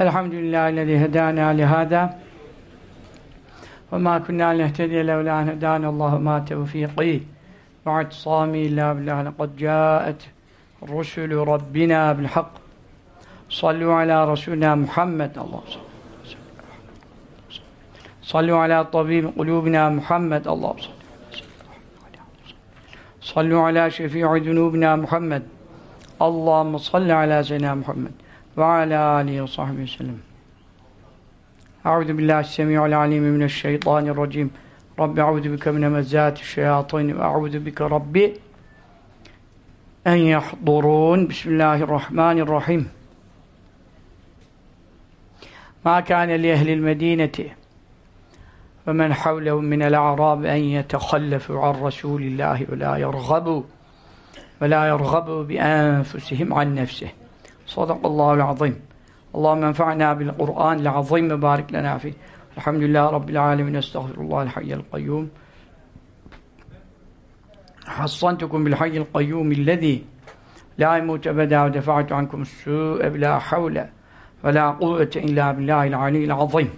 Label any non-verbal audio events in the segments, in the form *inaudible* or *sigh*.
الحمد لله الذي هدانا لهذا وما كنا نهتدي لولا أن هدانا الله ما توفيقي واعتصامي إلا بالله لقد جاءت رسل ربنا بالحق. صلوا على رسولنا محمد. الله صلوا على طبيب قلوبنا محمد. الله صلوا على شفيع ذنوبنا محمد. اللهم صل على سيدنا محمد. وعلى آله وصحبه وسلم. أعوذ بالله السميع العليم من الشيطان الرجيم. رب أعوذ بك من مزات الشياطين وأعوذ بك ربي أن يحضرون. بسم الله الرحمن الرحيم. ما كان لأهل المدينة ومن حولهم من الأعراب أن يتخلفوا عن رسول الله ولا يرغبوا ولا يرغبوا بأنفسهم عن نفسه. Sadakallahu azim. Allahümme menfa'na bil Kur'an le azim ve barik fi. Elhamdülillahi Rabbil alemin. Estağfirullah el hayyel kayyum. Hassantukum bil hayyel kayyum illezî la imut ebedâ ve defa'tu ankum su'e bila havle ve la kuvvete illa billahil aliyyil azim.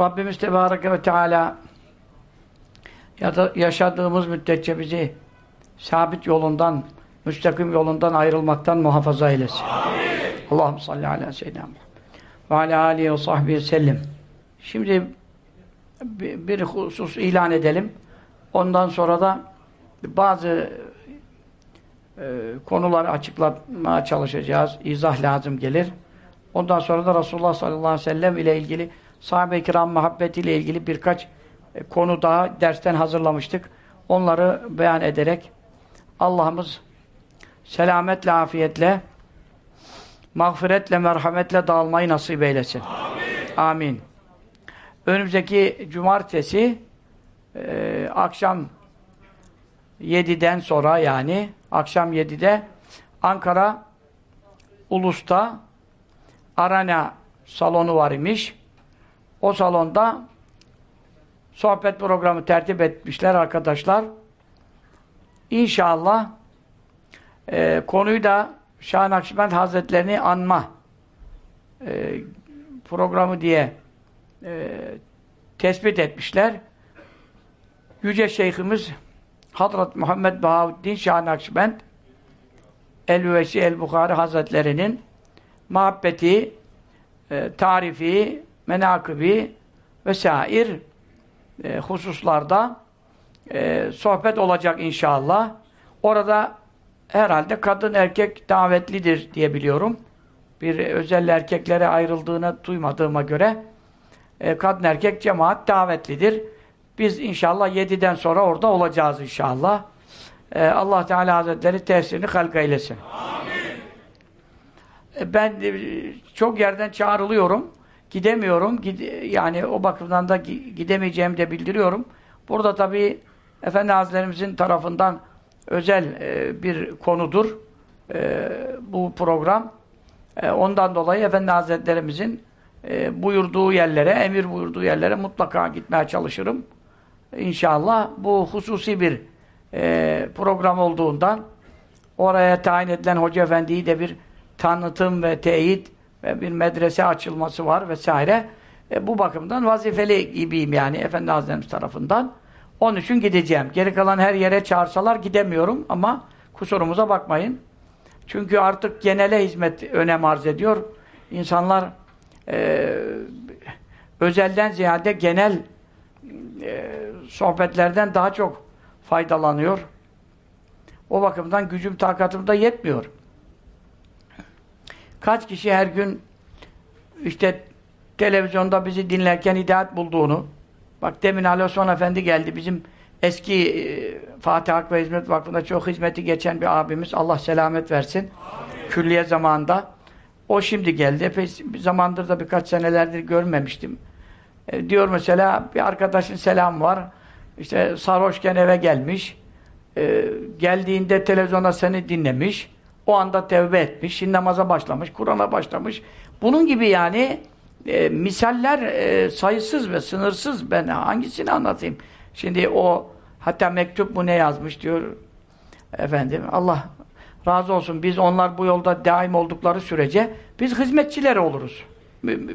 Rabbimiz Tebareke ve Teala yaşadığımız müddetçe bizi sabit yolundan müstakim yolundan ayrılmaktan muhafaza eylesin. Allah'ım salli ala seyyidina ve ala alihi ve sahbihi sellem. Şimdi bir, husus ilan edelim. Ondan sonra da bazı e, konuları açıklamaya çalışacağız. İzah lazım gelir. Ondan sonra da Resulullah sallallahu aleyhi ve sellem ile ilgili sahabe-i kiram muhabbetiyle ilgili birkaç e, konu daha dersten hazırlamıştık. Onları beyan ederek Allah'ımız selametle, afiyetle, mağfiretle, merhametle dağılmayı nasip eylesin. Amin. Amin. Önümüzdeki cumartesi e, akşam 7'den sonra yani akşam 7'de Ankara Ulus'ta Arana salonu var imiş. O salonda sohbet programı tertip etmişler arkadaşlar. İnşallah e, konuyu da Şah Nakşibend Hazretlerini anma e, programı diye e, tespit etmişler. Yüce Şeyhimiz Hazret Muhammed Bahavuddin Şah Nakşibend El-Üvesi El-Bukhari Hazretlerinin muhabbeti, e, tarifi, menakıbi vesair e, hususlarda e, sohbet olacak inşallah. Orada herhalde kadın erkek davetlidir diye biliyorum. Bir özel erkeklere ayrıldığını duymadığıma göre e, kadın erkek cemaat davetlidir. Biz inşallah 7'den sonra orada olacağız inşallah. E, Allah Teala Hazretleri tesirini halka eylesin. Amin. E, ben e, çok yerden çağrılıyorum. Gidemiyorum. Gide, yani o bakımdan da gidemeyeceğimi de bildiriyorum. Burada tabii Efendi Hazretlerimizin tarafından özel e, bir konudur e, bu program. E, ondan dolayı Efendi Hazretlerimizin buyurduğu yerlere, emir buyurduğu yerlere mutlaka gitmeye çalışırım. İnşallah bu hususi bir program olduğundan oraya tayin edilen Hoca Efendi'yi de bir tanıtım ve teyit ve bir medrese açılması var vesaire. E, bu bakımdan vazifeli gibiyim yani Efendi Hazretlerimiz tarafından. Onun için gideceğim. Geri kalan her yere çağırsalar gidemiyorum ama kusurumuza bakmayın. Çünkü artık genele hizmet önem arz ediyor. İnsanlar e, özelden ziyade genel e, sohbetlerden daha çok faydalanıyor. O bakımdan gücüm, takatım da yetmiyor. Kaç kişi her gün işte televizyonda bizi dinlerken hidayet bulduğunu bak demin Ali Osman Efendi geldi bizim eski e, Fatih Hak ve Hizmet Vakfı'nda çok hizmeti geçen bir abimiz Allah selamet versin. Amin. Külliye zamanında o şimdi geldi. Epey bir zamandır da birkaç senelerdir görmemiştim. E, diyor mesela bir arkadaşın selam var. İşte sarhoşken eve gelmiş. E, geldiğinde televizyonda seni dinlemiş. O anda tevbe etmiş. Şimdi namaza başlamış. Kur'an'a başlamış. Bunun gibi yani e, misaller e, sayısız ve sınırsız. Ben hangisini anlatayım? Şimdi o hatta mektup mu ne yazmış diyor efendim. Allah razı olsun. Biz onlar bu yolda daim oldukları sürece biz hizmetçileri oluruz.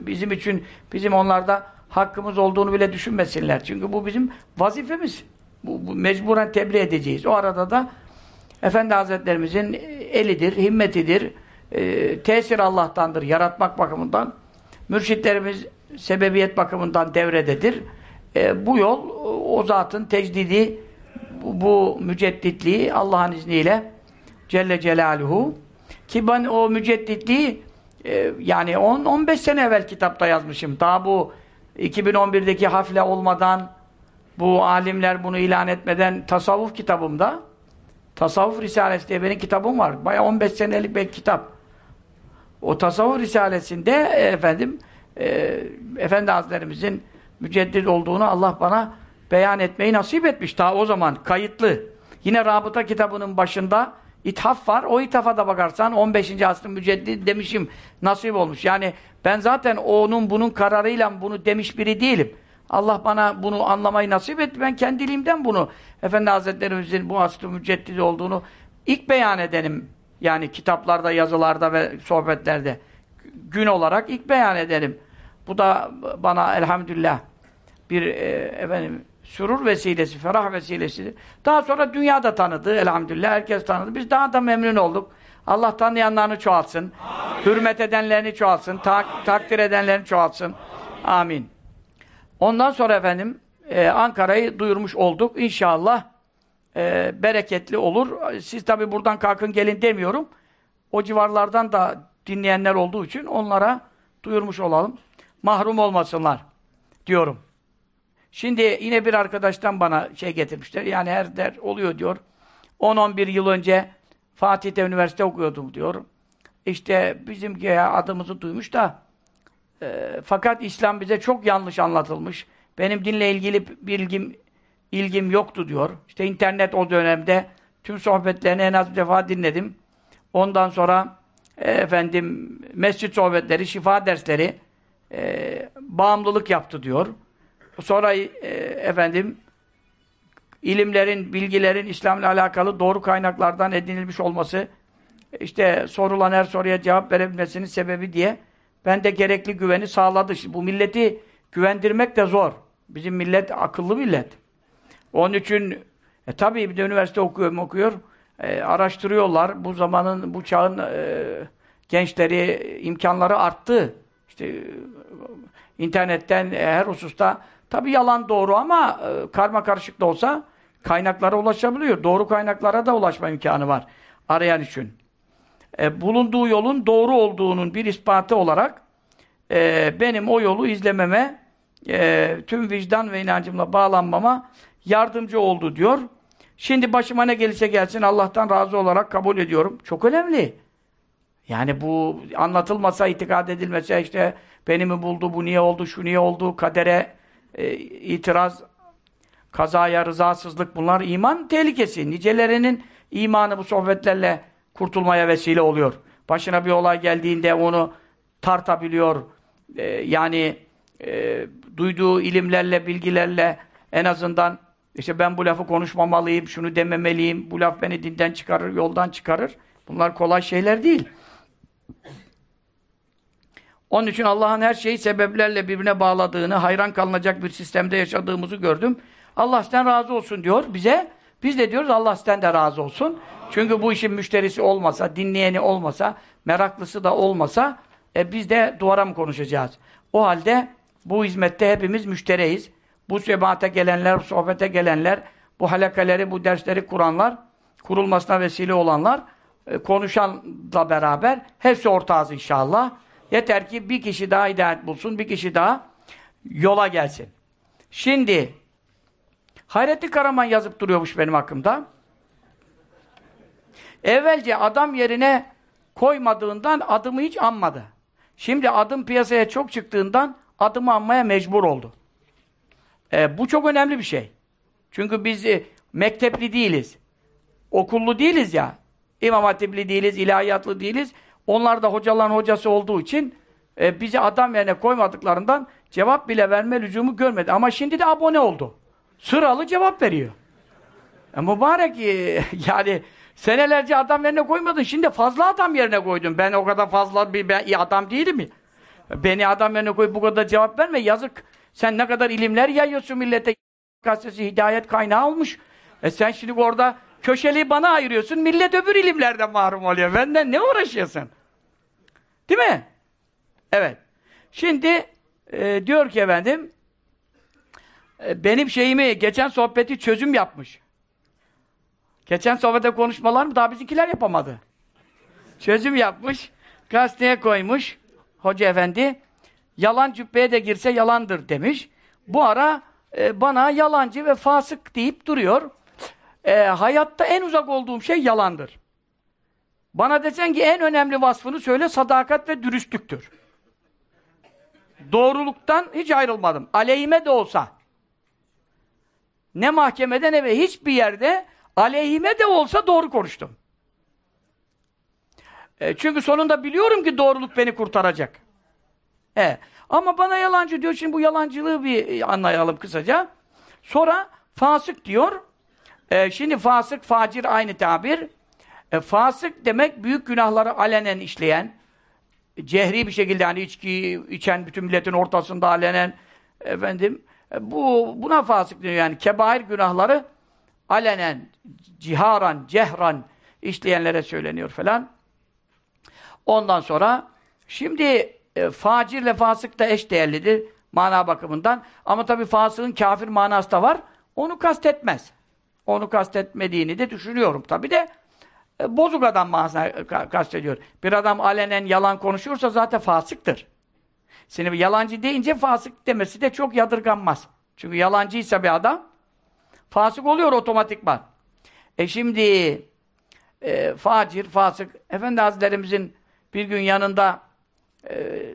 Bizim için bizim onlarda hakkımız olduğunu bile düşünmesinler. Çünkü bu bizim vazifemiz. Bu, bu mecburen tebliğ edeceğiz. O arada da Efendi Hazretlerimizin elidir, himmetidir, e, tesir Allah'tandır, yaratmak bakımından. Mürşitlerimiz sebebiyet bakımından devrededir. E, bu yol, o zatın tecdidi, bu, bu mücedditliği Allah'ın izniyle Celle Celaluhu ki ben o mücedditliği e, yani 10-15 sene evvel kitapta yazmışım. Daha bu 2011'deki hafle olmadan bu alimler bunu ilan etmeden tasavvuf kitabımda Tasavvuf Risalesi diye benim kitabım var. Baya 15 senelik bir kitap. O tasavvuf risalesinde e, efendim e, Efendi Hazretlerimizin müceddit olduğunu Allah bana beyan etmeyi nasip etmiş. Ta o zaman kayıtlı. Yine Rabıta kitabının başında ithaf var. O ithafa da bakarsan 15. asrın müceddit demişim. Nasip olmuş. Yani ben zaten onun bunun kararıyla bunu demiş biri değilim. Allah bana bunu anlamayı nasip etti. Ben kendiliğimden bunu Efendi Hazretlerimizin bu asrı müceddidi olduğunu ilk beyan edelim. Yani kitaplarda, yazılarda ve sohbetlerde gün olarak ilk beyan edelim. Bu da bana elhamdülillah bir e, efendim sürur vesilesi, ferah vesilesidir. Daha sonra dünya da tanıdı elhamdülillah. Herkes tanıdı. Biz daha da memnun olduk. Allah tanıyanlarını çoğaltsın. Amin. Hürmet edenlerini çoğaltsın. Tak, takdir edenlerini çoğaltsın. Amin. Ondan sonra efendim e, Ankara'yı duyurmuş olduk. İnşallah e, bereketli olur. Siz tabi buradan kalkın gelin demiyorum. O civarlardan da dinleyenler olduğu için onlara duyurmuş olalım. Mahrum olmasınlar diyorum. Şimdi yine bir arkadaştan bana şey getirmişler. Yani her der oluyor diyor. 10-11 yıl önce Fatih'te üniversite okuyordum diyor. İşte bizimki adımızı duymuş da e, fakat İslam bize çok yanlış anlatılmış. Benim dinle ilgili bilgim ilgim yoktu diyor. İşte internet o dönemde tüm sohbetlerini en az bir defa dinledim. Ondan sonra e, efendim mescit sohbetleri, şifa dersleri e, bağımlılık yaptı diyor. Sonra e, efendim ilimlerin, bilgilerin İslam'la alakalı doğru kaynaklardan edinilmiş olması işte sorulan her soruya cevap verebilmesinin sebebi diye ben de gerekli güveni sağladı. Bu milleti güvendirmek de zor. Bizim millet akıllı millet. Onun için e, tabii bir de üniversite okuyor okuyor. E, araştırıyorlar. Bu zamanın, bu çağın e, gençleri imkanları arttı. İşte e, internetten e, her hususta tabii yalan doğru ama e, karma karışık da olsa kaynaklara ulaşabiliyor. Doğru kaynaklara da ulaşma imkanı var arayan için. E, bulunduğu yolun doğru olduğunun bir ispatı olarak e, benim o yolu izlememe e, tüm vicdan ve inancımla bağlanmama yardımcı oldu diyor. Şimdi başıma ne gelirse gelsin Allah'tan razı olarak kabul ediyorum. Çok önemli. Yani bu anlatılmasa, itikad edilmese işte beni mi buldu, bu niye oldu, şu niye oldu, kadere e, itiraz, kazaya rızasızlık bunlar iman tehlikesi. Nicelerinin imanı bu sohbetlerle kurtulmaya vesile oluyor. Başına bir olay geldiğinde onu tartabiliyor. E, yani e, duyduğu ilimlerle, bilgilerle en azından işte ben bu lafı konuşmamalıyım, şunu dememeliyim, bu laf beni dinden çıkarır, yoldan çıkarır. Bunlar kolay şeyler değil. Onun için Allah'ın her şeyi sebeplerle birbirine bağladığını, hayran kalınacak bir sistemde yaşadığımızı gördüm. Allah sizden razı olsun diyor bize. Biz de diyoruz Allah sizden de razı olsun. Çünkü bu işin müşterisi olmasa, dinleyeni olmasa, meraklısı da olmasa e, biz de duvara mı konuşacağız? O halde bu hizmette hepimiz müşteriyiz. Bu cemaate gelenler, sohbete gelenler, bu halakaları, bu dersleri kuranlar, kurulmasına vesile olanlar, e, konuşanla beraber hepsi ortağız inşallah. Yeter ki bir kişi daha hidayet bulsun, bir kişi daha yola gelsin. Şimdi Hayrettin Karaman yazıp duruyormuş benim hakkımda. Evvelce adam yerine koymadığından adımı hiç anmadı. Şimdi adım piyasaya çok çıktığından adımı anmaya mecbur oldu. E, bu çok önemli bir şey. Çünkü biz e, mektepli değiliz. Okullu değiliz ya. İmam hatipli değiliz, ilahiyatlı değiliz. Onlar da hocaların hocası olduğu için e, bizi adam yerine koymadıklarından cevap bile verme lüzumu görmedi. Ama şimdi de abone oldu. Sıralı cevap veriyor. E, mübarek e, *laughs* yani Senelerce adam yerine koymadın. Şimdi fazla adam yerine koydun. Ben o kadar fazla bir ben, adam değilim mi? Beni adam yerine koy bu kadar cevap verme. Yazık. Sen ne kadar ilimler yayıyorsun millete. Gazetesi hidayet kaynağı olmuş. E sen şimdi orada köşeliği bana ayırıyorsun. Millet öbür ilimlerden mahrum oluyor. Benden ne uğraşıyorsun? Değil mi? Evet. Şimdi e, diyor ki efendim e, benim şeyimi geçen sohbeti çözüm yapmış. Geçen sohbette konuşmalar mı daha bizimkiler yapamadı. Çözüm yapmış. Gazeteye koymuş. Hoca efendi yalan cübbeye de girse yalandır demiş. Bu ara e, bana yalancı ve fasık deyip duruyor. E, hayatta en uzak olduğum şey yalandır. Bana desen ki en önemli vasfını söyle sadakat ve dürüstlüktür. Doğruluktan hiç ayrılmadım. Aleyhime de olsa. Ne mahkemede ne ve hiçbir yerde aleyhime de olsa doğru konuştum. E, çünkü sonunda biliyorum ki doğruluk beni kurtaracak. E, ama bana yalancı diyor. Şimdi bu yalancılığı bir anlayalım kısaca. Sonra fasık diyor. E, şimdi fasık, facir aynı tabir. E, fasık demek büyük günahları alenen işleyen, cehri bir şekilde hani içki içen bütün milletin ortasında alenen efendim e, bu buna fasık diyor yani kebair günahları alenen, ciharan, cehran işleyenlere söyleniyor falan. Ondan sonra şimdi e, facirle fasık da eş değerlidir mana bakımından. Ama tabi fasığın kafir manası da var. Onu kastetmez. Onu kastetmediğini de düşünüyorum. Tabi de e, bozuk adam manasına kastediyor. Bir adam alenen yalan konuşuyorsa zaten fasıktır. Şimdi yalancı deyince fasık demesi de çok yadırganmaz. Çünkü yalancıysa bir adam fasık oluyor otomatikman. E şimdi e, facir, fasık Efendi Hazretlerimizin bir gün yanında e,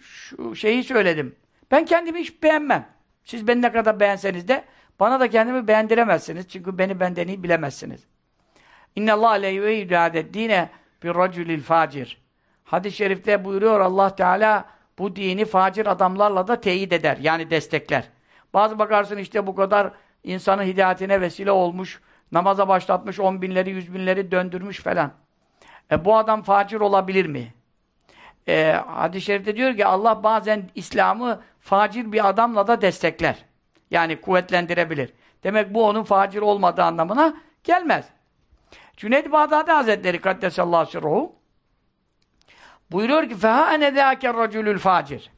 şu şeyi söyledim. Ben kendimi hiç beğenmem. Siz beni ne kadar beğenseniz de bana da kendimi beğendiremezsiniz. Çünkü beni benden iyi bilemezsiniz. İnne Allah aleyhi ve ibadet dine bir raculil facir. Hadis-i şerifte buyuruyor Allah Teala bu dini facir adamlarla da teyit eder. Yani destekler. Bazı bakarsın işte bu kadar insanın hidayetine vesile olmuş, namaza başlatmış, on binleri, yüz binleri döndürmüş falan. E bu adam facir olabilir mi? E, hadis-i şerifte diyor ki Allah bazen İslam'ı facir bir adamla da destekler. Yani kuvvetlendirebilir. Demek bu onun facir olmadığı anlamına gelmez. Cüneyd Bağdadi Hazretleri Kaddesallahu sirruhu buyuruyor ki فَهَا اَنَذَاكَ الرَّجُلُ facir.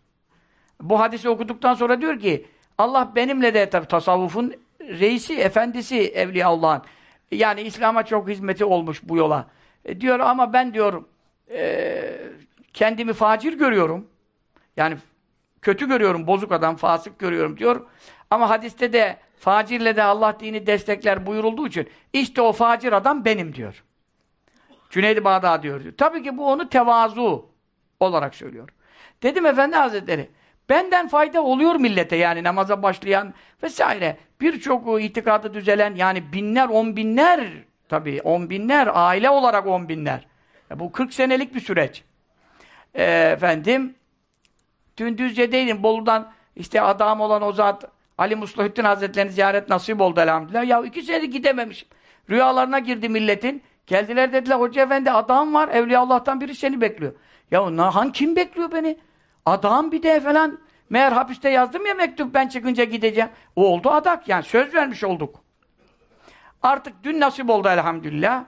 Bu hadisi okuduktan sonra diyor ki Allah benimle de tabi tasavvufun reisi, efendisi Evliya Allah'ın. Yani İslam'a çok hizmeti olmuş bu yola. E, diyor ama ben diyor e, kendimi facir görüyorum. Yani kötü görüyorum, bozuk adam, fasık görüyorum diyor. Ama hadiste de facirle de Allah dini destekler buyurulduğu için işte o facir adam benim diyor. Cüneyd-i Bağdat diyor, diyor. Tabii ki bu onu tevazu olarak söylüyor. Dedim Efendi Hazretleri, benden fayda oluyor millete yani namaza başlayan vesaire. Birçok itikadı düzelen yani binler, on binler tabii on binler, aile olarak on binler. Ya bu 40 senelik bir süreç. Ee, efendim, dün Düzce'deydim, Bolu'dan işte adam olan o zat Ali Muslahüddin Hazretleri'ni ziyaret nasip oldu elhamdülillah. Ya iki senedir gidememişim. Rüyalarına girdi milletin. Geldiler dediler, hoca efendi adam var, Evliya Allah'tan biri seni bekliyor. Ya Nahan kim bekliyor beni? Adam bir de falan. Meğer hapiste yazdım ya mektup ben çıkınca gideceğim. O oldu adak yani söz vermiş olduk. Artık dün nasip oldu elhamdülillah.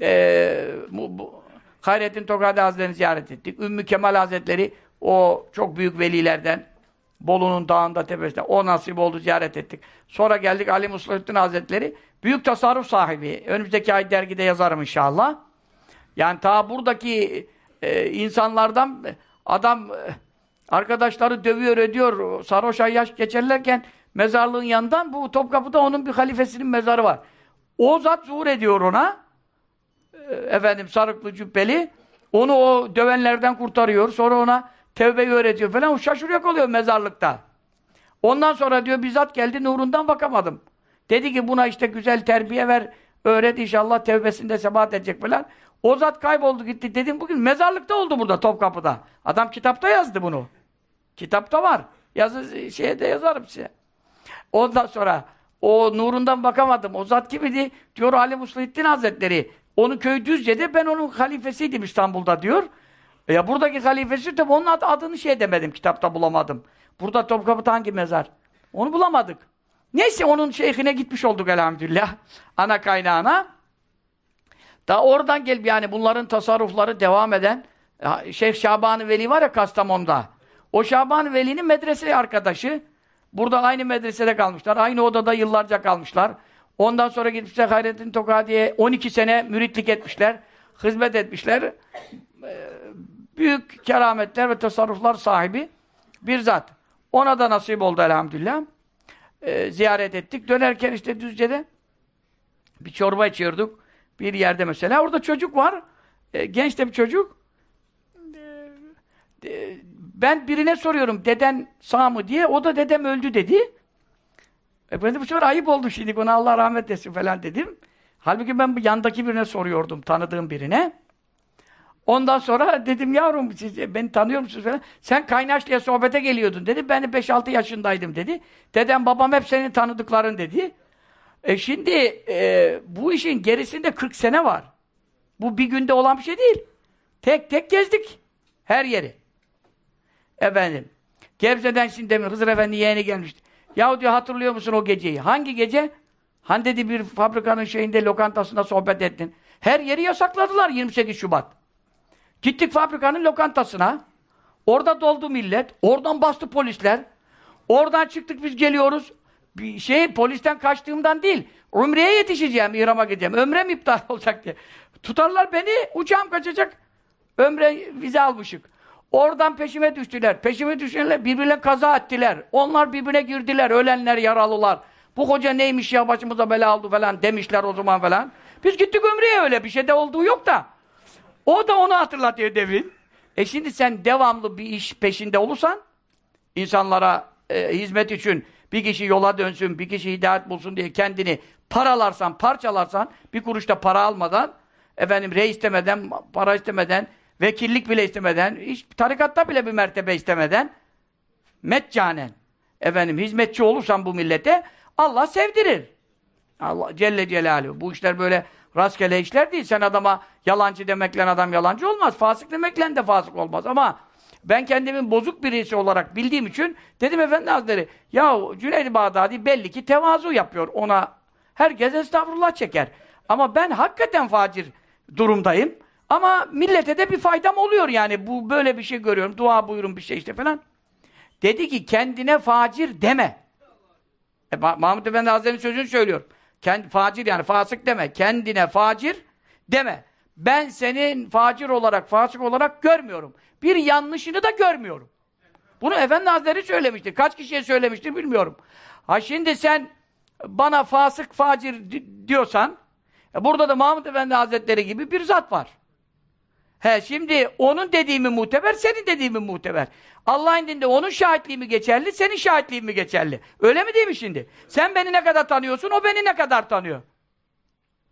Ee, bu, bu, Hayrettin Tokadi Hazretleri'ni ziyaret ettik. Ümmü Kemal Hazretleri o çok büyük velilerden Bolu'nun dağında tepesinde o nasip oldu ziyaret ettik. Sonra geldik Ali Muslahattin Hazretleri büyük tasarruf sahibi. Önümüzdeki ay dergide yazarım inşallah. Yani ta buradaki e, insanlardan adam e, arkadaşları dövüyor ediyor sarhoş ayyaş geçerlerken mezarlığın yanından bu Topkapı'da onun bir halifesinin mezarı var. O zat zuhur ediyor ona. Efendim sarıklı cübbeli. Onu o dövenlerden kurtarıyor. Sonra ona tevbeyi öğretiyor falan. O şaşırıyor kalıyor mezarlıkta. Ondan sonra diyor bizzat geldi nurundan bakamadım. Dedi ki buna işte güzel terbiye ver, öğret inşallah tevbesinde sebat edecek falan. O zat kayboldu gitti. Dedim bugün mezarlıkta oldu burada Topkapı'da. Adam kitapta yazdı bunu. Kitapta var. Yazı şeye de yazarım size. Ondan sonra o nurundan bakamadım. O zat kimidi? Diyor Ali Muslihattin Hazretleri. Onun köyü Düzce'de, ben onun halifesiydim İstanbul'da diyor. E ya buradaki halifesi tabi onun ad, adını şey demedim, kitapta bulamadım. Burada Topkapı'da hangi mezar? Onu bulamadık. Neyse onun şeyhine gitmiş olduk elhamdülillah. *laughs* Ana kaynağına. Da oradan gel yani bunların tasarrufları devam eden Şeyh Şaban Veli var ya Kastamonu'da. O Şaban Veli'nin medrese arkadaşı. Burada aynı medresede kalmışlar. Aynı odada yıllarca kalmışlar. Ondan sonra gitmişler Hayrettin Tokadi'ye 12 sene müritlik etmişler. Hizmet etmişler. Ee, büyük kerametler ve tasarruflar sahibi bir zat. Ona da nasip oldu elhamdülillah. Ee, ziyaret ettik. Dönerken işte Düzce'de bir çorba içiyorduk. Bir yerde mesela. Orada çocuk var. Ee, genç de bir çocuk. Ben birine soruyorum deden sağ mı diye. O da dedem öldü dedi. E ben de bu sefer ayıp oldu şimdi. Ona Allah rahmet etsin falan dedim. Halbuki ben yandaki birine soruyordum. Tanıdığım birine. Ondan sonra dedim yavrum siz beni tanıyor musunuz falan. Sen Kaynaşlı'ya sohbete geliyordun dedi. Ben de 5-6 yaşındaydım dedi. Dedem babam hep senin tanıdıkların dedi. E şimdi e, bu işin gerisinde 40 sene var. Bu bir günde olan bir şey değil. Tek tek gezdik. Her yeri. Efendim. Gebze'den şimdi demin Hızır Efendi yeğeni gelmişti. Yahu diyor hatırlıyor musun o geceyi? Hangi gece? Han dedi bir fabrikanın şeyinde lokantasında sohbet ettin. Her yeri yasakladılar 28 Şubat. Gittik fabrikanın lokantasına. Orada doldu millet. Oradan bastı polisler. Oradan çıktık biz geliyoruz. Bir şey polisten kaçtığımdan değil. Umre'ye yetişeceğim, İhram'a gideceğim. Ömrem iptal *laughs* olacak diye. Tutarlar beni, uçağım kaçacak. Ömre vize almışık. Oradan peşime düştüler. Peşime düşenler birbirine kaza ettiler. Onlar birbirine girdiler. Ölenler, yaralılar. Bu hoca neymiş ya başımıza bela aldı falan demişler o zaman falan. Biz gittik ömreye öyle bir şey de olduğu yok da. O da onu hatırlatıyor devin. E şimdi sen devamlı bir iş peşinde olursan insanlara e, hizmet için bir kişi yola dönsün, bir kişi hidayet bulsun diye kendini paralarsan, parçalarsan, bir kuruş da para almadan, efendim rey istemeden, para istemeden, vekillik bile istemeden, hiç tarikatta bile bir mertebe istemeden, metcanen, efendim hizmetçi olursan bu millete, Allah sevdirir. Allah Celle Celaluhu. Bu işler böyle rastgele işler değil. Sen adama yalancı demekle adam yalancı olmaz. Fasık demekle de fasık olmaz. Ama ben kendimin bozuk birisi olarak bildiğim için dedim Efendi Hazretleri ya Cüneyd-i Bağdadi belli ki tevazu yapıyor. Ona herkes estağfurullah çeker. Ama ben hakikaten facir durumdayım. Ama millete de bir faydam oluyor yani. Bu böyle bir şey görüyorum. Dua buyurun bir şey işte falan. Dedi ki kendine facir deme. E, Mahmud Efendi Hazretleri'nin sözünü söylüyorum. Kendi, facir yani fasık deme. Kendine facir deme. Ben senin facir olarak, fasık olarak görmüyorum. Bir yanlışını da görmüyorum. Bunu Efendi Hazretleri söylemiştir. Kaç kişiye söylemiştir bilmiyorum. Ha şimdi sen bana fasık, facir diyorsan e burada da Mahmud Efendi Hazretleri gibi bir zat var. He şimdi onun dediği mi muteber, senin dediğin mi muteber? Allah'ın dinde onun şahitliği mi geçerli, senin şahitliğin mi geçerli? Öyle mi değil mi şimdi? Sen beni ne kadar tanıyorsun, o beni ne kadar tanıyor?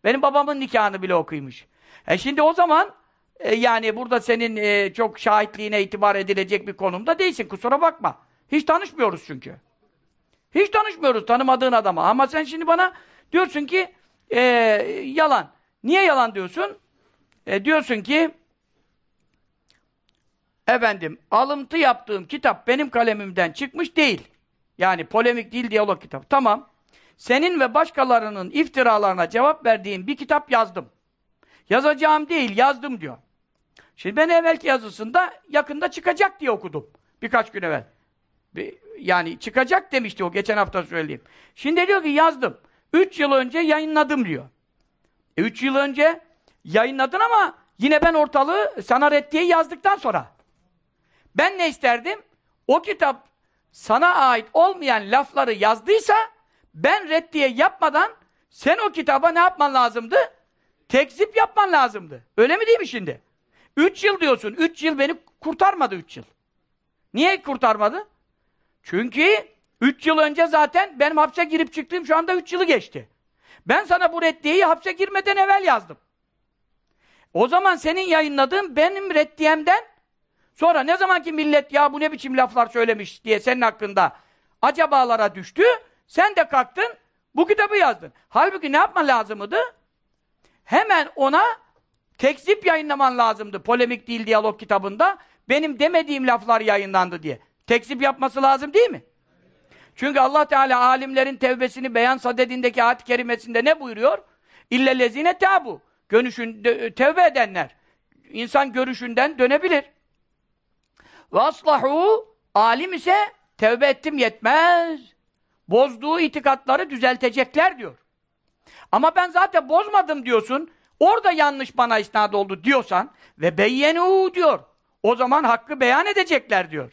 Benim babamın nikahını bile okuymuş. E şimdi o zaman e, yani burada senin e, çok şahitliğine itibar edilecek bir konumda değilsin. Kusura bakma. Hiç tanışmıyoruz çünkü. Hiç tanışmıyoruz tanımadığın adama. Ama sen şimdi bana diyorsun ki e, yalan. Niye yalan diyorsun? E, diyorsun ki efendim alıntı yaptığım kitap benim kalemimden çıkmış değil. Yani polemik değil diyalog kitap. Tamam. Senin ve başkalarının iftiralarına cevap verdiğim bir kitap yazdım. Yazacağım değil, yazdım diyor. Şimdi ben evvelki yazısında yakında çıkacak diye okudum. Birkaç gün evvel. Yani çıkacak demişti o geçen hafta söyleyeyim. Şimdi diyor ki yazdım. Üç yıl önce yayınladım diyor. E, üç yıl önce yayınladın ama yine ben ortalığı sana reddiye yazdıktan sonra. Ben ne isterdim? O kitap sana ait olmayan lafları yazdıysa ben reddiye yapmadan sen o kitaba ne yapman lazımdı? Tekzip yapman lazımdı. Öyle mi değil mi şimdi? Üç yıl diyorsun. Üç yıl beni kurtarmadı üç yıl. Niye kurtarmadı? Çünkü üç yıl önce zaten benim hapse girip çıktığım şu anda üç yılı geçti. Ben sana bu reddiyeyi hapse girmeden evvel yazdım. O zaman senin yayınladığın benim reddiyemden sonra ne zaman ki millet ya bu ne biçim laflar söylemiş diye senin hakkında acabalara düştü, sen de kalktın bu kitabı yazdın. Halbuki ne yapman lazımdı? Hemen ona Tekzip yayınlaman lazımdı. Polemik değil diyalog kitabında. Benim demediğim laflar yayınlandı diye. Tekzip yapması lazım değil mi? Çünkü Allah Teala alimlerin tevbesini beyan sadedindeki ayet-i kerimesinde ne buyuruyor? İllellezine tabu. Gönüşün, tevbe edenler. İnsan görüşünden dönebilir. Ve aslahu alim ise tevbe ettim yetmez. Bozduğu itikatları düzeltecekler diyor. Ama ben zaten bozmadım diyorsun. Orada yanlış bana isnat oldu diyorsan ve beyyenu diyor. O zaman hakkı beyan edecekler diyor.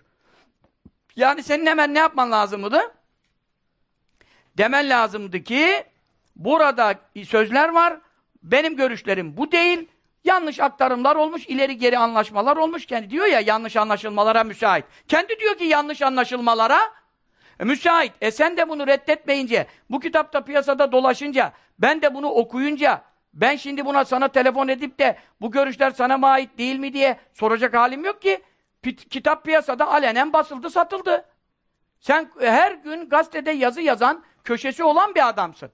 Yani senin hemen ne yapman lazımdı? Demen lazımdı ki burada sözler var. Benim görüşlerim bu değil. Yanlış aktarımlar olmuş, ileri geri anlaşmalar olmuş. Kendi diyor ya yanlış anlaşılmalara müsait. Kendi diyor ki yanlış anlaşılmalara e, müsait. E sen de bunu reddetmeyince, bu kitapta piyasada dolaşınca, ben de bunu okuyunca, ben şimdi buna sana telefon edip de bu görüşler sana mı ait değil mi diye soracak halim yok ki. Kitap piyasada alenen basıldı, satıldı. Sen her gün gazetede yazı yazan, köşesi olan bir adamsın.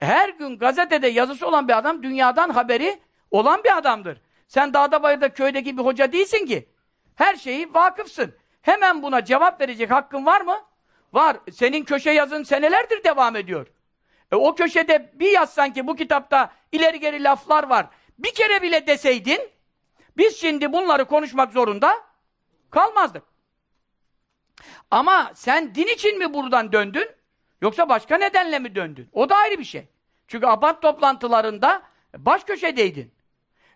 Her gün gazetede yazısı olan bir adam dünyadan haberi olan bir adamdır. Sen dağda bayırda köydeki bir hoca değilsin ki. Her şeyi vakıfsın. Hemen buna cevap verecek hakkın var mı? Var. Senin köşe yazın senelerdir devam ediyor. E, o köşede bir yazsan ki bu kitapta ileri geri laflar var. Bir kere bile deseydin biz şimdi bunları konuşmak zorunda kalmazdık. Ama sen din için mi buradan döndün? Yoksa başka nedenle mi döndün? O da ayrı bir şey. Çünkü aban toplantılarında baş köşedeydin.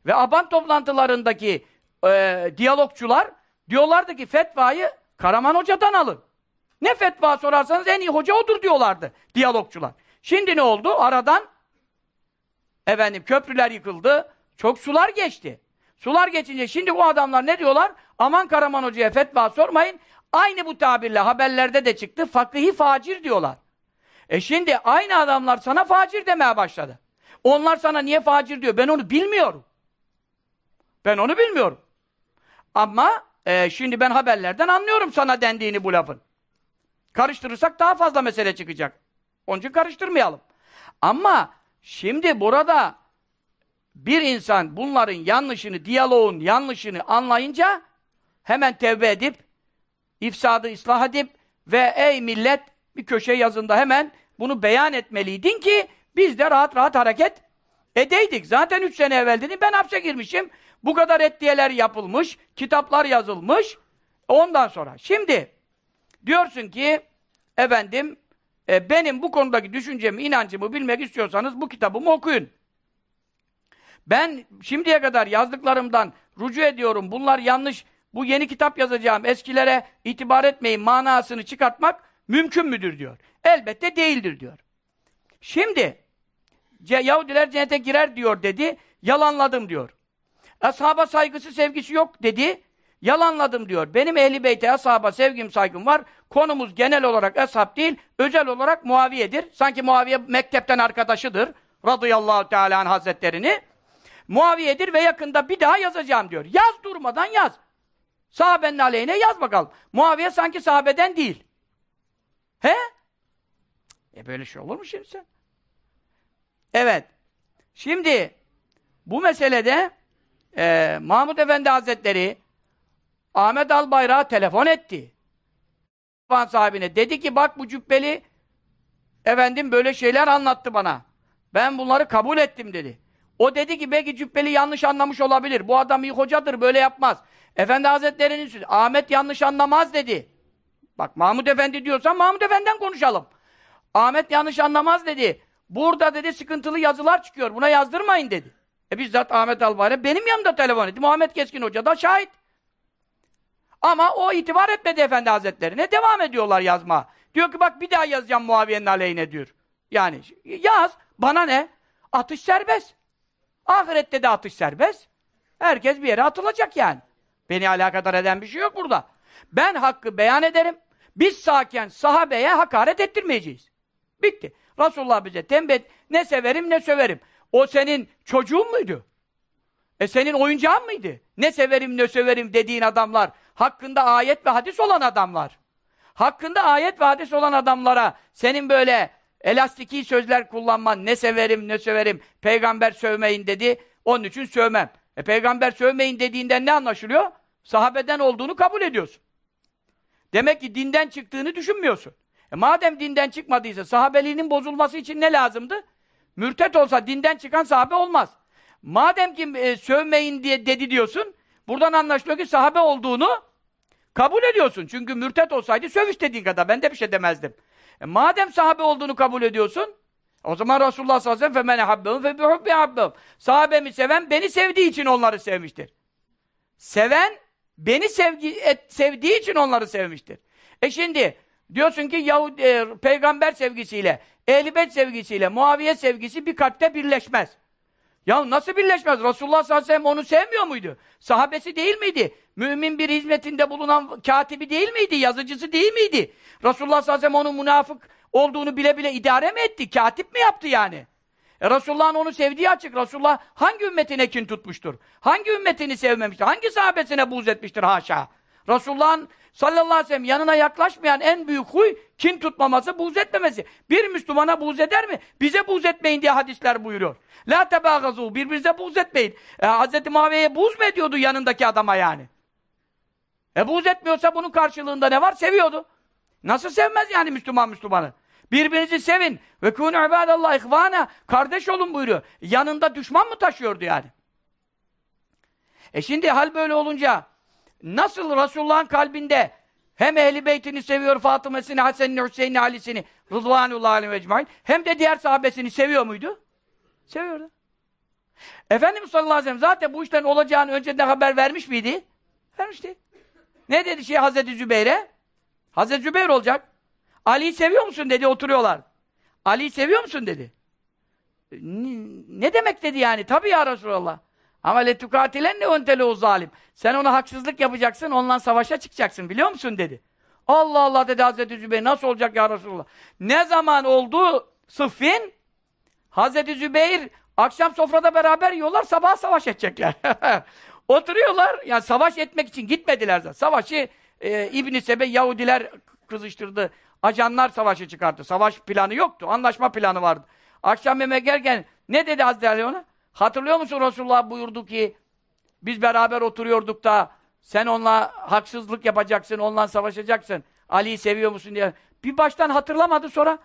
Ve aban toplantılarındaki e, diyalogçular diyorlardı ki fetvayı Karaman Hoca'dan alın. Ne fetva sorarsanız en iyi hoca odur diyorlardı diyalogçular. Şimdi ne oldu? Aradan efendim köprüler yıkıldı. Çok sular geçti. Sular geçince şimdi bu adamlar ne diyorlar? Aman Karaman Hoca'ya fetva sormayın. Aynı bu tabirle haberlerde de çıktı. Fakıhi facir diyorlar. E şimdi aynı adamlar sana facir demeye başladı. Onlar sana niye facir diyor? Ben onu bilmiyorum. Ben onu bilmiyorum. Ama e, şimdi ben haberlerden anlıyorum sana dendiğini bu lafın. Karıştırırsak daha fazla mesele çıkacak. Onun için karıştırmayalım. Ama şimdi burada bir insan bunların yanlışını, diyaloğun yanlışını anlayınca hemen tevbe edip, ifsadı ıslah edip ve ey millet bir köşe yazında hemen bunu beyan etmeliydin ki biz de rahat rahat hareket edeydik. Zaten üç sene evvel dedim ben hapse girmişim. Bu kadar ettiyeler yapılmış, kitaplar yazılmış. Ondan sonra. Şimdi diyorsun ki efendim e, benim bu konudaki düşüncemi, inancımı bilmek istiyorsanız bu kitabımı okuyun. Ben şimdiye kadar yazdıklarımdan rucu ediyorum. Bunlar yanlış. Bu yeni kitap yazacağım. Eskilere itibar etmeyin. Manasını çıkartmak mümkün müdür diyor. Elbette değildir diyor. Şimdi Yahudiler cennete girer diyor dedi. Yalanladım diyor. Ashaba saygısı sevgisi yok dedi. Yalanladım diyor. Benim ehli beyte ashaba sevgim saygım var. Konumuz genel olarak ashab değil, özel olarak Muaviye'dir. Sanki Muaviye mektepten arkadaşıdır. Radıyallahu Teala hazretlerini. Muaviye'dir ve yakında bir daha yazacağım diyor. Yaz durmadan yaz. Sahabenin aleyhine yaz bakalım. Muaviye sanki sahabeden değil. He? E böyle şey olur mu şimdi sen? Evet. Şimdi bu meselede e, Mahmud Efendi Hazretleri Ahmet Albayrak'a telefon etti. sahibine. Dedi ki bak bu cübbeli efendim böyle şeyler anlattı bana. Ben bunları kabul ettim dedi. O dedi ki belki cübbeli yanlış anlamış olabilir. Bu adam iyi hocadır böyle yapmaz. Efendi Hazretleri'nin sözü. Ahmet yanlış anlamaz dedi. Bak Mahmud Efendi diyorsan Mahmud Efendi'den konuşalım. Ahmet yanlış anlamaz dedi. Burada dedi sıkıntılı yazılar çıkıyor. Buna yazdırmayın dedi. E bizzat Ahmet Albayrak benim yanımda telefon etti. Muhammed Keskin Hoca da şahit. Ama o itibar etmedi Efendi Hazretlerine. Devam ediyorlar yazma. Diyor ki bak bir daha yazacağım Muaviye'nin aleyhine diyor. Yani yaz. Bana ne? Atış serbest. Ahirette de atış serbest. Herkes bir yere atılacak yani. Beni alakadar eden bir şey yok burada. Ben hakkı beyan ederim. Biz sağken sahabeye hakaret ettirmeyeceğiz. Bitti. Resulullah bize tembih ne severim ne söverim. O senin çocuğun muydu? E senin oyuncağın mıydı? Ne severim ne söverim dediğin adamlar hakkında ayet ve hadis olan adamlar. Hakkında ayet ve hadis olan adamlara senin böyle elastiki sözler kullanman, ne severim ne söverim, peygamber sövmeyin dedi. Onun için sövmem. E peygamber sövmeyin dediğinden ne anlaşılıyor? Sahabeden olduğunu kabul ediyorsun. Demek ki dinden çıktığını düşünmüyorsun. E madem dinden çıkmadıysa sahabeliğinin bozulması için ne lazımdı? Mürtet olsa dinden çıkan sahabe olmaz. Madem ki e, sövmeyin diye dedi diyorsun, buradan anlaşılıyor ki sahabe olduğunu kabul ediyorsun. Çünkü mürtet olsaydı sövüş dediğin kadar, ben de bir şey demezdim. E, madem sahabe olduğunu kabul ediyorsun, o zaman Resulullah sallallahu aleyhi ve sellem habbehu fe bihubbi habbehu. Sahabemi seven beni sevdiği için onları sevmiştir. Seven beni sevgi, et, sevdiği için onları sevmiştir. E şimdi diyorsun ki Yahudi, e, peygamber sevgisiyle ehl sevgisiyle, Muaviye sevgisi bir kalpte birleşmez. Ya nasıl birleşmez? Resulullah sallallahu aleyhi ve sellem onu sevmiyor muydu? Sahabesi değil miydi? Mümin bir hizmetinde bulunan katibi değil miydi? Yazıcısı değil miydi? Resulullah sallallahu aleyhi ve sellem onun münafık olduğunu bile bile idare mi etti? Katip mi yaptı yani? E Resulullah'ın onu sevdiği açık. Resulullah hangi ümmetine kin tutmuştur? Hangi ümmetini sevmemiştir? Hangi sahabesine buğz etmiştir? Haşa. Resulullah'ın sallallahu aleyhi ve sellem yanına yaklaşmayan en büyük huy kin tutmaması, buğz etmemesi. Bir Müslümana buğz eder mi? Bize buğz etmeyin diye hadisler buyuruyor. La tebâgazû, birbirinize buğz etmeyin. E, Hz. Muaviye'ye buğz mu ediyordu yanındaki adama yani? E buğz etmiyorsa bunun karşılığında ne var? Seviyordu. Nasıl sevmez yani Müslüman Müslümanı? Birbirinizi sevin. Ve kûnû ibâdallâh ihvâna. Kardeş olun buyuruyor. Yanında düşman mı taşıyordu yani? E şimdi hal böyle olunca nasıl Resulullah'ın kalbinde hem Ehl-i Beyt'ini seviyor Fatıma'sını, Hasen'ini, Hüseyin'i, Ali'sini Rıdvanullahi aleyhi ecmaîn hem de diğer sahabesini seviyor muydu? Seviyordu. Efendimiz sallallahu aleyhi ve sellem zaten bu işten olacağını önceden haber vermiş miydi? Vermişti. Ne dedi şey Hazreti Zübeyir'e? Hazreti Zübeyir olacak. Ali'yi seviyor musun dedi oturuyorlar. Ali'yi seviyor musun dedi. Ne demek dedi yani? Tabii ya Resulallah. Ama letukatilen ne o zalim. Sen ona haksızlık yapacaksın, onunla savaşa çıkacaksın biliyor musun dedi. Allah Allah dedi Hazreti Zübeyir nasıl olacak ya Resulallah? Ne zaman oldu Sıffin? Hazreti Zübeyir akşam sofrada beraber yiyorlar, sabah savaş edecekler. *laughs* Oturuyorlar, yani savaş etmek için gitmediler zaten. Savaşı e, İbn-i Sebe Yahudiler kızıştırdı. Ajanlar savaşı çıkarttı. Savaş planı yoktu. Anlaşma planı vardı. Akşam yemek yerken ne dedi Hazreti Ali ona? Hatırlıyor musun Resulullah buyurdu ki biz beraber oturuyorduk da sen onunla haksızlık yapacaksın, onunla savaşacaksın. Ali'yi seviyor musun diye. Bir baştan hatırlamadı sonra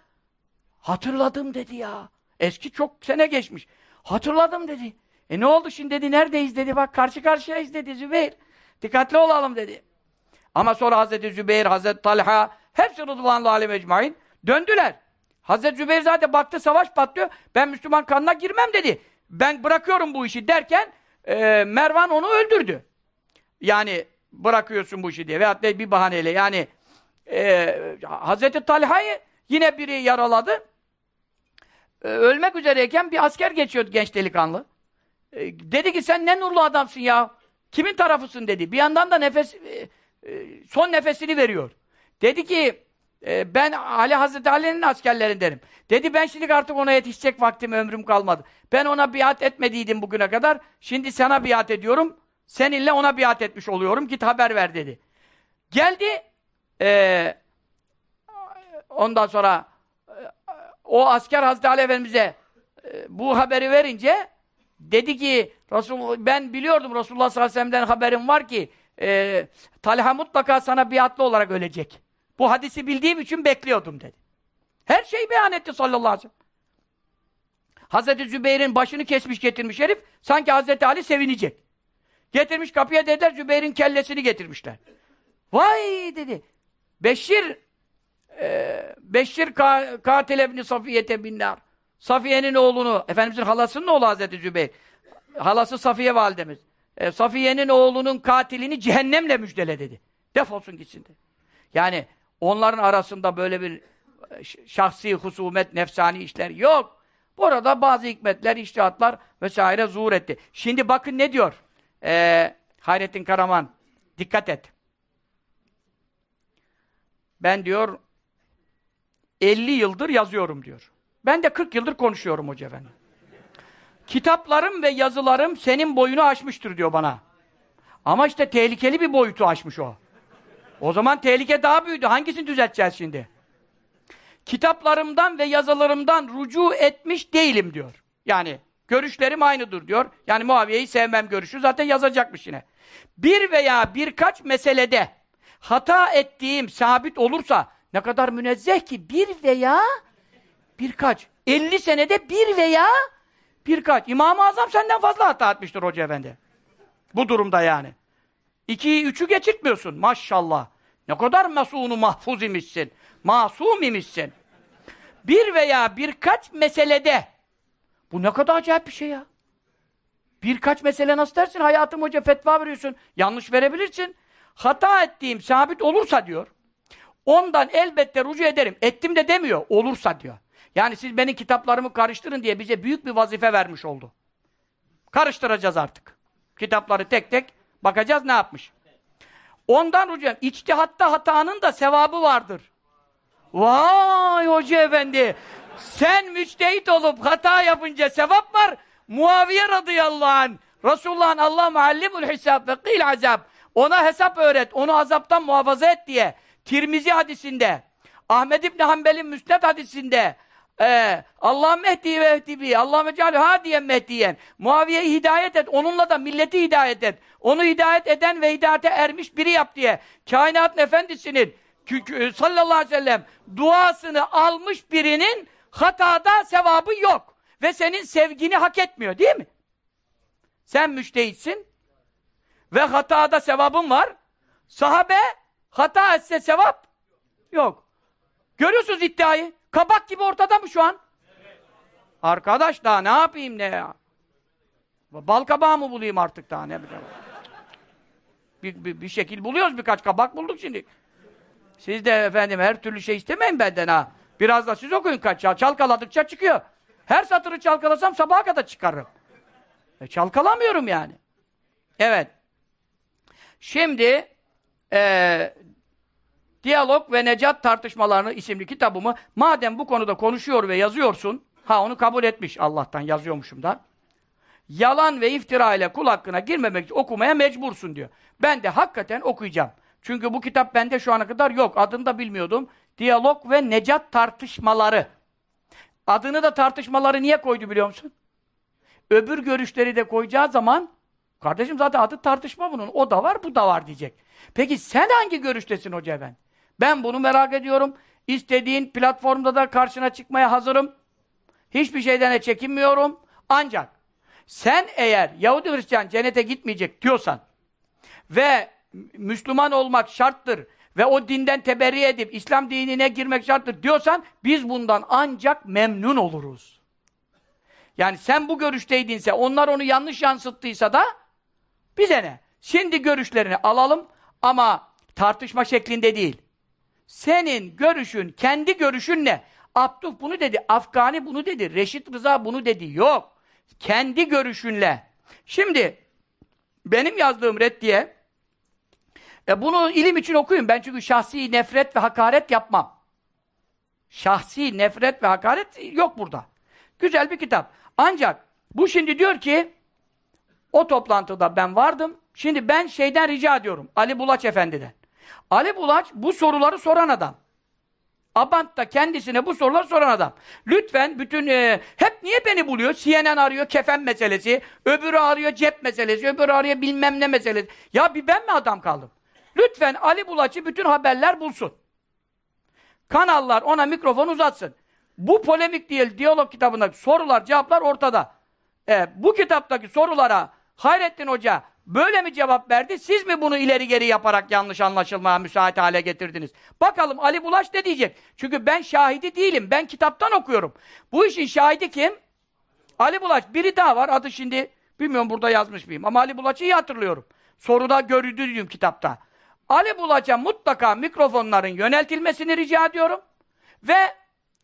hatırladım dedi ya. Eski çok sene geçmiş. Hatırladım dedi. E ne oldu şimdi dedi, neredeyiz dedi, bak karşı karşıyayız dedi Zübeyir. Dikkatli olalım dedi. Ama sonra Hazreti Zübeyir, Hazreti Talha, hepsi Rıdvanlı Alem Ecmain döndüler. Hazreti Zübeyir zaten baktı savaş patlıyor, ben Müslüman kanına girmem dedi. Ben bırakıyorum bu işi derken, e, Mervan onu öldürdü. Yani bırakıyorsun bu işi diye veyahut da bir bahaneyle yani e, Hazreti Talha'yı yine biri yaraladı. E, ölmek üzereyken bir asker geçiyordu genç delikanlı. E, dedi ki sen ne nurlu adamsın ya. Kimin tarafısın dedi. Bir yandan da nefes e, e, son nefesini veriyor. Dedi ki e, ben Ali Hazreti Ali'nin askerlerindenim. Dedi ben şimdi artık ona yetişecek vaktim ömrüm kalmadı. Ben ona biat etmediydim bugüne kadar. Şimdi sana biat ediyorum. Seninle ona biat etmiş oluyorum. Git haber ver dedi. Geldi e, ondan sonra e, o asker Hazreti Ali Efendimiz'e e, bu haberi verince Dedi ki Resul, ben biliyordum Resulullah sallallahu aleyhi ve sellem'den haberim var ki e, Talha mutlaka sana biatlı olarak ölecek. Bu hadisi bildiğim için bekliyordum dedi. Her şeyi beyan etti sallallahu aleyhi ve sellem. Hazreti Zübeyir'in başını kesmiş getirmiş herif sanki Hazreti Ali sevinecek. Getirmiş kapıya dediler Zübeyir'in kellesini getirmişler. Vay dedi. Beşir e, Beşir ka katil ebni Safiye'te binnar. Safiye'nin oğlunu, Efendimizin halasının oğlu Hazreti Zübeyir. Halası Safiye validemiz. E, Safiye'nin oğlunun katilini cehennemle müjdele dedi. Defolsun gitsin dedi. Yani onların arasında böyle bir e, şahsi husumet, nefsani işler yok. Bu arada bazı hikmetler, iştihatlar vesaire zuhur etti. Şimdi bakın ne diyor ee, Hayrettin Karaman. Dikkat et. Ben diyor 50 yıldır yazıyorum diyor. Ben de 40 yıldır konuşuyorum hoca efendi. Kitaplarım ve yazılarım senin boyunu aşmıştır diyor bana. Ama işte tehlikeli bir boyutu aşmış o. O zaman tehlike daha büyüdü. Hangisini düzelteceğiz şimdi? Kitaplarımdan ve yazılarımdan rucu etmiş değilim diyor. Yani Görüşlerim aynıdır diyor. Yani Muaviye'yi sevmem görüşü zaten yazacakmış yine. Bir veya birkaç meselede hata ettiğim sabit olursa ne kadar münezzeh ki bir veya birkaç. 50 senede bir veya birkaç. İmam-ı Azam senden fazla hata etmiştir Hoca Efendi. Bu durumda yani. İkiyi, üçü geçirtmiyorsun. Maşallah. Ne kadar mesunu mahfuz imişsin. Masum imişsin. Bir veya birkaç meselede bu ne kadar acayip bir şey ya. Birkaç mesele nasıl dersin? Hayatım hoca fetva veriyorsun. Yanlış verebilirsin. Hata ettiğim sabit olursa diyor. Ondan elbette rucu ederim. Ettim de demiyor. Olursa diyor. Yani siz benim kitaplarımı karıştırın diye bize büyük bir vazife vermiş oldu. Karıştıracağız artık. Kitapları tek tek bakacağız ne yapmış. Ondan rucu İçtihatta hatanın da sevabı vardır. Vay hoca efendi. Sen müçtehit olup hata yapınca sevap var. Muaviye radıyallahu anh. Resulullah'ın Allah muallimul hesap ve kıl azap. Ona hesap öğret, onu azaptan muhafaza et diye. Tirmizi hadisinde, Ahmed İbni Hanbel'in müsned hadisinde, ee, Allah mehdi ve ehdibi, Allah mecali hadiyen mehdiyen. Muaviye'yi hidayet et, onunla da milleti hidayet et. Onu hidayet eden ve hidayete ermiş biri yap diye. Kainatın efendisinin sallallahu aleyhi ve sellem duasını almış birinin hatada sevabı yok. Ve senin sevgini hak etmiyor değil mi? Sen müştehitsin ve hatada sevabın var. Sahabe hata etse sevap yok. Görüyorsunuz iddiayı. Kabak gibi ortada mı şu an? Arkadaş daha ne yapayım ne ya? Bal kabağı mı bulayım artık daha ne bileyim. Bir, bir, bir şekil buluyoruz birkaç kabak bulduk şimdi. Siz de efendim her türlü şey istemeyin benden ha. Biraz da siz okuyun kaç ya. Çalkaladıkça çıkıyor. Her satırı çalkalasam sabaha kadar çıkarırım. E, çalkalamıyorum yani. Evet. Şimdi e, Diyalog ve Necat Tartışmalarını isimli kitabımı madem bu konuda konuşuyor ve yazıyorsun ha onu kabul etmiş Allah'tan yazıyormuşum da yalan ve iftira ile kul hakkına girmemek için okumaya mecbursun diyor. Ben de hakikaten okuyacağım. Çünkü bu kitap bende şu ana kadar yok. Adını da bilmiyordum. Diyalog ve Necat Tartışmaları. Adını da tartışmaları niye koydu biliyor musun? Öbür görüşleri de koyacağı zaman kardeşim zaten adı tartışma bunun. O da var, bu da var diyecek. Peki sen hangi görüştesin hoca efendi? Ben bunu merak ediyorum. İstediğin platformda da karşına çıkmaya hazırım. Hiçbir şeyden de çekinmiyorum. Ancak sen eğer Yahudi Hristiyan cennete gitmeyecek diyorsan ve Müslüman olmak şarttır ve o dinden teberri edip İslam dinine girmek şarttır diyorsan biz bundan ancak memnun oluruz. Yani sen bu görüşteydinse onlar onu yanlış yansıttıysa da bize ne? Şimdi görüşlerini alalım ama tartışma şeklinde değil. Senin görüşün, kendi görüşün ne? Abduf bunu dedi, Afgani bunu dedi, Reşit Rıza bunu dedi. Yok. Kendi görüşünle. Şimdi benim yazdığım reddiye e bunu ilim için okuyun. Ben çünkü şahsi nefret ve hakaret yapmam. Şahsi nefret ve hakaret yok burada. Güzel bir kitap. Ancak bu şimdi diyor ki o toplantıda ben vardım. Şimdi ben şeyden rica ediyorum. Ali Bulaç Efendi'den. Ali Bulaç bu soruları soran adam. Abant'ta kendisine bu soruları soran adam. Lütfen bütün e, hep niye beni buluyor? CNN arıyor kefen meselesi, öbürü arıyor cep meselesi, öbürü arıyor bilmem ne meselesi. Ya bir ben mi adam kaldım? Lütfen Ali Bulaç'ı bütün haberler bulsun. Kanallar ona mikrofon uzatsın. Bu polemik değil, diyalog kitabındaki sorular, cevaplar ortada. E, bu kitaptaki sorulara Hayrettin Hoca böyle mi cevap verdi? Siz mi bunu ileri geri yaparak yanlış anlaşılmaya müsait hale getirdiniz? Bakalım Ali Bulaş ne diyecek? Çünkü ben şahidi değilim. Ben kitaptan okuyorum. Bu işin şahidi kim? Ali Bulaş. Biri daha var. Adı şimdi bilmiyorum burada yazmış mıyım. Ama Ali Bulaç'ı iyi hatırlıyorum. Soruda görüldüğüm kitapta. Ali Bulaç'a mutlaka mikrofonların yöneltilmesini rica ediyorum. Ve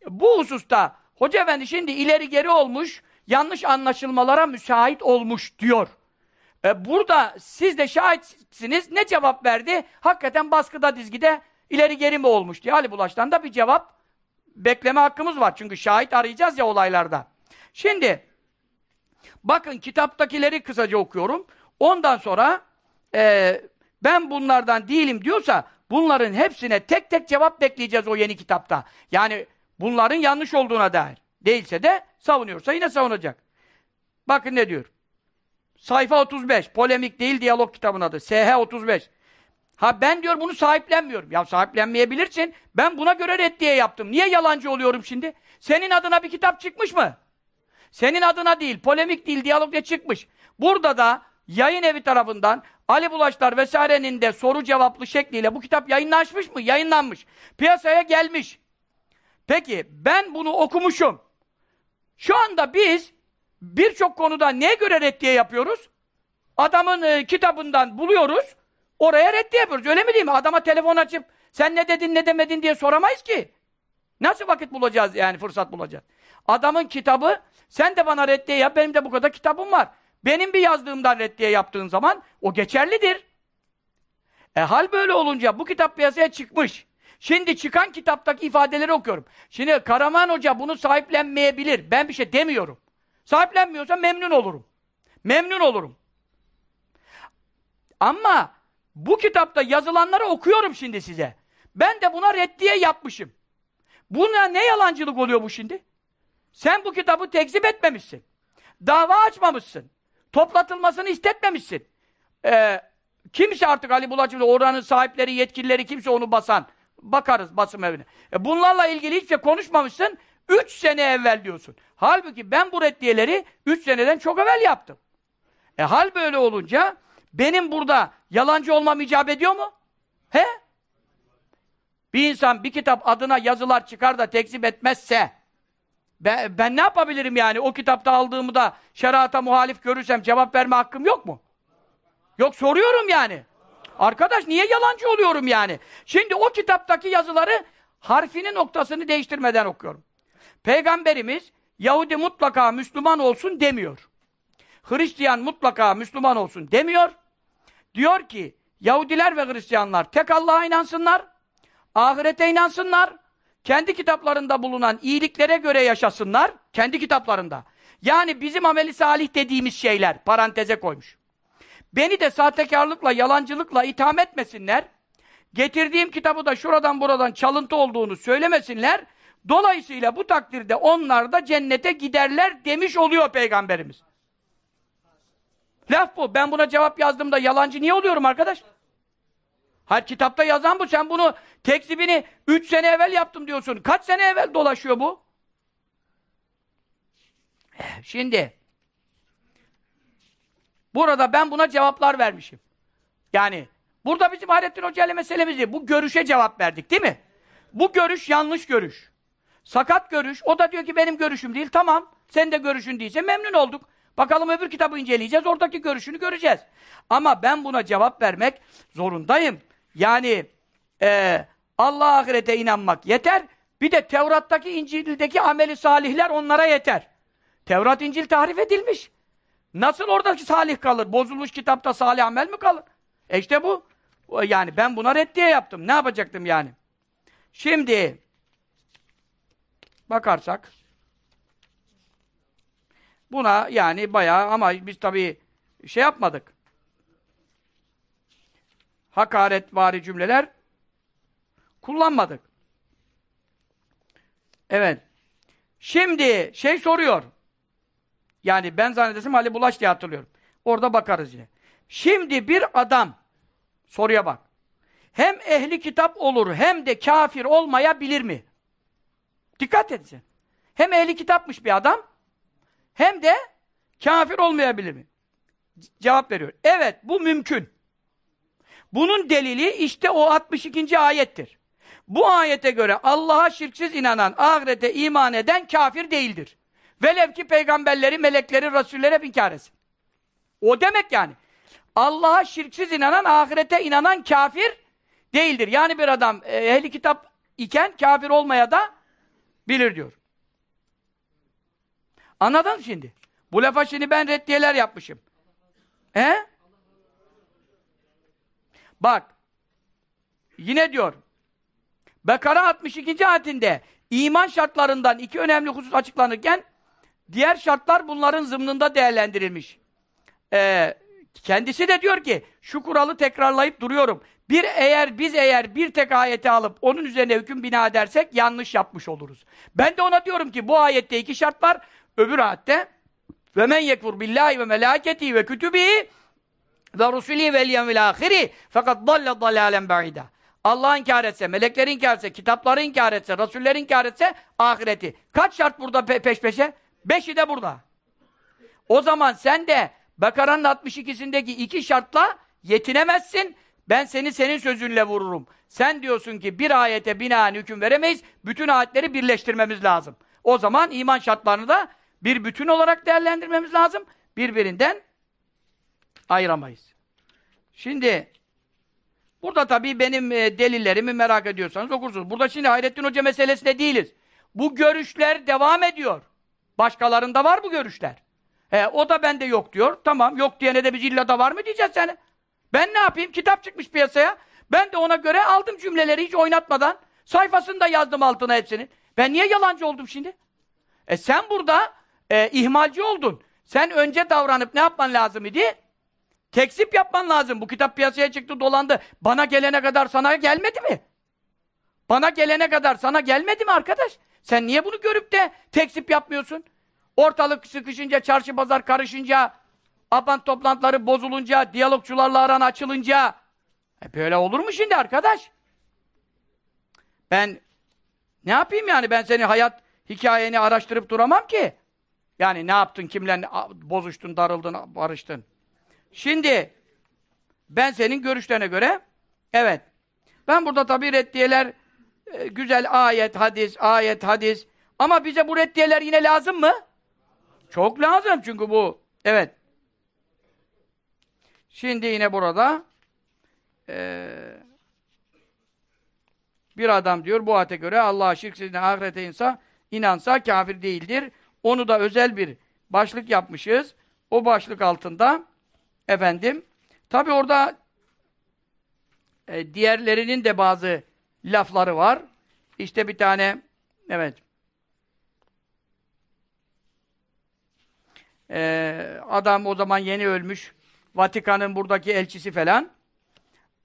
bu hususta Hoca Efendi şimdi ileri geri olmuş, yanlış anlaşılmalara müsait olmuş diyor. E, burada siz de şahitsiniz. Ne cevap verdi? Hakikaten baskıda dizgide ileri geri mi olmuş diye Ali Bulaş'tan da bir cevap bekleme hakkımız var. Çünkü şahit arayacağız ya olaylarda. Şimdi bakın kitaptakileri kısaca okuyorum. Ondan sonra e, ben bunlardan değilim diyorsa bunların hepsine tek tek cevap bekleyeceğiz o yeni kitapta. Yani bunların yanlış olduğuna dair. Değilse de savunuyorsa yine savunacak. Bakın ne diyor. Sayfa 35. Polemik değil diyalog kitabın adı. SH 35. Ha ben diyor bunu sahiplenmiyorum. Ya sahiplenmeyebilirsin. Ben buna göre reddiye yaptım. Niye yalancı oluyorum şimdi? Senin adına bir kitap çıkmış mı? Senin adına değil, polemik değil, diyalog diye çıkmış. Burada da yayın evi tarafından Ali Bulaşlar vesairenin de soru cevaplı şekliyle bu kitap yayınlanmış mı? Yayınlanmış. Piyasaya gelmiş. Peki ben bunu okumuşum. Şu anda biz birçok konuda neye göre reddiye yapıyoruz? Adamın e, kitabından buluyoruz. Oraya reddiye yapıyoruz. Öyle mi değil mi? Adama telefon açıp sen ne dedin ne demedin diye soramayız ki. Nasıl vakit bulacağız yani fırsat bulacağız? Adamın kitabı sen de bana reddiye yap benim de bu kadar kitabım var. Benim bir yazdığımdan reddiye yaptığın zaman o geçerlidir. E hal böyle olunca bu kitap piyasaya çıkmış. Şimdi çıkan kitaptaki ifadeleri okuyorum. Şimdi Karaman Hoca bunu sahiplenmeyebilir. Ben bir şey demiyorum. Sahiplenmiyorsa memnun olurum. Memnun olurum. Ama bu kitapta yazılanları okuyorum şimdi size. Ben de buna reddiye yapmışım. Buna ne yalancılık oluyor bu şimdi? Sen bu kitabı tekzip etmemişsin. Dava açmamışsın. Toplatılmasını istetmemişsin. Ee, kimse artık Ali Bulacı oranın sahipleri, yetkilileri kimse onu basan. Bakarız basım evine. E bunlarla ilgili hiçbir şey konuşmamışsın. Üç sene evvel diyorsun. Halbuki ben bu reddiyeleri üç seneden çok evvel yaptım. E hal böyle olunca benim burada yalancı olmam icap ediyor mu? He? Bir insan bir kitap adına yazılar çıkar da tekzip etmezse ben, ben ne yapabilirim yani? O kitapta aldığımı da şerata muhalif görürsem cevap verme hakkım yok mu? Yok soruyorum yani. Arkadaş niye yalancı oluyorum yani? Şimdi o kitaptaki yazıları harfini noktasını değiştirmeden okuyorum. Peygamberimiz Yahudi mutlaka Müslüman olsun demiyor. Hristiyan mutlaka Müslüman olsun demiyor. Diyor ki Yahudiler ve Hristiyanlar tek Allah'a inansınlar, ahirete inansınlar, kendi kitaplarında bulunan iyiliklere göre yaşasınlar, kendi kitaplarında. Yani bizim ameli salih dediğimiz şeyler paranteze koymuş. Beni de sahtekarlıkla, yalancılıkla itham etmesinler. Getirdiğim kitabı da şuradan buradan çalıntı olduğunu söylemesinler. Dolayısıyla bu takdirde onlar da cennete giderler demiş oluyor Peygamberimiz. Laf bu. Ben buna cevap yazdığımda yalancı niye oluyorum arkadaş? Hayır kitapta yazan bu. Sen bunu tekzibini 3 sene evvel yaptım diyorsun. Kaç sene evvel dolaşıyor bu? Şimdi burada ben buna cevaplar vermişim. Yani burada bizim Hayrettin Hoca ile meselemiz değil. Bu görüşe cevap verdik değil mi? Bu görüş yanlış görüş. Sakat görüş. O da diyor ki benim görüşüm değil. Tamam. Sen de görüşün değilse memnun olduk. Bakalım öbür kitabı inceleyeceğiz. Oradaki görüşünü göreceğiz. Ama ben buna cevap vermek zorundayım. Yani e, Allah ahirete inanmak yeter. Bir de Tevrat'taki, İncil'deki ameli salihler onlara yeter. Tevrat, İncil tahrif edilmiş. Nasıl oradaki salih kalır? Bozulmuş kitapta salih amel mi kalır? E işte bu. Yani ben buna reddiye yaptım. Ne yapacaktım yani? Şimdi bakarsak buna yani bayağı ama biz tabii şey yapmadık. Hakaretvari cümleler kullanmadık. Evet. Şimdi şey soruyor. Yani ben zannedersem Ali Bulaş diye hatırlıyorum. Orada bakarız yine. Şimdi bir adam soruya bak. Hem ehli kitap olur hem de kafir olmayabilir mi? Dikkat edin. Hem ehli kitapmış bir adam hem de kafir olmayabilir mi? Cevap veriyor. Evet bu mümkün. Bunun delili işte o 62. ayettir. Bu ayete göre Allah'a şirksiz inanan, ahirete iman eden kafir değildir. Velev ki peygamberleri, melekleri, rasulleri hep inkar etsin. O demek yani. Allah'a şirksiz inanan, ahirete inanan kafir değildir. Yani bir adam e, ehli kitap iken kafir olmaya da bilir diyor. Anladın mı şimdi? Bu lafa şimdi ben reddiyeler yapmışım. He? Bak. Yine diyor. Bekara 62. ayetinde iman şartlarından iki önemli husus açıklanırken diğer şartlar bunların zımnında değerlendirilmiş. Ee, kendisi de diyor ki şu kuralı tekrarlayıp duruyorum. Bir eğer biz eğer bir tek ayeti alıp onun üzerine hüküm bina edersek yanlış yapmış oluruz. Ben de ona diyorum ki bu ayette iki şart var, öbür ayette Ve men yekfur billahi ve melâketi ve kütübihi ve rusulî vel yevmil âhiri fakat dalle dalâlen ba'ida. Allah inkar etse, melekleri inkar etse, kitapları inkar etse, rasulleri inkar etse ahireti. Kaç şart burada pe peş peşe? Beşi de burada. O zaman sen de Bakara'nın 62'sindeki iki şartla yetinemezsin. Ben seni senin sözünle vururum. Sen diyorsun ki bir ayete binaen hüküm veremeyiz. Bütün ayetleri birleştirmemiz lazım. O zaman iman şartlarını da bir bütün olarak değerlendirmemiz lazım. Birbirinden ayıramayız. Şimdi burada tabii benim e, delillerimi merak ediyorsanız okursunuz. Burada şimdi Hayrettin Hoca meselesinde değiliz. Bu görüşler devam ediyor. Başkalarında var bu görüşler. He, o da bende yok diyor. Tamam yok diyene de biz illa da var mı diyeceğiz yani. Ben ne yapayım? Kitap çıkmış piyasaya. Ben de ona göre aldım cümleleri hiç oynatmadan. Sayfasını da yazdım altına hepsinin. Ben niye yalancı oldum şimdi? E sen burada e, ihmalci oldun. Sen önce davranıp ne yapman lazım idi? Tekzip yapman lazım. Bu kitap piyasaya çıktı dolandı. Bana gelene kadar sana gelmedi mi? Bana gelene kadar sana gelmedi mi arkadaş? Sen niye bunu görüp de tekzip yapmıyorsun? Ortalık sıkışınca, çarşı pazar karışınca, aban toplantıları bozulunca, diyalogçularla aran açılınca e böyle olur mu şimdi arkadaş? Ben ne yapayım yani? Ben senin hayat hikayeni araştırıp duramam ki. Yani ne yaptın, kimle bozuştun, darıldın, barıştın. Şimdi ben senin görüşlerine göre evet. Ben burada tabi reddiyeler e, güzel ayet, hadis, ayet, hadis. Ama bize bu reddiyeler yine lazım mı? Çok lazım çünkü bu. Evet. Şimdi yine burada ee, bir adam diyor bu ayete göre Allah'a şirksiz ahirete insa inansa kafir değildir. Onu da özel bir başlık yapmışız. O başlık altında efendim tabi orada e, diğerlerinin de bazı lafları var. İşte bir tane evet e, adam o zaman yeni ölmüş Vatikan'ın buradaki elçisi falan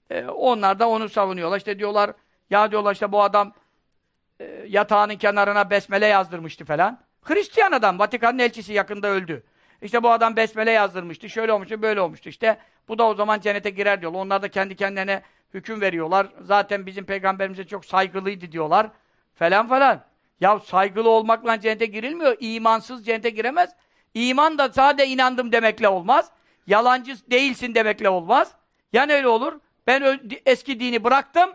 e, onlar da onu savunuyorlar. İşte diyorlar ya diyorlar işte bu adam e, yatağının kenarına besmele yazdırmıştı falan. Hristiyan adam. Vatikan'ın elçisi yakında öldü. İşte bu adam besmele yazdırmıştı. Şöyle olmuştu, böyle olmuştu. İşte bu da o zaman cennete girer diyorlar. Onlar da kendi kendilerine hüküm veriyorlar. Zaten bizim peygamberimize çok saygılıydı diyorlar. Falan falan. Ya saygılı olmakla cennete girilmiyor. İmansız cennete giremez. İman da sade inandım demekle olmaz. Yalancı değilsin demekle olmaz. Yani öyle olur. Ben eski dini bıraktım.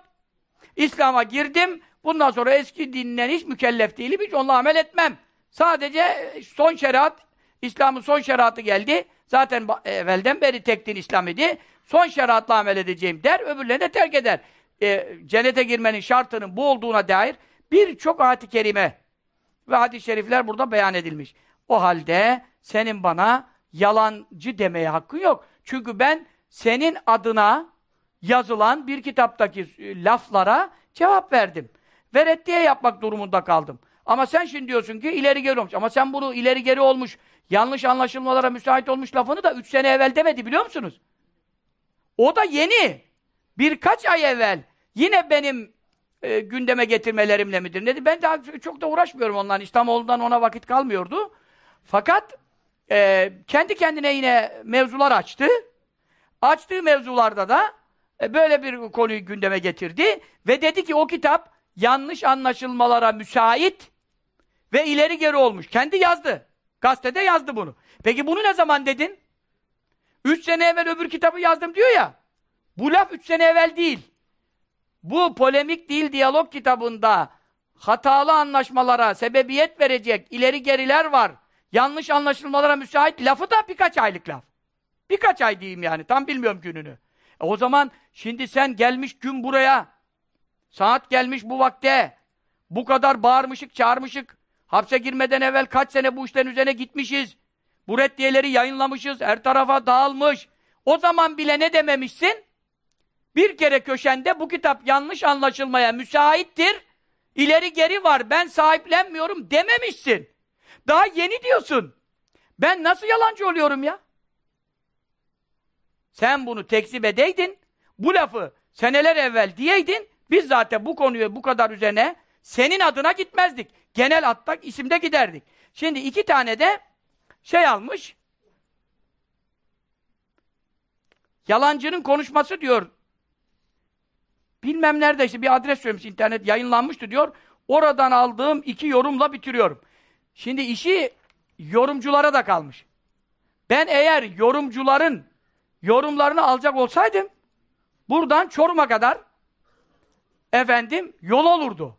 İslam'a girdim. Bundan sonra eski dinle hiç mükellef değilim. Hiç onunla amel etmem. Sadece son şeriat, İslam'ın son şeriatı geldi. Zaten evvelden beri tek din İslam idi. Son şeriatla amel edeceğim der. Öbürlerini de terk eder. E, cennete girmenin şartının bu olduğuna dair birçok ayet-i kerime ve hadis-i şerifler burada beyan edilmiş. O halde senin bana yalancı demeye hakkın yok. Çünkü ben senin adına yazılan bir kitaptaki e, laflara cevap verdim. Ve reddiye yapmak durumunda kaldım. Ama sen şimdi diyorsun ki ileri geri olmuş. Ama sen bunu ileri geri olmuş, yanlış anlaşılmalara müsait olmuş lafını da üç sene evvel demedi biliyor musunuz? O da yeni. Birkaç ay evvel yine benim e, gündeme getirmelerimle midir? Dedi. Ben daha çok da uğraşmıyorum ondan. İstanbul'dan ona vakit kalmıyordu. Fakat e, kendi kendine yine mevzular açtı. Açtığı mevzularda da e, böyle bir konuyu gündeme getirdi ve dedi ki o kitap yanlış anlaşılmalara müsait ve ileri geri olmuş. Kendi yazdı. Gazetede yazdı bunu. Peki bunu ne zaman dedin? Üç sene evvel öbür kitabı yazdım diyor ya. Bu laf üç sene evvel değil. Bu polemik değil diyalog kitabında hatalı anlaşmalara sebebiyet verecek ileri geriler var. Yanlış anlaşılmalara müsait lafı da birkaç aylık laf. Birkaç ay diyeyim yani. Tam bilmiyorum gününü. E o zaman şimdi sen gelmiş gün buraya, saat gelmiş bu vakte, bu kadar bağırmışık, çağırmışık, hapse girmeden evvel kaç sene bu işlerin üzerine gitmişiz, bu reddiyeleri yayınlamışız, her tarafa dağılmış. O zaman bile ne dememişsin? Bir kere köşende bu kitap yanlış anlaşılmaya müsaittir, ileri geri var, ben sahiplenmiyorum dememişsin. Daha yeni diyorsun. Ben nasıl yalancı oluyorum ya? Sen bunu tekzip edeydin, bu lafı seneler evvel diyeydin, biz zaten bu konuyu bu kadar üzerine senin adına gitmezdik. Genel attak isimde giderdik. Şimdi iki tane de şey almış. Yalancının konuşması diyor. Bilmem nerede işte bir adres söylemiş internet yayınlanmıştı diyor. Oradan aldığım iki yorumla bitiriyorum. Şimdi işi yorumculara da kalmış. Ben eğer yorumcuların yorumlarını alacak olsaydım buradan Çorum'a kadar efendim yol olurdu.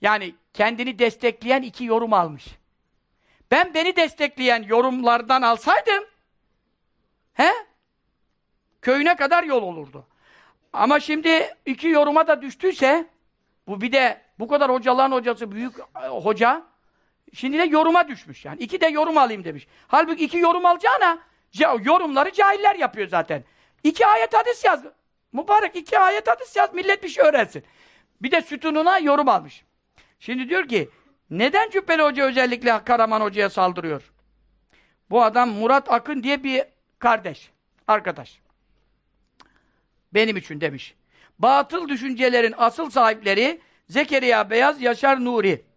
Yani kendini destekleyen iki yorum almış. Ben beni destekleyen yorumlardan alsaydım he? Köyüne kadar yol olurdu. Ama şimdi iki yoruma da düştüyse bu bir de bu kadar hocaların hocası büyük e, hoca şimdi de yoruma düşmüş yani. iki de yorum alayım demiş. Halbuki iki yorum alacağına yorumları cahiller yapıyor zaten. İki ayet hadis yaz. Mübarek iki ayet hadis yaz millet bir şey öğrensin. Bir de sütununa yorum almış. Şimdi diyor ki neden Cübbeli Hoca özellikle Karaman Hoca'ya saldırıyor? Bu adam Murat Akın diye bir kardeş, arkadaş. Benim için demiş. Batıl düşüncelerin asıl sahipleri Zekeriya Beyaz, Yaşar Nuri.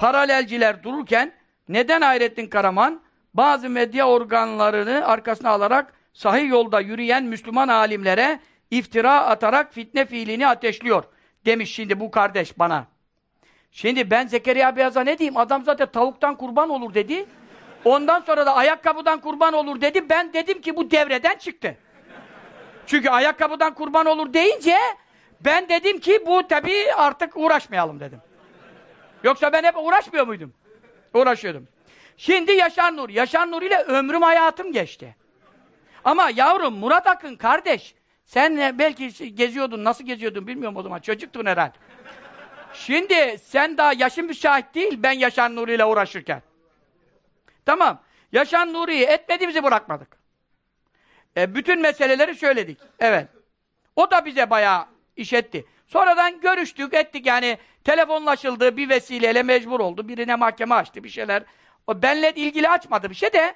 Paralelciler dururken neden Hayrettin Karaman bazı medya organlarını arkasına alarak sahih yolda yürüyen Müslüman alimlere iftira atarak fitne fiilini ateşliyor demiş şimdi bu kardeş bana. Şimdi ben Zekeriya Beyaz'a ne diyeyim? Adam zaten tavuktan kurban olur dedi. Ondan sonra da ayakkabıdan kurban olur dedi. Ben dedim ki bu devreden çıktı. Çünkü ayakkabıdan kurban olur deyince ben dedim ki bu tabii artık uğraşmayalım dedim. Yoksa ben hep uğraşmıyor muydum? Uğraşıyordum. Şimdi Yaşar Nur. Yaşar Nur ile ömrüm hayatım geçti. Ama yavrum Murat Akın kardeş sen belki geziyordun, nasıl geziyordun bilmiyorum o zaman. Çocuktun herhalde. Şimdi sen daha yaşın şahit değil ben Yaşar Nuri ile uğraşırken. Tamam. Yaşar Nuri'yi etmediğimizi bırakmadık. E, bütün meseleleri söyledik. Evet. O da bize bayağı iş etti. Sonradan görüştük, ettik yani telefonlaşıldı, bir vesileyle mecbur oldu. Birine mahkeme açtı bir şeyler. O benle ilgili açmadı bir şey de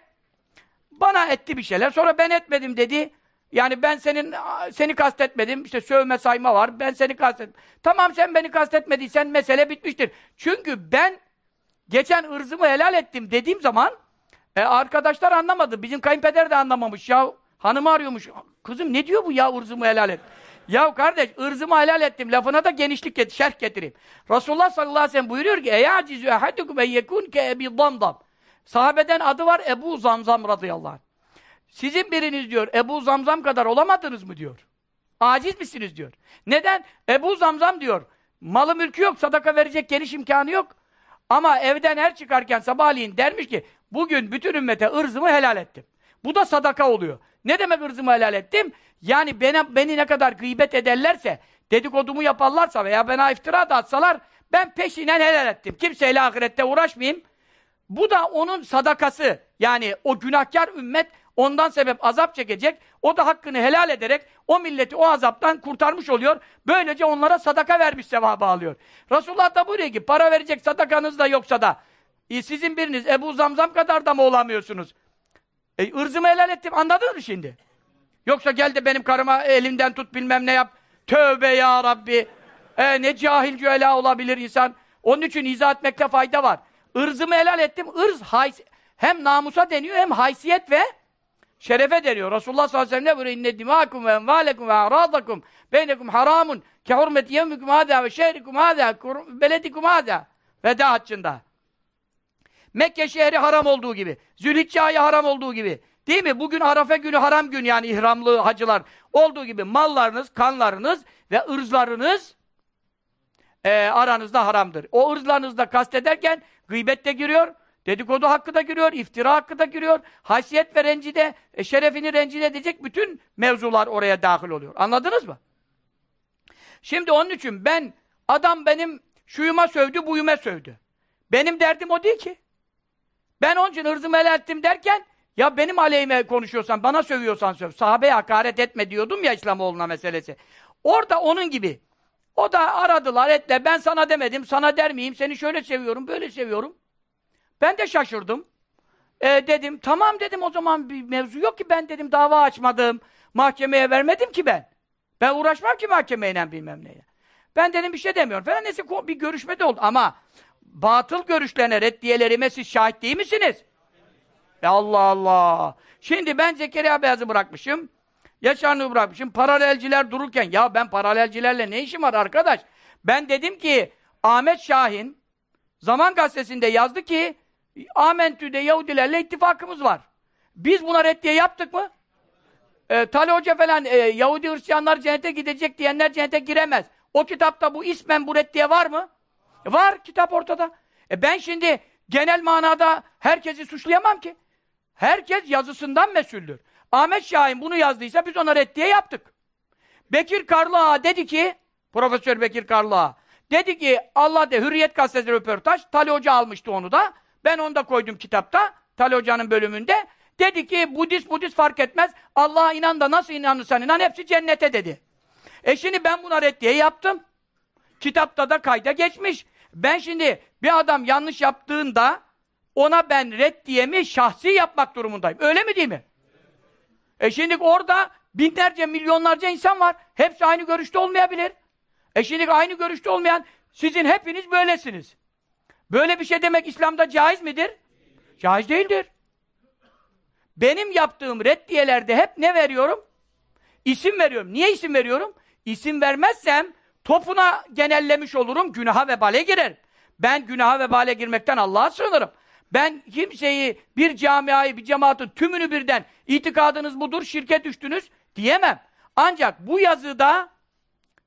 bana etti bir şeyler. Sonra ben etmedim dedi. Yani ben senin seni kastetmedim. İşte sövme sayma var. Ben seni kastet. Tamam sen beni kastetmediysen mesele bitmiştir. Çünkü ben geçen ırzımı helal ettim dediğim zaman e, arkadaşlar anlamadı. Bizim kayınpeder de anlamamış. Ya hanımı arıyormuş. Kızım ne diyor bu ya ırzımı helal et? Ya kardeş ırzımı helal ettim. Lafına da genişlik get şerh getireyim. Resulullah sallallahu aleyhi ve sellem buyuruyor ki en yekun ke ebi damdam. Sahabeden adı var Ebu Zamzam radıyallahu anh. Sizin biriniz diyor Ebu Zamzam kadar olamadınız mı diyor. Aciz misiniz diyor. Neden? Ebu Zamzam diyor. Malı mülkü yok, sadaka verecek geniş imkanı yok. Ama evden her çıkarken sabahleyin dermiş ki bugün bütün ümmete ırzımı helal ettim. Bu da sadaka oluyor. Ne demek ırzımı helal ettim? Yani beni, beni ne kadar gıybet ederlerse, dedikodumu yaparlarsa veya bana iftira da atsalar ben peşinen helal ettim. Kimseyle ahirette uğraşmayayım. Bu da onun sadakası. Yani o günahkar ümmet ondan sebep azap çekecek. O da hakkını helal ederek o milleti o azaptan kurtarmış oluyor. Böylece onlara sadaka vermiş sevabı alıyor. Resulullah da buyuruyor ki para verecek sadakanız da yoksa da e, sizin biriniz Ebu Zamzam kadar da mı olamıyorsunuz? E, ırzımı helal ettim anladınız mı şimdi? Yoksa gel de benim karıma elimden tut bilmem ne yap. Tövbe ya Rabbi. E, ne cahil cüela olabilir insan. Onun için izah etmekte fayda var. Irzımı helal ettim. Irz hem namusa deniyor hem haysiyet ve şerefe deniyor. Resulullah sallallahu aleyhi ve sellem ne buyuruyor? İnne dimâkum ve envâlekum ve arâdakum beynekum haramun ke hurmeti yevmikum hâdâ ve şehrikum hâdâ beledikum hâdâ veda haccında. Mekke şehri haram olduğu gibi, Zülhicce ayı haram olduğu gibi, değil mi? Bugün Arafa günü haram gün yani ihramlı hacılar olduğu gibi mallarınız, kanlarınız ve ırzlarınız e, aranızda haramdır. O ırzlarınızda kastederken gıybet de giriyor, dedikodu hakkı da giriyor, iftira hakkı da giriyor, haysiyet ve rencide, e, şerefini rencide edecek bütün mevzular oraya dahil oluyor. Anladınız mı? Şimdi onun için ben, adam benim şuyuma sövdü, buyuma sövdü. Benim derdim o değil ki. Ben onun için ırzımı helal ettim derken, ya benim aleyhime konuşuyorsan, bana sövüyorsan söv. Sahabeye hakaret etme diyordum ya İslamoğlu'na meselesi. Orada onun gibi. O da aradılar ettiler. Ben sana demedim, sana der miyim? Seni şöyle seviyorum, böyle seviyorum. Ben de şaşırdım. E, dedim, tamam dedim o zaman bir mevzu yok ki ben dedim dava açmadım. Mahkemeye vermedim ki ben. Ben uğraşmam ki mahkemeyle bilmem neyle. Ben dedim bir şey demiyorum falan. Neyse bir görüşme de oldu ama batıl görüşlerine, reddiyelerime siz şahit değil misiniz? Ya Allah Allah! Şimdi ben Zekeriya Beyaz'ı bırakmışım. Yaşarlı'yı bırakmışım. Paralelciler dururken, ya ben paralelcilerle ne işim var arkadaş? Ben dedim ki, Ahmet Şahin, Zaman Gazetesi'nde yazdı ki, Amentü'de Yahudilerle ittifakımız var. Biz buna reddiye yaptık mı? E, Tali Hoca falan, e, Yahudi Hristiyanlar cennete gidecek diyenler cennete giremez. O kitapta bu ismen bu reddiye var mı? E, var, kitap ortada. E ben şimdi genel manada herkesi suçlayamam ki. Herkes yazısından mesuldür. Ahmet Şahin bunu yazdıysa biz ona reddiye yaptık. Bekir Karlıağa dedi ki, Profesör Bekir Karlıağa, dedi ki Allah de Hürriyet Gazetesi röportaj, Tali Hoca almıştı onu da. Ben onu da koydum kitapta, Tali Hoca'nın bölümünde. Dedi ki Budist Budist fark etmez. Allah'a inan da nasıl inanırsan inan hepsi cennete dedi. E şimdi ben buna reddiye yaptım. Kitapta da kayda geçmiş. Ben şimdi bir adam yanlış yaptığında ona ben reddiyemi şahsi yapmak durumundayım. Öyle mi değil mi? E şimdi orada binlerce, milyonlarca insan var. Hepsi aynı görüşte olmayabilir. E şimdi aynı görüşte olmayan sizin hepiniz böylesiniz. Böyle bir şey demek İslam'da caiz midir? Caiz değildir. Benim yaptığım reddiyelerde hep ne veriyorum? İsim veriyorum. Niye isim veriyorum? İsim vermezsem topuna genellemiş olurum, günaha ve bale girerim. Ben günaha ve bale girmekten Allah'a sığınırım. Ben kimseyi, bir camiayı, bir cemaatin tümünü birden itikadınız budur, şirke düştünüz diyemem. Ancak bu yazıda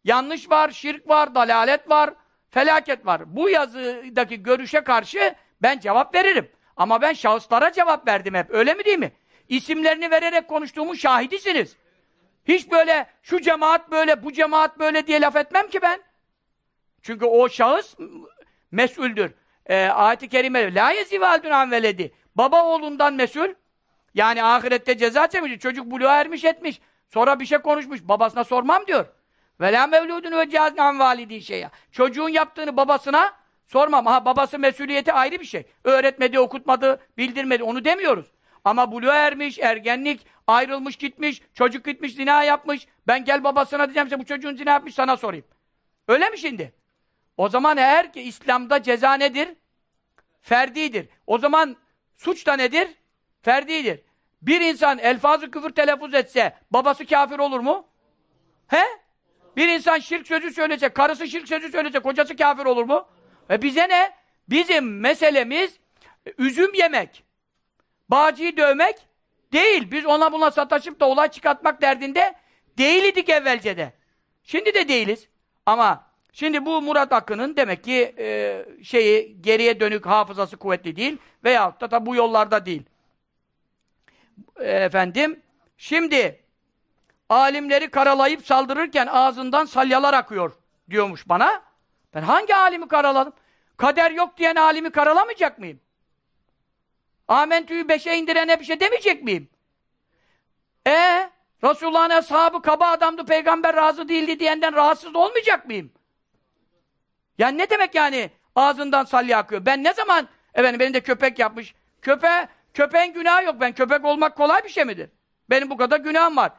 yanlış var, şirk var, dalalet var, felaket var. Bu yazıdaki görüşe karşı ben cevap veririm. Ama ben şahıslara cevap verdim hep. Öyle mi değil mi? İsimlerini vererek konuştuğumun şahidisiniz. Hiç böyle şu cemaat böyle, bu cemaat böyle diye laf etmem ki ben. Çünkü o şahıs mesuldür. Ee, ayet-i kerime la yezivaldun an veledi. Baba oğlundan mesul. Yani ahirette ceza çekmiş. Çocuk buluğa ermiş etmiş. Sonra bir şey konuşmuş. Babasına sormam diyor. Ve la mevludun ve cihazın an validi şeyya. Çocuğun yaptığını babasına sormam. Ha babası mesuliyeti ayrı bir şey. Öğretmedi, okutmadı, bildirmedi. Onu demiyoruz. Ama buluğa ermiş, ergenlik, ayrılmış gitmiş, çocuk gitmiş, zina yapmış. Ben gel babasına diyeceğim bu çocuğun zina yapmış sana sorayım. Öyle mi şimdi? O zaman eğer ki İslam'da ceza nedir? Ferdidir. O zaman suç da nedir? Ferdidir. Bir insan elfazı küfür telaffuz etse babası kafir olur mu? He? Bir insan şirk sözü söylese, karısı şirk sözü söylese kocası kafir olur mu? E bize ne? Bizim meselemiz üzüm yemek. Bağcıyı dövmek değil. Biz ona buna sataşıp da olay çıkartmak derdinde değildik evvelce de. Şimdi de değiliz. Ama şimdi bu Murat Akın'ın demek ki e, şeyi geriye dönük hafızası kuvvetli değil veyahut da, da bu yollarda değil. E, efendim şimdi alimleri karalayıp saldırırken ağzından salyalar akıyor diyormuş bana. Ben hangi alimi karaladım? Kader yok diyen alimi karalamayacak mıyım? Amentü'yü beşe indirene bir şey demeyecek miyim? E Resulullah'ın ashabı kaba adamdı, peygamber razı değildi diyenden rahatsız olmayacak mıyım? Yani ne demek yani ağzından salya akıyor? Ben ne zaman, efendim benim de köpek yapmış. Köpe, köpeğin günahı yok. Ben köpek olmak kolay bir şey midir? Benim bu kadar günahım var.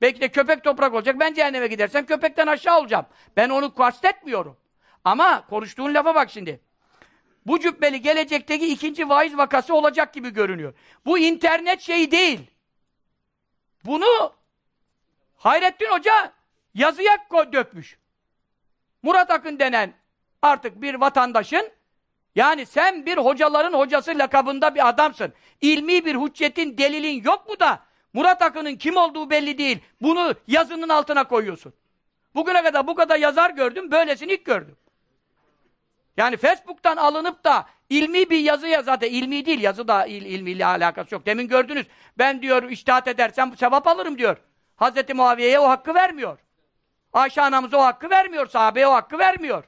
Belki de köpek toprak olacak. Ben cehenneme gidersem köpekten aşağı olacağım. Ben onu kastetmiyorum. Ama konuştuğun lafa bak şimdi. Bu cübbeli gelecekteki ikinci vaiz vakası olacak gibi görünüyor. Bu internet şeyi değil. Bunu Hayrettin Hoca yazıya dökmüş. Murat Akın denen artık bir vatandaşın yani sen bir hocaların hocası lakabında bir adamsın. İlmi bir hüccetin, delilin yok mu da Murat Akın'ın kim olduğu belli değil. Bunu yazının altına koyuyorsun. Bugüne kadar bu kadar yazar gördüm, böylesini ilk gördüm. Yani Facebook'tan alınıp da ilmi bir yazı ya zaten ilmi değil, yazı da il, ilmiyle alakası yok. Demin gördünüz, ben diyor iştihat edersem sevap alırım diyor. Hazreti Muaviye'ye o hakkı vermiyor. Ayşe anamıza o hakkı vermiyor, sahabeye o hakkı vermiyor.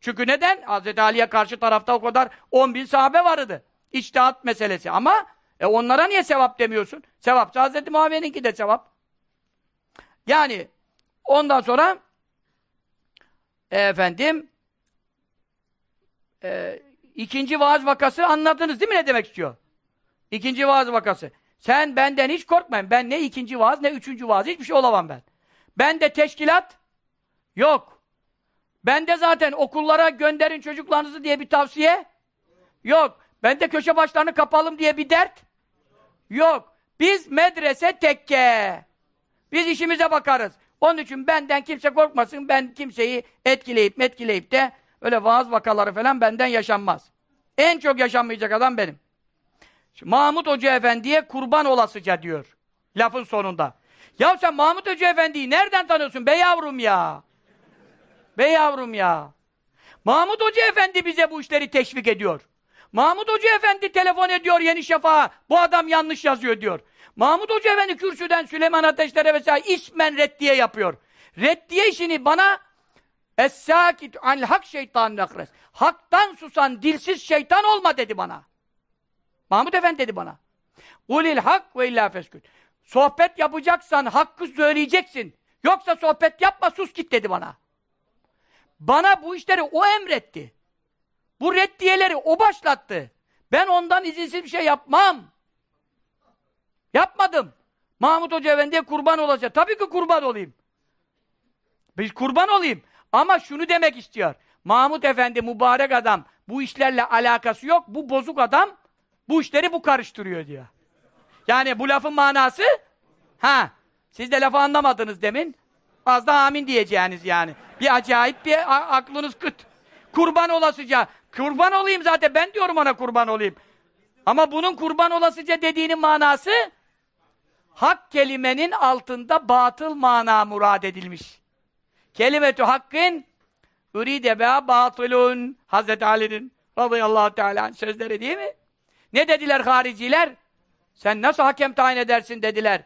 Çünkü neden? Hazreti Ali'ye karşı tarafta o kadar 10 bin sahabe vardı. İçtihat meselesi. Ama e onlara niye sevap demiyorsun? Sevapsa Hazreti Muaviye'ninki de sevap. Yani ondan sonra e, efendim e, ikinci vaaz vakası anladınız değil mi ne demek istiyor? İkinci vaaz vakası. Sen benden hiç korkmayın. Ben ne ikinci vaaz ne üçüncü vaaz hiçbir şey olamam ben. Ben de teşkilat yok. Ben de zaten okullara gönderin çocuklarınızı diye bir tavsiye Yok. Ben de köşe başlarını kapalım diye bir dert. Yok. Biz medrese tekke. Biz işimize bakarız. Onun için benden kimse korkmasın. Ben kimseyi etkileyip etkileyip de öyle vaaz vakaları falan benden yaşanmaz. En çok yaşanmayacak adam benim. Mahmut Hoca Efendi'ye kurban olasıca diyor. Lafın sonunda. Ya sen Mahmut Hoca Efendi'yi nereden tanıyorsun be yavrum ya? Be yavrum ya. Mahmut Hoca Efendi bize bu işleri teşvik ediyor. Mahmut Hoca Efendi telefon ediyor Yeni Şafak'a. Bu adam yanlış yazıyor diyor. Mahmut Hoca Efendi kürsüden Süleyman Ateşler'e vesaire ismen reddiye yapıyor. Reddiye işini bana Es-sâkit anil hak şeytan nakres. Haktan susan dilsiz şeytan olma dedi bana. Mahmut Efendi dedi bana. Ulil hak ve illâ feskut. Sohbet yapacaksan hakkı söyleyeceksin. Yoksa sohbet yapma sus git dedi bana. Bana bu işleri o emretti. Bu reddiyeleri o başlattı. Ben ondan izinsiz bir şey yapmam. Yapmadım. Mahmut Hoca Efendi'ye kurban olacak. Tabii ki kurban olayım. Biz kurban olayım. Ama şunu demek istiyor. Mahmut Efendi mübarek adam. Bu işlerle alakası yok. Bu bozuk adam bu işleri bu karıştırıyor diyor. Yani bu lafın manası ha siz de lafı anlamadınız demin. Az da amin diyeceğiniz yani. Bir acayip bir aklınız kıt. Kurban olasıca. Kurban olayım zaten. Ben diyorum ona kurban olayım. Ama bunun kurban olasıca dediğinin manası hak kelimenin altında batıl mana murad edilmiş. Kelimetü hakkın üride be batılun Hazreti Ali'nin radıyallahu teala sözleri değil mi? Ne dediler hariciler? Sen nasıl hakem tayin edersin dediler.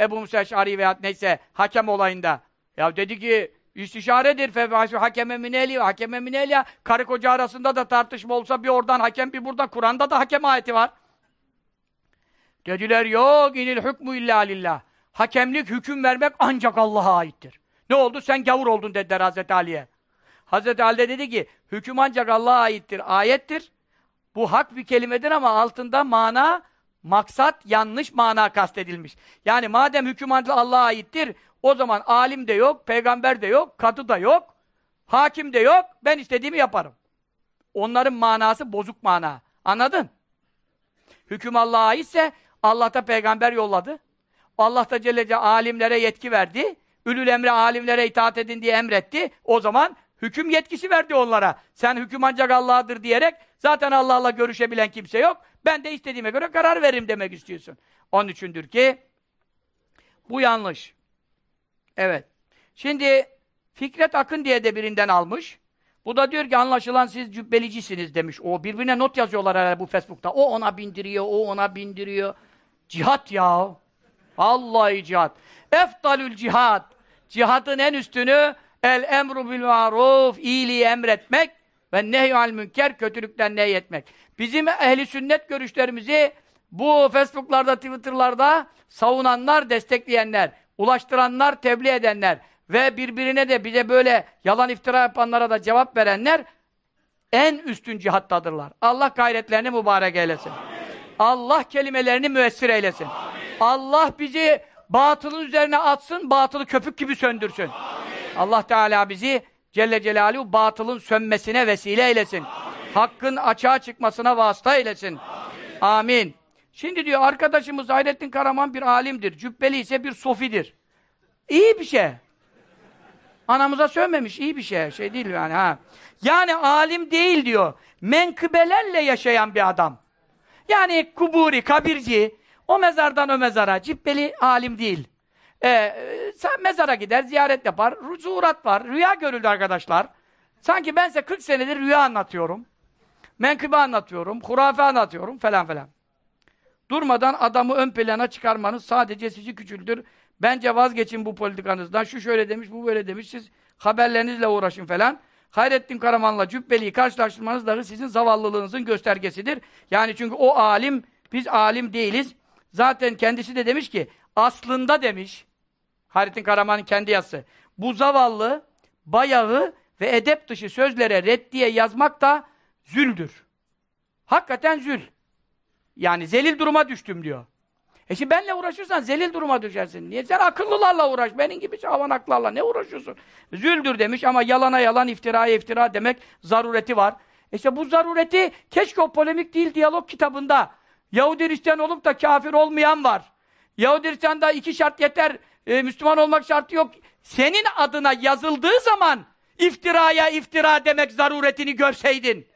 Ebu Musa Şari veya neyse hakem olayında. Ya dedi ki istişaredir fevâşu hakeme mineli hakeme mineli karı koca arasında da tartışma olsa bir oradan hakem bir buradan Kur'an'da da hakem ayeti var. Dediler yok inil hükmü illa lillah. Hakemlik hüküm vermek ancak Allah'a aittir. Ne oldu? Sen gavur oldun dediler Hazreti Ali'ye. Hazreti Ali de dedi ki hüküm ancak Allah'a aittir, ayettir. Bu hak bir kelimedir ama altında mana, maksat yanlış mana kastedilmiş. Yani madem hüküm Allah'a aittir, o zaman alim de yok, peygamber de yok, kadı da yok, hakim de yok, ben istediğimi yaparım. Onların manası bozuk mana. Anladın? Hüküm Allah'a aitse Allah da peygamber yolladı. Allah da Celle Celle alimlere yetki verdi. Ülül emre alimlere itaat edin diye emretti. O zaman hüküm yetkisi verdi onlara. Sen hüküm ancak Allah'dır diyerek zaten Allah'la görüşebilen kimse yok. Ben de istediğime göre karar veririm demek istiyorsun. Onun üçündür ki bu yanlış. Evet. Şimdi Fikret Akın diye de birinden almış. Bu da diyor ki anlaşılan siz cübbelicisiniz demiş. O birbirine not yazıyorlar herhalde bu Facebook'ta. O ona bindiriyor, o ona bindiriyor. Cihat ya. Vallahi cihat. Eftalül cihat. Cihadın en üstünü el emru bil maruf, iyiliği emretmek ve nehyal münker, kötülükten nehyetmek. Bizim ehli sünnet görüşlerimizi bu Facebook'larda, Twitter'larda savunanlar, destekleyenler, ulaştıranlar, tebliğ edenler ve birbirine de bize böyle yalan iftira yapanlara da cevap verenler en üstün cihattadırlar. Allah gayretlerini mübarek eylesin. Amin. Allah kelimelerini müessir eylesin. Amin. Allah bizi batılın üzerine atsın, batılı köpük gibi söndürsün. Amin. Allah Teala bizi Celle Celaluhu batılın sönmesine vesile eylesin. Amin. Hakkın açığa çıkmasına vasıta eylesin. Amin. Amin. Şimdi diyor arkadaşımız Hayrettin Karaman bir alimdir. Cübbeli ise bir sofidir. İyi bir şey. Anamıza sövmemiş. iyi bir şey. Şey değil yani ha. Yani alim değil diyor. Menkıbelerle yaşayan bir adam. Yani kuburi, kabirci, o mezardan o mezara, cibbeli alim değil. Ee, mezara gider, ziyaret yapar, zuhurat var, rüya görüldü arkadaşlar. Sanki ben size 40 senedir rüya anlatıyorum. Menkıbe anlatıyorum, hurafe anlatıyorum falan falan. Durmadan adamı ön plana çıkarmanız sadece sizi küçüldür. Bence vazgeçin bu politikanızdan. Şu şöyle demiş, bu böyle demiş. Siz haberlerinizle uğraşın falan. Hayrettin Karaman'la Cübbeli'yi karşılaştırmanız dahi sizin zavallılığınızın göstergesidir. Yani çünkü o alim, biz alim değiliz. Zaten kendisi de demiş ki, aslında demiş, Hayrettin Karaman'ın kendi yazısı, bu zavallı, bayağı ve edep dışı sözlere reddiye yazmak da züldür. Hakikaten zül. Yani zelil duruma düştüm diyor. E şimdi benle uğraşırsan zelil duruma düşersin. Niye? Sen akıllılarla uğraş. Benim gibi havanaklarla ne uğraşıyorsun? Züldür demiş ama yalana yalan, iftiraya iftira demek zarureti var. İşte bu zarureti keşke o polemik değil diyalog kitabında Yahudi Hristiyan olup da kafir olmayan var. Yahudi Hristiyan'da iki şart yeter, e, Müslüman olmak şartı yok. Senin adına yazıldığı zaman iftiraya iftira demek zaruretini görseydin.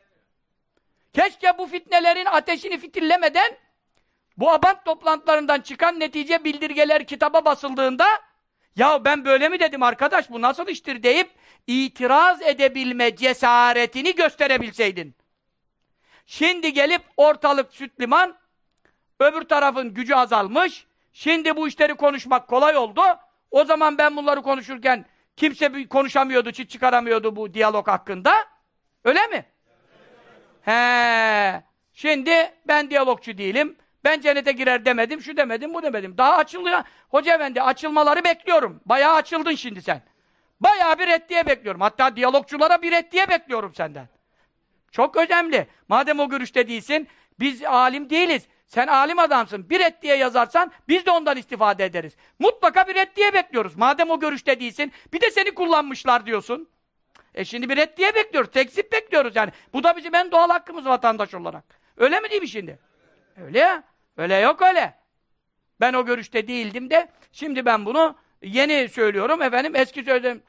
Keşke bu fitnelerin ateşini fitillemeden bu abant toplantılarından çıkan netice bildirgeler kitaba basıldığında ya ben böyle mi dedim arkadaş bu nasıl iştir deyip itiraz edebilme cesaretini gösterebilseydin. Şimdi gelip ortalık süt liman öbür tarafın gücü azalmış şimdi bu işleri konuşmak kolay oldu. O zaman ben bunları konuşurken kimse konuşamıyordu, çıt çıkaramıyordu bu diyalog hakkında. Öyle mi? He. Şimdi ben diyalogçu değilim. Ben cennete girer demedim, şu demedim, bu demedim. Daha açılıyor. Hoca efendi açılmaları bekliyorum. Bayağı açıldın şimdi sen. Bayağı bir reddiye bekliyorum. Hatta diyalogçulara bir reddiye bekliyorum senden. Çok önemli. Madem o görüşte değilsin, biz alim değiliz. Sen alim adamsın. Bir reddiye yazarsan biz de ondan istifade ederiz. Mutlaka bir reddiye bekliyoruz. Madem o görüşte değilsin, bir de seni kullanmışlar diyorsun. E şimdi bir reddiye bekliyoruz. Tekzip bekliyoruz yani. Bu da bizim en doğal hakkımız vatandaş olarak. Öyle mi değil mi şimdi? Öyle ya. Öyle yok öyle. Ben o görüşte değildim de şimdi ben bunu yeni söylüyorum efendim eski sözlerim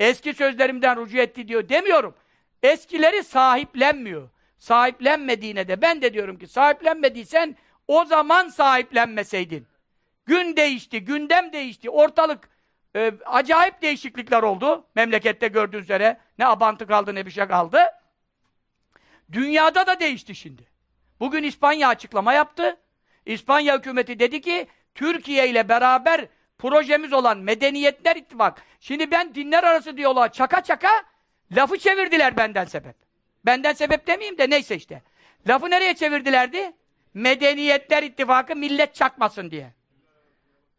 eski sözlerimden rücu etti diyor demiyorum. Eskileri sahiplenmiyor. Sahiplenmediğine de ben de diyorum ki sahiplenmediysen o zaman sahiplenmeseydin. Gün değişti, gündem değişti, ortalık e, acayip değişiklikler oldu. Memlekette gördüğünüz üzere ne abantı kaldı ne bir şey kaldı. Dünyada da değişti şimdi. Bugün İspanya açıklama yaptı. İspanya hükümeti dedi ki Türkiye ile beraber projemiz olan Medeniyetler İttifak. Şimdi ben dinler arası diyorlar çaka çaka lafı çevirdiler benden sebep. Benden sebep demeyeyim de neyse işte. Lafı nereye çevirdilerdi? Medeniyetler İttifakı millet çakmasın diye.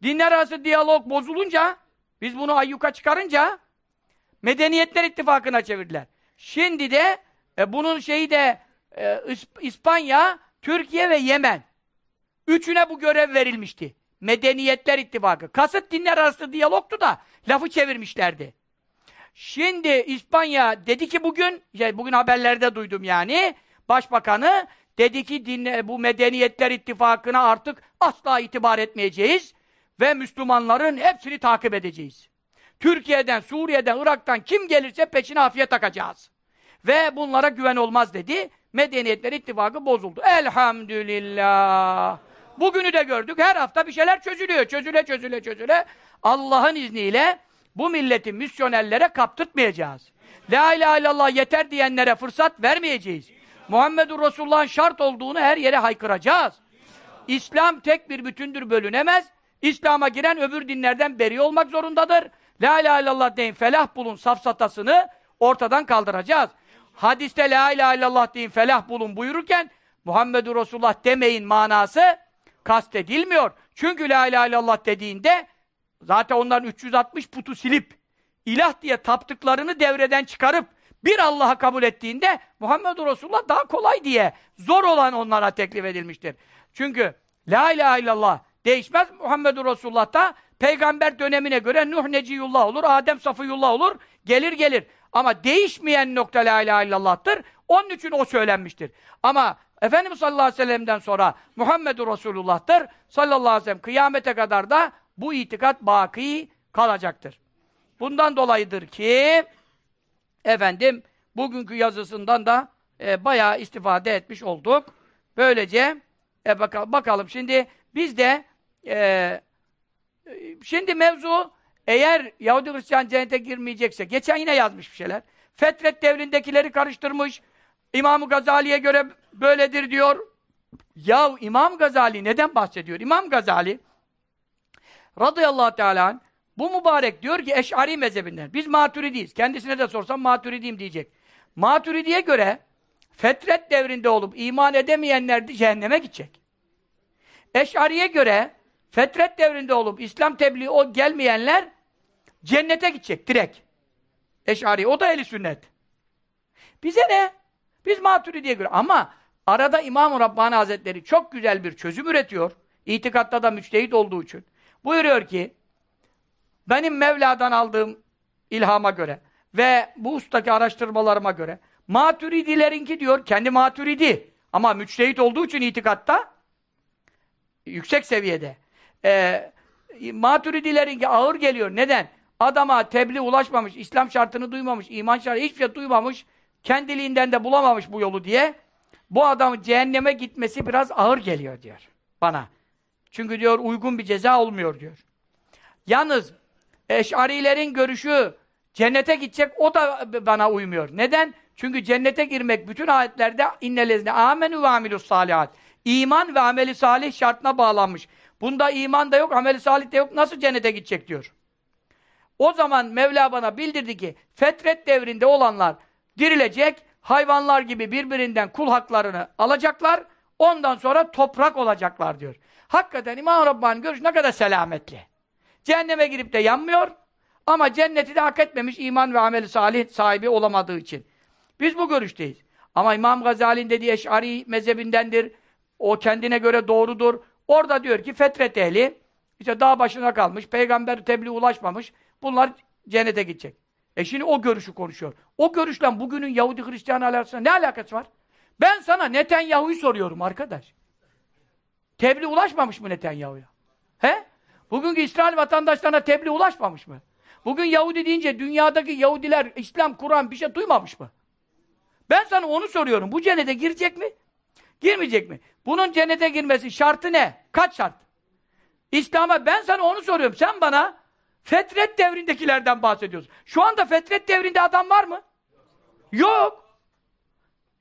Dinler arası diyalog bozulunca biz bunu ayyuka çıkarınca Medeniyetler İttifakı'na çevirdiler. Şimdi de e, bunun şeyi de e, İspanya, Türkiye ve Yemen. Üçüne bu görev verilmişti. Medeniyetler İttifakı. Kasıt dinler arası diyalogtu da lafı çevirmişlerdi. Şimdi İspanya dedi ki bugün, şey, bugün haberlerde duydum yani, başbakanı dedi ki dinle, bu Medeniyetler İttifakı'na artık asla itibar etmeyeceğiz ve Müslümanların hepsini takip edeceğiz. Türkiye'den, Suriye'den, Irak'tan kim gelirse peşine afiye takacağız. Ve bunlara güven olmaz dedi. Medeniyetler ittifakı bozuldu. Elhamdülillah. Bugünü de gördük. Her hafta bir şeyler çözülüyor. Çözüle çözüle çözüle. Allah'ın izniyle bu milleti misyonerlere kaptırtmayacağız. La ilahe illallah yeter diyenlere fırsat vermeyeceğiz. Muhammedur Resulullah'ın şart olduğunu her yere haykıracağız. İslam tek bir bütündür bölünemez. İslam'a giren öbür dinlerden beri olmak zorundadır. La ilahe illallah deyin, felah bulun safsatasını ortadan kaldıracağız. Hadiste la ilahe illallah deyin, felah bulun buyururken Muhammedur Resulullah demeyin manası kastedilmiyor. Çünkü la ilahe illallah dediğinde zaten onların 360 putu silip ilah diye taptıklarını devreden çıkarıp bir Allah'a kabul ettiğinde Muhammedur Resulullah daha kolay diye zor olan onlara teklif edilmiştir. Çünkü la ilahe illallah değişmez Muhammedur Resulullah da peygamber dönemine göre Nuh Neciyullah olur, Adem Safiyullah olur, gelir gelir. Ama değişmeyen nokta la ilahe illallah'tır. Onun için o söylenmiştir. Ama Efendimiz sallallahu aleyhi ve sellem'den sonra Muhammedur Resulullah'tır. Sallallahu aleyhi ve sellem kıyamete kadar da bu itikat baki kalacaktır. Bundan dolayıdır ki efendim bugünkü yazısından da e, bayağı istifade etmiş olduk. Böylece e, bakalım, bakalım şimdi biz de e, şimdi mevzu eğer Yahudi Hristiyan cennete girmeyecekse, geçen yine yazmış bir şeyler. Fetret devrindekileri karıştırmış. İmam Gazali'ye göre böyledir diyor. Ya İmam Gazali neden bahsediyor? İmam Gazali radıyallahu teala bu mübarek diyor ki Eş'ari mezhebinden. Biz maturidiyiz. Kendisine de sorsam maturidiyim diyecek. Maturidiye göre fetret devrinde olup iman edemeyenler de cehenneme gidecek. Eş'ariye göre fetret devrinde olup İslam tebliği o gelmeyenler cennete gidecek direkt. Eş'ari o da eli sünnet. Bize ne? Biz maturidiye göre ama arada İmam-ı Rabbani Hazretleri çok güzel bir çözüm üretiyor. İtikatta da müçtehit olduğu için. Buyuruyor ki benim Mevla'dan aldığım ilhama göre ve bu ustaki araştırmalarıma göre Maturidilerinki diyor, kendi Maturidi ama müçtehit olduğu için itikatta yüksek seviyede. Ee, Maturidilerinki ağır geliyor. Neden? Adama tebliğ ulaşmamış, İslam şartını duymamış, iman şartı hiçbir şey duymamış, kendiliğinden de bulamamış bu yolu diye bu adamın cehenneme gitmesi biraz ağır geliyor diyor bana. Çünkü diyor uygun bir ceza olmuyor diyor. Yalnız Eş'arilerin görüşü cennete gidecek o da bana uymuyor. Neden? Çünkü cennete girmek bütün ayetlerde innelezne amenü ve amilus salihat. İman ve ameli salih şartına bağlanmış. Bunda iman da yok, ameli salih de yok. Nasıl cennete gidecek diyor. O zaman Mevla bana bildirdi ki fetret devrinde olanlar dirilecek, hayvanlar gibi birbirinden kul haklarını alacaklar, ondan sonra toprak olacaklar diyor. Hakikaten İmam Rabbani görüş ne kadar selametli. Cehenneme girip de yanmıyor ama cenneti de hak etmemiş iman ve ameli salih sahibi olamadığı için. Biz bu görüşteyiz. Ama İmam Gazali'nin dediği Eş'ari mezhebindendir. O kendine göre doğrudur. Orada diyor ki fetret ehli işte dağ başına kalmış, peygamber tebliğ ulaşmamış. Bunlar cennete gidecek. E şimdi o görüşü konuşuyor. O görüşle bugünün Yahudi Hristiyan alakası ne alakası var? Ben sana Netanyahu'yu soruyorum arkadaş. Tebliğ ulaşmamış mı Netanyahu'ya? He? Bugünkü İsrail vatandaşlarına tebliğ ulaşmamış mı? Bugün Yahudi deyince dünyadaki Yahudiler İslam, Kur'an bir şey duymamış mı? Ben sana onu soruyorum. Bu cennete girecek mi? Girmeyecek mi? Bunun cennete girmesi şartı ne? Kaç şart? İslam'a ben sana onu soruyorum. Sen bana fetret devrindekilerden bahsediyorsun. Şu anda fetret devrinde adam var mı? Yok.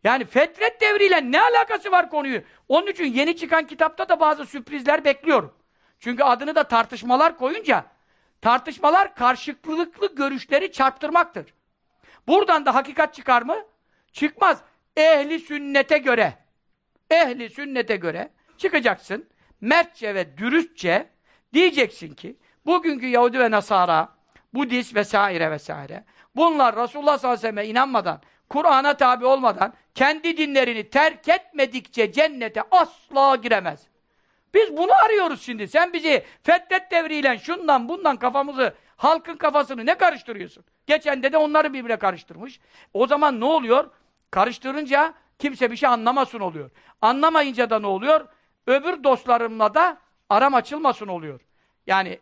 Yani fetret devriyle ne alakası var konuyu? Onun için yeni çıkan kitapta da bazı sürprizler bekliyorum. Çünkü adını da tartışmalar koyunca tartışmalar karşılıklı görüşleri çarptırmaktır. Buradan da hakikat çıkar mı? Çıkmaz. Ehli sünnete göre ehli sünnete göre çıkacaksın. Mertçe ve dürüstçe diyeceksin ki bugünkü Yahudi ve Nasara, Budist vesaire vesaire bunlar Resulullah sallallahu aleyhi ve selleme inanmadan, Kur'an'a tabi olmadan kendi dinlerini terk etmedikçe cennete asla giremez. Biz bunu arıyoruz şimdi. Sen bizi fetret devriyle şundan bundan kafamızı, halkın kafasını ne karıştırıyorsun? Geçen de onları birbirine karıştırmış. O zaman ne oluyor? Karıştırınca kimse bir şey anlamasın oluyor. Anlamayınca da ne oluyor? Öbür dostlarımla da aram açılmasın oluyor. Yani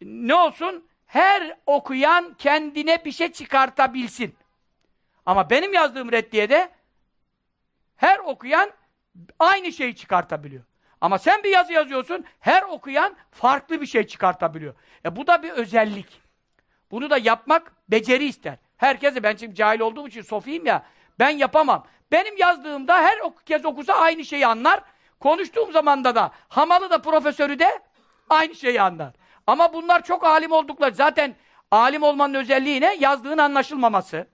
ne olsun? Her okuyan kendine bir şey çıkartabilsin. Ama benim yazdığım reddiyede her okuyan aynı şeyi çıkartabiliyor. Ama sen bir yazı yazıyorsun, her okuyan farklı bir şey çıkartabiliyor. E bu da bir özellik. Bunu da yapmak beceri ister. Herkese, ben şimdi cahil olduğum için sofiyim ya, ben yapamam. Benim yazdığımda her kez okusa aynı şeyi anlar. Konuştuğum zamanda da hamalı da profesörü de aynı şeyi anlar. Ama bunlar çok alim oldukları. Zaten alim olmanın özelliği ne? Yazdığın anlaşılmaması.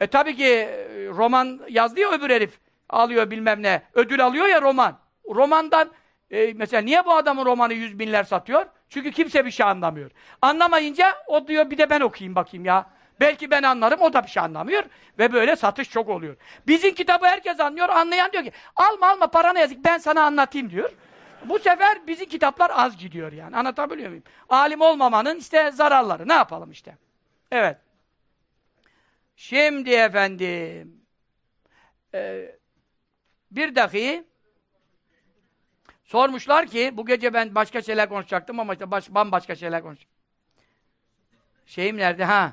E tabii ki e, roman yazdı ya öbür herif. Alıyor bilmem ne. Ödül alıyor ya roman. Romandan e, mesela niye bu adamın romanı yüz binler satıyor? Çünkü kimse bir şey anlamıyor. Anlamayınca o diyor bir de ben okuyayım bakayım ya. Belki ben anlarım, o da bir şey anlamıyor. Ve böyle satış çok oluyor. Bizim kitabı herkes anlıyor, anlayan diyor ki alma alma parana yazık ben sana anlatayım diyor. Bu sefer bizim kitaplar az gidiyor yani. Anlatabiliyor muyum? Alim olmamanın işte zararları. Ne yapalım işte. Evet. Şimdi efendim e, bir dahi sormuşlar ki bu gece ben başka şeyler konuşacaktım ama işte baş, bambaşka şeyler konuşacağım. Şeyim nerede? Ha.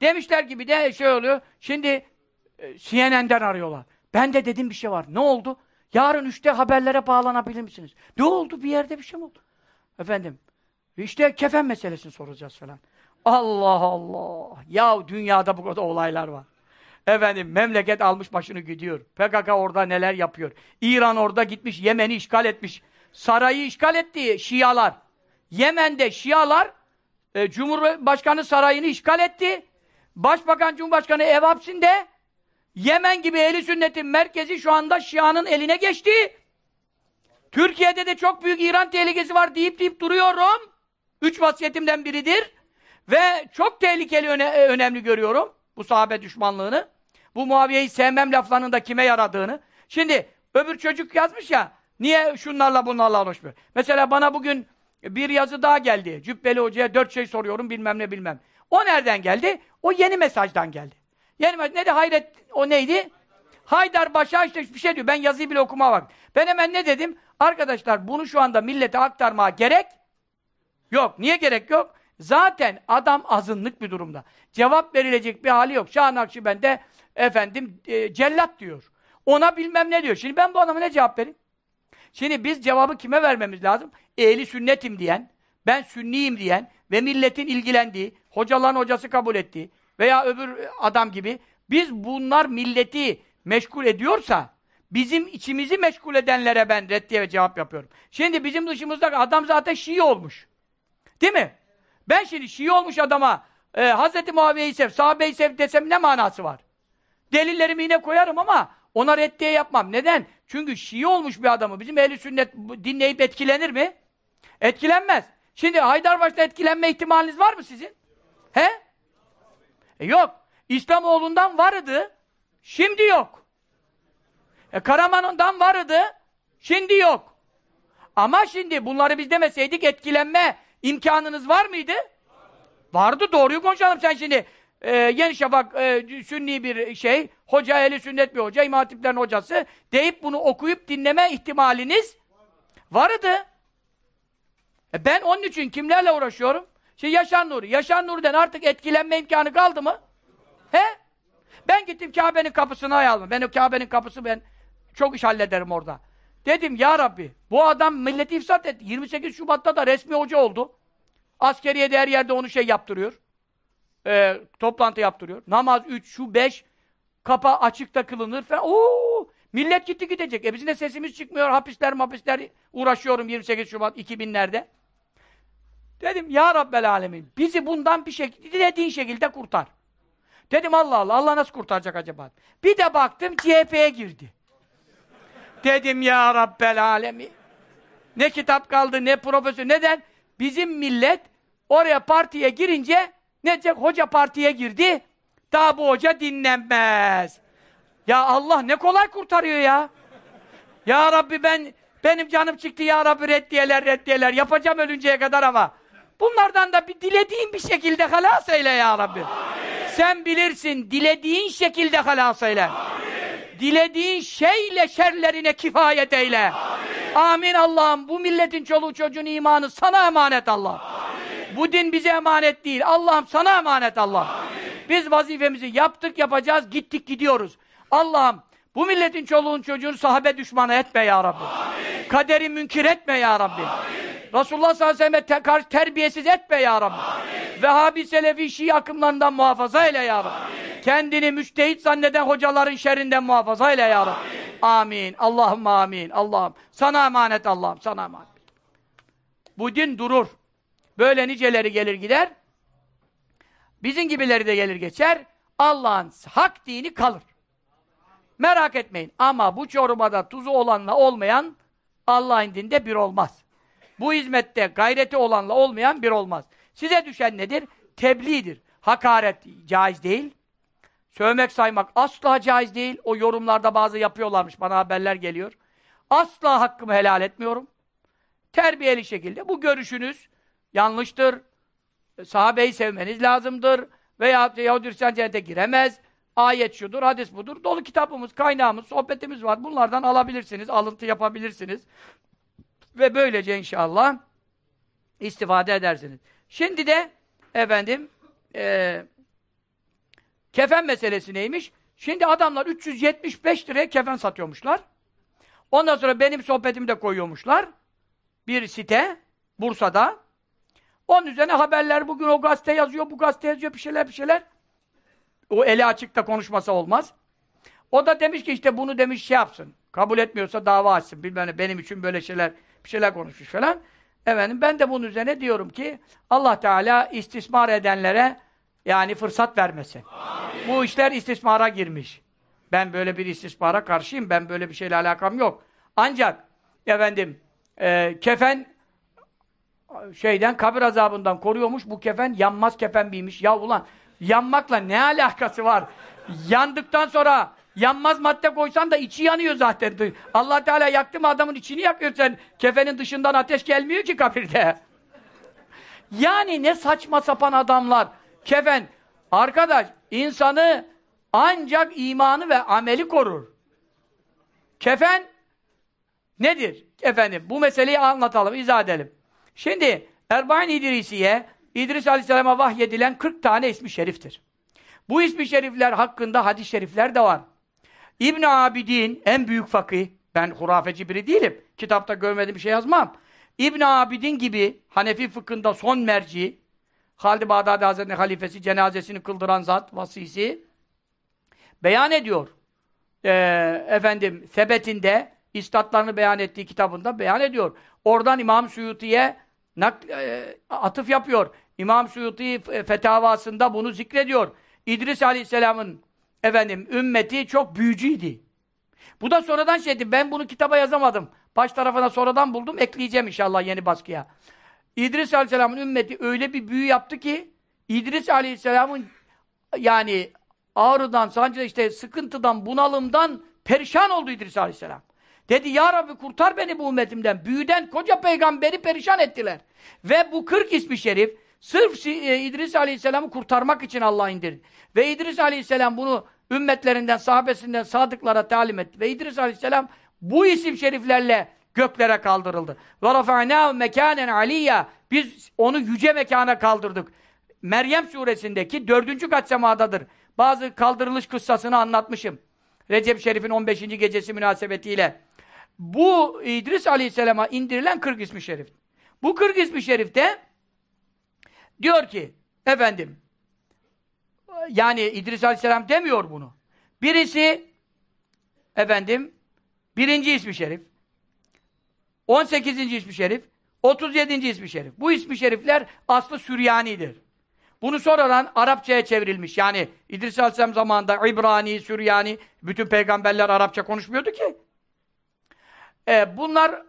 Demişler gibi de şey oluyor. Şimdi e, CNN'den arıyorlar. Ben de dedim bir şey var. Ne oldu? Yarın üçte haberlere bağlanabilir misiniz? Ne oldu? Bir yerde bir şey mi oldu? Efendim, işte kefen meselesini soracağız falan. Allah Allah! Ya dünyada bu kadar olaylar var. Efendim, memleket almış başını gidiyor. PKK orada neler yapıyor. İran orada gitmiş, Yemen'i işgal etmiş. Sarayı işgal etti Şialar. Yemen'de Şialar e, Cumhurbaşkanı sarayını işgal etti. Başbakan Cumhurbaşkanı ev hapsinde Yemen gibi eli sünnetin merkezi şu anda Şia'nın eline geçti. Türkiye'de de çok büyük İran tehlikesi var deyip deyip duruyorum. Üç vasiyetimden biridir. Ve çok tehlikeli öne e, önemli görüyorum bu sahabe düşmanlığını. Bu Muaviye'yi sevmem laflarının da kime yaradığını. Şimdi öbür çocuk yazmış ya niye şunlarla bunlarla konuşmuyor? Mesela bana bugün bir yazı daha geldi. Cübbeli Hoca'ya dört şey soruyorum bilmem ne bilmem. O nereden geldi? O yeni mesajdan geldi. Yeni mesaj ne de hayret o neydi? Haydar Başa işte bir şey diyor. Ben yazıyı bile okuma bak. Ben hemen ne dedim? Arkadaşlar bunu şu anda millete aktarmaya gerek yok. Niye gerek yok? Zaten adam azınlık bir durumda. Cevap verilecek bir hali yok. Şah Nakşibend'de efendim e, cellat diyor. Ona bilmem ne diyor. Şimdi ben bu adama ne cevap vereyim? Şimdi biz cevabı kime vermemiz lazım? Ehli sünnetim diyen, ben sünniyim diyen ve milletin ilgilendiği, hocaların hocası kabul ettiği veya öbür adam gibi biz bunlar milleti meşgul ediyorsa bizim içimizi meşgul edenlere ben reddiye ve cevap yapıyorum. Şimdi bizim dışımızdaki adam zaten Şii olmuş. Değil mi? Ben şimdi Şii olmuş adama e, Hz. Muaviye'yi sev, sahabeyi sev desem ne manası var? Delillerimi yine koyarım ama ona reddiye yapmam. Neden? Çünkü Şii olmuş bir adamı bizim ehli sünnet dinleyip etkilenir mi? Etkilenmez. Şimdi Haydarbaş'ta etkilenme ihtimaliniz var mı sizin? He? E yok. İslamoğlu'ndan vardı. Şimdi yok. E Karaman'ından vardı. Şimdi yok. Ama şimdi bunları biz demeseydik etkilenme imkanınız var mıydı? Vardı. Doğruyu konuşalım sen şimdi. E, Yeni Şafak e, sünni bir şey, hoca eli sünnet bir hoca, İmam Hatiplerin hocası deyip bunu okuyup dinleme ihtimaliniz vardı. E ben onun için kimlerle uğraşıyorum? Şimdi Yaşar Nuri. Yaşar Nuri'den artık etkilenme imkanı kaldı mı? He? Ben gittim Kabe'nin kapısına ayalım. Ben o Kabe'nin kapısı ben çok iş hallederim orada. Dedim ya Rabbi bu adam milleti ifsat etti. 28 Şubat'ta da resmi hoca oldu. Askeriye de her yerde onu şey yaptırıyor. Ee, toplantı yaptırıyor. Namaz 3, şu 5 kapa açıkta kılınır falan. Oo! Millet gitti gidecek. E bizim de sesimiz çıkmıyor. Hapisler mapisler uğraşıyorum 28 Şubat 2000'lerde. Dedim ya Rabbel Alemin bizi bundan bir şekilde dilediğin şekilde kurtar. Dedim Allah Allah Allah nasıl kurtaracak acaba? Bir de baktım CHP'ye girdi. Dedim ya Rabbel Alemin. Ne kitap kaldı ne profesör. Neden? Bizim millet oraya partiye girince ne diyecek? Hoca partiye girdi. Daha bu hoca dinlenmez. Ya Allah ne kolay kurtarıyor ya. Ya Rabbi ben benim canım çıktı ya Rabbi reddiyeler reddiyeler yapacağım ölünceye kadar ama bunlardan da bir dilediğin bir şekilde halas eyle ya Rabbi. Amin. Sen bilirsin dilediğin şekilde halas eyle. Amin. Dilediğin şeyle şerlerine kifayet eyle. Amin, Amin Allah'ım bu milletin çoluğu çocuğun imanı sana emanet Allah. Bu din bize emanet değil. Allah'ım sana emanet Allah. Biz vazifemizi yaptık yapacağız gittik gidiyoruz. Allah'ım bu milletin çoluğun çocuğun sahabe düşmanı etme ya Rabbi. Amin. Kaderi münkir etme ya Rabbi. Amin. Resulullah sallallahu aleyhi ve sellem'e karşı terbiyesiz etme ya Rabbi. Amin. Vehhabi, Selefi, Şii akımlarından muhafaza eyle ya Rabbi. Amin. Kendini müçtehit zanneden hocaların şerrinden muhafaza eyle ya Rabbi. Amin. amin. Allah'ım amin. Allah'ım. Sana emanet Allah'ım. Sana emanet. Bu din durur. Böyle niceleri gelir gider. Bizim gibileri de gelir geçer. Allah'ın hak dini kalır. Merak etmeyin. Ama bu çorbada tuzu olanla olmayan Allah'ın dinde bir olmaz. Bu hizmette gayreti olanla olmayan bir olmaz. Size düşen nedir? Tebliğdir. Hakaret caiz değil. Sövmek saymak asla caiz değil. O yorumlarda bazı yapıyorlarmış. Bana haberler geliyor. Asla hakkımı helal etmiyorum. Terbiyeli şekilde. Bu görüşünüz yanlıştır. Sahabeyi sevmeniz lazımdır. Veya Yahudi Hristiyan cennete giremez. Ayet şudur, hadis budur. Dolu kitabımız, kaynağımız, sohbetimiz var. Bunlardan alabilirsiniz, alıntı yapabilirsiniz. Ve böylece inşallah istifade edersiniz. Şimdi de efendim e, kefen meselesi neymiş? Şimdi adamlar 375 liraya kefen satıyormuşlar. Ondan sonra benim sohbetimi de koyuyormuşlar. Bir site Bursa'da. Onun üzerine haberler bugün o gazete yazıyor, bu gazete yazıyor bir şeyler bir şeyler. O eli açıkta konuşmasa olmaz. O da demiş ki işte bunu demiş şey yapsın. Kabul etmiyorsa dava açsın. Bilmem ne, benim için böyle şeyler bir şeyler konuşmuş falan. Efendim ben de bunun üzerine diyorum ki Allah Teala istismar edenlere yani fırsat vermesin. Amin. Bu işler istismara girmiş. Ben böyle bir istismara karşıyım. Ben böyle bir şeyle alakam yok. Ancak efendim e, kefen şeyden kabir azabından koruyormuş. Bu kefen yanmaz kefen miymiş? Ya ulan yanmakla ne alakası var? Yandıktan sonra Yanmaz madde koysan da içi yanıyor zaten. allah Teala yaktı mı adamın içini yakıyor sen. Kefenin dışından ateş gelmiyor ki kabirde. Yani ne saçma sapan adamlar. Kefen. Arkadaş, insanı ancak imanı ve ameli korur. Kefen nedir? Efendim, bu meseleyi anlatalım, izah edelim. Şimdi, Erbain İdrisiye, İdris Aleyhisselam'a vahyedilen 40 tane ismi şeriftir. Bu ismi şerifler hakkında hadis-i şerifler de var. İbn Abidin en büyük fakih. Ben hurafeci biri değilim. Kitapta görmediğim bir şey yazmam. İbn Abidin gibi Hanefi fıkhında son merci, Halid-i Bağdadi Hazretleri halifesi cenazesini kıldıran zat vasisi beyan ediyor. Ee, efendim sebetinde istatlarını beyan ettiği kitabında beyan ediyor. Oradan İmam Suyuti'ye e, atıf yapıyor. İmam Suyuti fetavasında bunu zikrediyor. İdris Aleyhisselam'ın efendim ümmeti çok büyücüydü. Bu da sonradan şeydi. Ben bunu kitaba yazamadım. Baş tarafına sonradan buldum. Ekleyeceğim inşallah yeni baskıya. İdris Aleyhisselam'ın ümmeti öyle bir büyü yaptı ki İdris Aleyhisselam'ın yani ağrıdan, sancı işte sıkıntıdan, bunalımdan perişan oldu İdris Aleyhisselam. Dedi ya Rabbi kurtar beni bu ümmetimden. Büyüden koca peygamberi perişan ettiler. Ve bu 40 ismi şerif sırf e, İdris Aleyhisselam'ı kurtarmak için Allah indirdi. Ve İdris Aleyhisselam bunu ümmetlerinden, sahabesinden sadıklara talim etti. Ve İdris Aleyhisselam bu isim şeriflerle göklere kaldırıldı. Ve rafa'nâhu mekânen aliyya. Biz onu yüce mekana kaldırdık. Meryem suresindeki dördüncü kat semadadır. Bazı kaldırılış kıssasını anlatmışım. Recep Şerif'in 15. gecesi münasebetiyle. Bu İdris Aleyhisselam'a indirilen 40 ismi şerif. Bu 40 ismi şerifte diyor ki efendim yani İdris Aleyhisselam demiyor bunu. Birisi efendim birinci ismi şerif 18. ismi şerif 37. ismi şerif. Bu ismi şerifler aslı Süryani'dir. Bunu sonradan Arapçaya çevrilmiş. Yani İdris Aleyhisselam zamanında İbrani, Süryani, bütün peygamberler Arapça konuşmuyordu ki. Ee, bunlar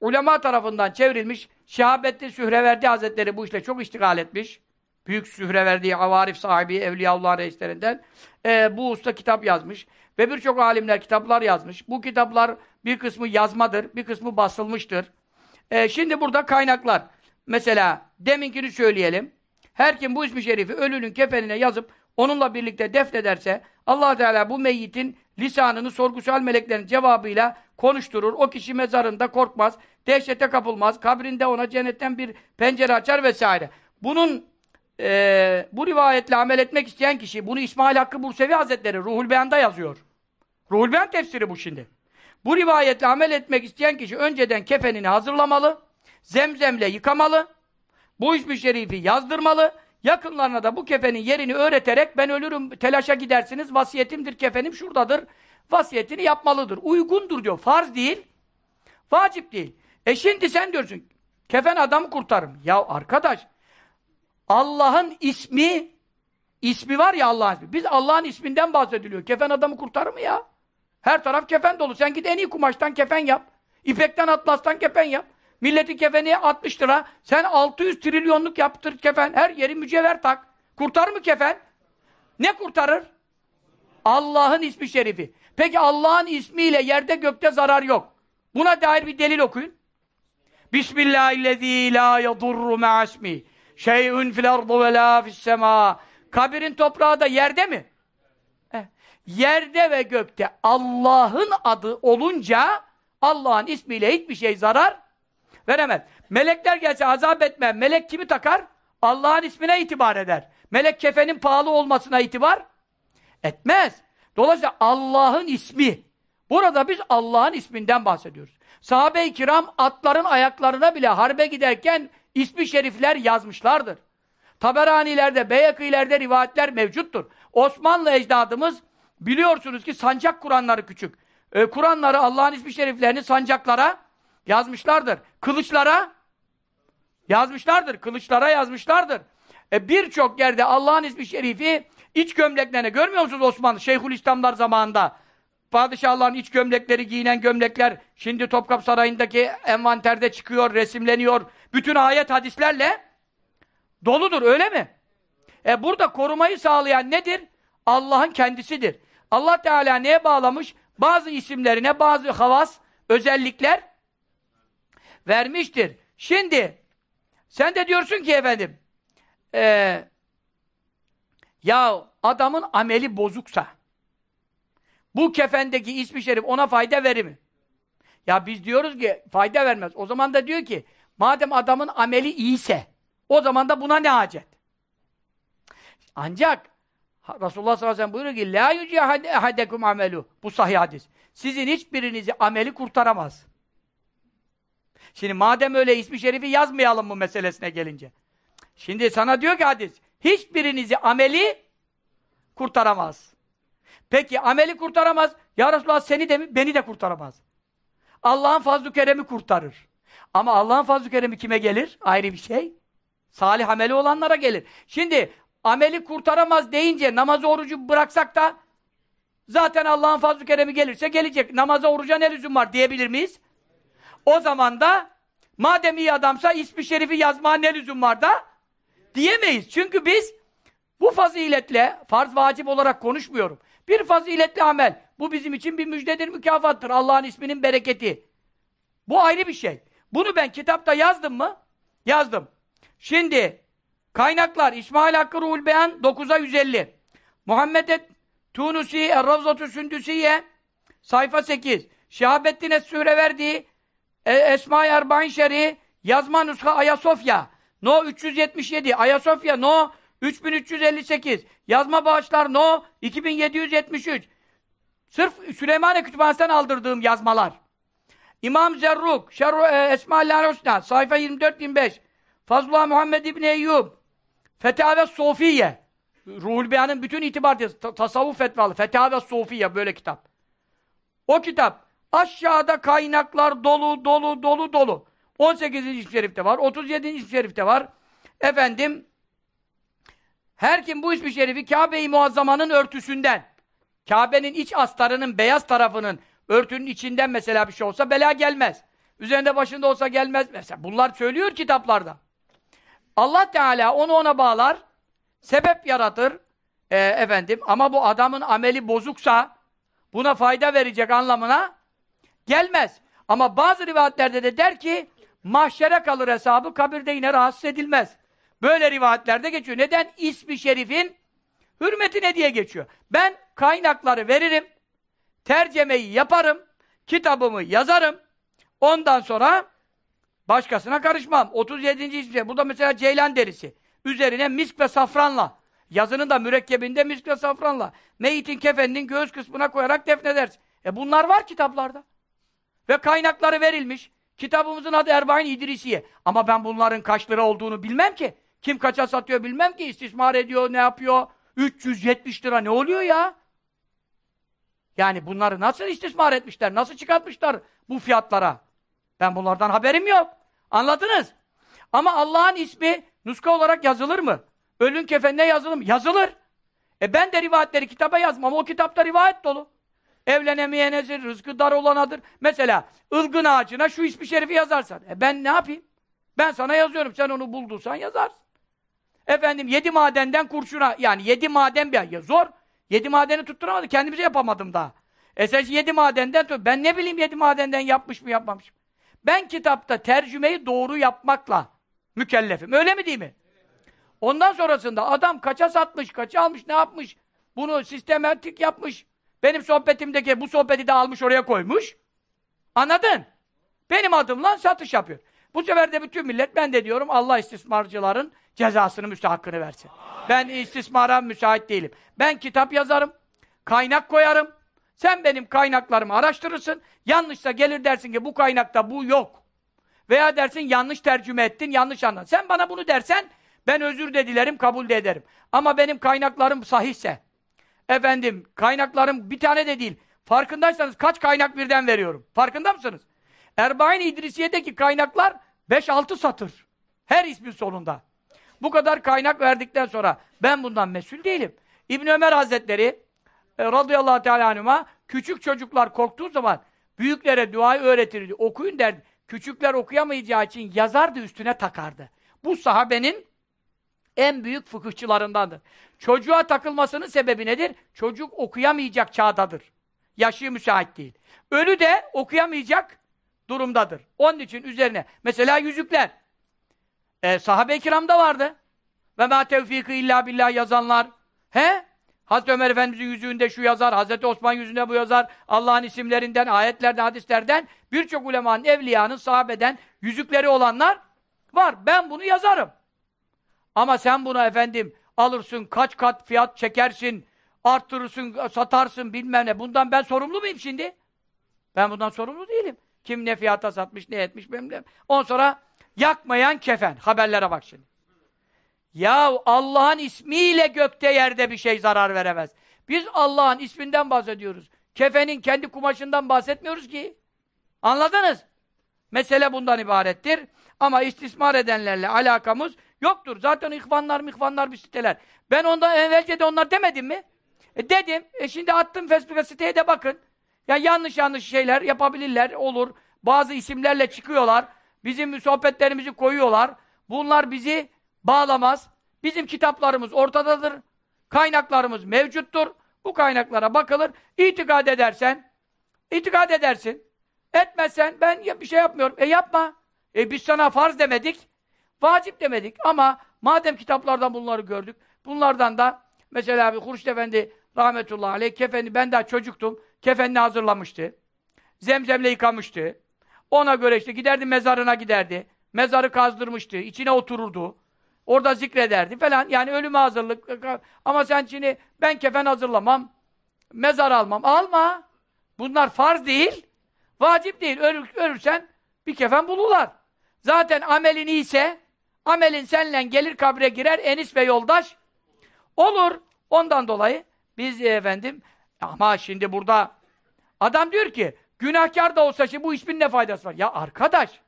ulema tarafından çevrilmiş. Şehabetli Sühreverdi Hazretleri bu işle çok iştigal etmiş. Büyük Sühreverdi, Avarif sahibi, Evliyaullah reislerinden. Ee, bu usta kitap yazmış. Ve birçok alimler kitaplar yazmış. Bu kitaplar bir kısmı yazmadır, bir kısmı basılmıştır. Ee, şimdi burada kaynaklar. Mesela deminkini söyleyelim. Her kim bu ismi şerifi ölünün kefenine yazıp onunla birlikte defnederse allah Teala bu meyyitin lisanını sorgusal meleklerin cevabıyla konuşturur. O kişi mezarında korkmaz, dehşete kapılmaz, kabrinde ona cennetten bir pencere açar vesaire. Bunun e, bu rivayetle amel etmek isteyen kişi, bunu İsmail Hakkı Bursevi Hazretleri Ruhul Beyan'da yazıyor. Ruhul Beyan tefsiri bu şimdi. Bu rivayetle amel etmek isteyen kişi önceden kefenini hazırlamalı, zemzemle yıkamalı, bu ismi şerifi yazdırmalı, yakınlarına da bu kefenin yerini öğreterek ben ölürüm telaşa gidersiniz, vasiyetimdir kefenim şuradadır, vasiyetini yapmalıdır. Uygundur diyor, farz değil, vacip değil. E şimdi sen diyorsun, kefen adamı kurtarım. Ya arkadaş, Allah'ın ismi, ismi var ya Allah'ın ismi. Biz Allah'ın isminden bahsediliyor. Kefen adamı kurtarır mı ya? Her taraf kefen dolu. Sen git en iyi kumaştan kefen yap. İpekten atlastan kefen yap. Milletin kefeni 60 lira. Sen 600 trilyonluk yaptır kefen. Her yeri mücevher tak. Kurtarır mı kefen? Ne kurtarır? Allah'ın ismi şerifi. Peki Allah'ın ismiyle yerde gökte zarar yok. Buna dair bir delil okuyun. Bismillahirrahmanirrahim. la yadurru ma'asmi. Şey'ün fil ardu ve la fis sema. Kabirin toprağı da yerde mi? Eh. Yerde ve gökte Allah'ın adı olunca Allah'ın ismiyle hiçbir şey zarar veremez. Melekler gelse azap etme. Melek kimi takar? Allah'ın ismine itibar eder. Melek kefenin pahalı olmasına itibar etmez. Dolayısıyla Allah'ın ismi. Burada biz Allah'ın isminden bahsediyoruz. Sahabe-i kiram atların ayaklarına bile harbe giderken ismi şerifler yazmışlardır. Taberanilerde, Beyakilerde rivayetler mevcuttur. Osmanlı ecdadımız biliyorsunuz ki sancak Kur'anları küçük. E, Kur'anları Allah'ın ismi şeriflerini sancaklara yazmışlardır. Kılıçlara yazmışlardır. Kılıçlara yazmışlardır. E, Birçok yerde Allah'ın ismi şerifi iç gömleklerine görmüyor musunuz Osmanlı? Şeyhülislamlar zamanında padişahların iç gömlekleri giyinen gömlekler şimdi Topkapı Sarayı'ndaki envanterde çıkıyor, resimleniyor. Bütün ayet hadislerle doludur öyle mi? E burada korumayı sağlayan nedir? Allah'ın kendisidir. Allah Teala neye bağlamış? Bazı isimlerine bazı havas, özellikler vermiştir. Şimdi sen de diyorsun ki efendim e, Ya adamın ameli bozuksa bu kefendeki ismi şerif ona fayda verir mi? Ya biz diyoruz ki fayda vermez. O zaman da diyor ki madem adamın ameli iyiyse o zaman da buna ne hacet? Ancak Resulullah sallallahu aleyhi ve sellem buyuruyor ki La yüce ahadekum amelu. Bu sahih hadis. Sizin hiçbirinizi ameli kurtaramaz. Şimdi madem öyle ismi şerifi yazmayalım mı meselesine gelince. Şimdi sana diyor ki hadis, hiçbirinizi ameli kurtaramaz. Peki ameli kurtaramaz. Ya Resulallah seni de mi? Beni de kurtaramaz. Allah'ın fazl-ı keremi kurtarır. Ama Allah'ın fazl-ı keremi kime gelir? Ayrı bir şey. Salih ameli olanlara gelir. Şimdi ameli kurtaramaz deyince namazı orucu bıraksak da zaten Allah'ın fazl-ı keremi gelirse gelecek. Namaza oruca ne lüzum var diyebilir miyiz? O zaman da madem iyi adamsa ismi şerifi yazmaya ne lüzum var da diyemeyiz. Çünkü biz bu faziletle farz vacip olarak konuşmuyorum. Bir faziletli amel. Bu bizim için bir müjdedir, mükafattır. Allah'ın isminin bereketi. Bu ayrı bir şey. Bunu ben kitapta yazdım mı? Yazdım. Şimdi kaynaklar İsmail Hakkı Ruhul Beyan 9'a 150. Muhammed et Tunusi Er-Ravzatü Sündüsiye sayfa 8. Şehabettin Es-Süre verdiği e, Esma-i Erbain Şer'i yazma nuska Ayasofya No 377 Ayasofya No 3358 Yazma bağışlar No 2773 Sırf Süleymaniye Kütüphanesi'nden aldırdığım yazmalar. İmam Zerruk, Şerru e, Esma'l Hüsna, sayfa 24-25. Fazlullah Muhammed İbni Eyyub, Fetave Sofiye. Ruhul Beyan'ın bütün itibar. Tasavvuf fetvalı. Fetave Sofiye böyle kitap. O kitap. Aşağıda kaynaklar dolu, dolu, dolu, dolu. 18. isim şerifte var, 37. isim şerifte var. Efendim, her kim bu ismi şerifi Kabe-i Muazzama'nın örtüsünden, Kabe'nin iç astarının beyaz tarafının örtünün içinden mesela bir şey olsa bela gelmez. Üzerinde başında olsa gelmez. Mesela bunlar söylüyor kitaplarda. Allah Teala onu ona bağlar, sebep yaratır. E, efendim ama bu adamın ameli bozuksa buna fayda verecek anlamına gelmez. Ama bazı rivayetlerde de der ki mahşere kalır hesabı kabirde yine rahatsız edilmez. Böyle rivayetlerde geçiyor. Neden? İsmi şerifin hürmetine diye geçiyor. Ben kaynakları veririm, tercemeyi yaparım, kitabımı yazarım, ondan sonra başkasına karışmam. 37. ismi, bu da mesela ceylan derisi. Üzerine misk ve safranla, yazının da mürekkebinde misk ve safranla, meyitin kefeninin göğüs kısmına koyarak defnedersin. E bunlar var kitaplarda. Ve kaynakları verilmiş. Kitabımızın adı Erbain İdrisiye. Ama ben bunların kaç lira olduğunu bilmem ki. Kim kaça satıyor bilmem ki. İstismar ediyor, ne yapıyor. 370 lira ne oluyor ya? Yani bunları nasıl istismar etmişler, nasıl çıkartmışlar bu fiyatlara? Ben bunlardan haberim yok. Anladınız? Ama Allah'ın ismi nuska olarak yazılır mı? Ölün kefenine yazılır mı? Yazılır. E ben de rivayetleri kitaba yazmam. O kitapta rivayet dolu. Evlenemeyenedir, rızkı dar olanadır. Mesela ılgın ağacına şu ismi şerifi yazarsan. E ben ne yapayım? Ben sana yazıyorum. Sen onu bulduysan yazarsın. Efendim yedi madenden kurşuna, yani yedi maden bir ya zor. Yedi madeni tutturamadı. Kendimize yapamadım daha. E sen yedi madenden tut. Ben ne bileyim yedi madenden yapmış mı yapmamış mı? Ben kitapta tercümeyi doğru yapmakla mükellefim. Öyle mi değil mi? Ondan sonrasında adam kaça satmış, kaça almış, ne yapmış? Bunu sistematik yapmış. Benim sohbetimdeki bu sohbeti de almış oraya koymuş. Anladın? Benim adımla satış yapıyor. Bu sefer de bütün millet ben de diyorum Allah istismarcıların cezasını müstahakkını versin. Ben istismara müsait değilim. Ben kitap yazarım, kaynak koyarım. Sen benim kaynaklarımı araştırırsın. Yanlışsa gelir dersin ki bu kaynakta bu yok. Veya dersin yanlış tercüme ettin, yanlış anladın. Sen bana bunu dersen ben özür de dilerim, kabul de ederim. Ama benim kaynaklarım sahihse, efendim kaynaklarım bir tane de değil. Farkındaysanız kaç kaynak birden veriyorum. Farkında mısınız? Erbain İdrisiye'deki kaynaklar 5-6 satır. Her ismin sonunda. Bu kadar kaynak verdikten sonra ben bundan mesul değilim. İbn Ömer Hazretleri e, radıyallahu teala anhuma küçük çocuklar korktuğu zaman büyüklere duayı öğretirdi. Okuyun derdi. Küçükler okuyamayacağı için yazardı üstüne takardı. Bu sahabenin en büyük fıkıhçılarındandır. Çocuğa takılmasının sebebi nedir? Çocuk okuyamayacak çağdadır. Yaşı müsait değil. Ölü de okuyamayacak durumdadır. Onun için üzerine mesela yüzükler. E, Sahabe-i kiramda vardı. Ve ma tevfiki illa billah yazanlar. He? Hazreti Ömer Efendimiz'in yüzüğünde şu yazar, Hazreti Osman yüzünde bu yazar, Allah'ın isimlerinden, ayetlerden, hadislerden, birçok ulemanın, evliyanın, sahabeden yüzükleri olanlar var. Ben bunu yazarım. Ama sen buna efendim alırsın, kaç kat fiyat çekersin, arttırırsın, satarsın bilmem ne. Bundan ben sorumlu muyum şimdi? Ben bundan sorumlu değilim. Kim ne fiyata satmış, ne etmiş bilmem Ondan sonra yakmayan kefen. Haberlere bak şimdi. Ya Allah'ın ismiyle gökte yerde bir şey zarar veremez. Biz Allah'ın isminden bahsediyoruz. Kefenin kendi kumaşından bahsetmiyoruz ki. Anladınız? Mesele bundan ibarettir. Ama istismar edenlerle alakamız yoktur. Zaten ihvanlar mihvanlar bir siteler. Ben ondan evvelce de onlar demedim mi? E dedim. E şimdi attım Facebook'a siteye de bakın. Ya yanlış yanlış şeyler yapabilirler, olur. Bazı isimlerle çıkıyorlar. Bizim sohbetlerimizi koyuyorlar. Bunlar bizi bağlamaz. Bizim kitaplarımız ortadadır. Kaynaklarımız mevcuttur. Bu kaynaklara bakılır. İtikad edersen, itikad edersin. Etmezsen ben bir şey yapmıyorum. E yapma. E biz sana farz demedik. Vacip demedik. Ama madem kitaplardan bunları gördük, bunlardan da mesela bir Hurşit Efendi rahmetullahi aleyh kefeni ben daha çocuktum. Kefenini hazırlamıştı. Zemzemle yıkamıştı. Ona göre işte giderdi mezarına giderdi. Mezarı kazdırmıştı. içine otururdu. Orada zikrederdi falan. Yani ölüme hazırlık. Ama sen şimdi ben kefen hazırlamam. Mezar almam. Alma. Bunlar farz değil. Vacip değil. Ölür, ölürsen bir kefen bulurlar. Zaten amelin iyiyse amelin senle gelir kabre girer enis ve yoldaş olur. Ondan dolayı biz efendim ama şimdi burada adam diyor ki günahkar da olsa şimdi bu ismin ne faydası var? Ya arkadaş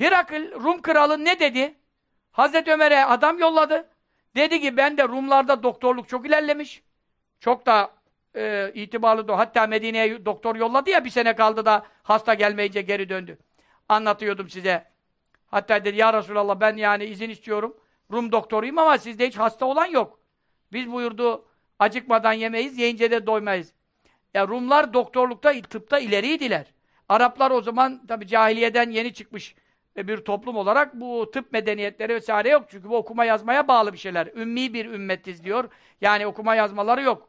Hirakl Rum kralı ne dedi? Hazreti Ömer'e adam yolladı. Dedi ki ben de Rumlarda doktorluk çok ilerlemiş. Çok da e, itibarlı da hatta Medine'ye doktor yolladı ya bir sene kaldı da hasta gelmeyince geri döndü. Anlatıyordum size. Hatta dedi ya Resulallah ben yani izin istiyorum. Rum doktoruyum ama sizde hiç hasta olan yok. Biz buyurdu acıkmadan yemeyiz, yiyince de doymayız. Ya Rumlar doktorlukta, tıpta ileriydiler. Araplar o zaman tabi cahiliyeden yeni çıkmış bir toplum olarak bu tıp medeniyetleri vesaire yok. Çünkü bu okuma yazmaya bağlı bir şeyler. Ümmi bir ümmetiz diyor. Yani okuma yazmaları yok.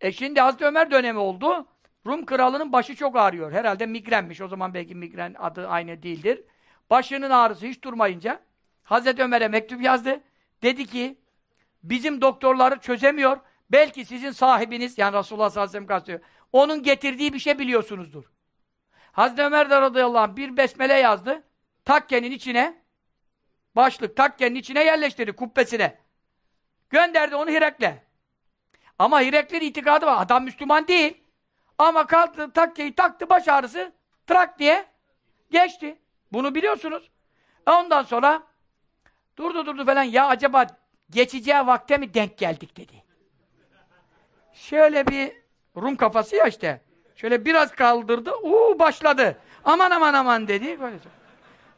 E şimdi Hazreti Ömer dönemi oldu. Rum kralının başı çok ağrıyor. Herhalde migrenmiş. O zaman belki migren adı aynı değildir. Başının ağrısı hiç durmayınca Hazreti Ömer'e mektup yazdı. Dedi ki bizim doktorları çözemiyor. Belki sizin sahibiniz yani Resulullah sallallahu aleyhi ve sellem kastediyor. Onun getirdiği bir şey biliyorsunuzdur. Hazreti Ömer de radıyallahu anh bir besmele yazdı. Takkenin içine başlık takkenin içine yerleştirdi kubbesine. Gönderdi onu Hirek'le. Ama Hirek'lerin itikadı var. Adam Müslüman değil. Ama kalktı takkeyi taktı baş ağrısı trak diye geçti. Bunu biliyorsunuz. E ondan sonra durdu durdu falan ya acaba geçeceği vakte mi denk geldik dedi. Şöyle bir Rum kafası ya işte. Şöyle biraz kaldırdı. Uuu başladı. Aman aman aman dedi.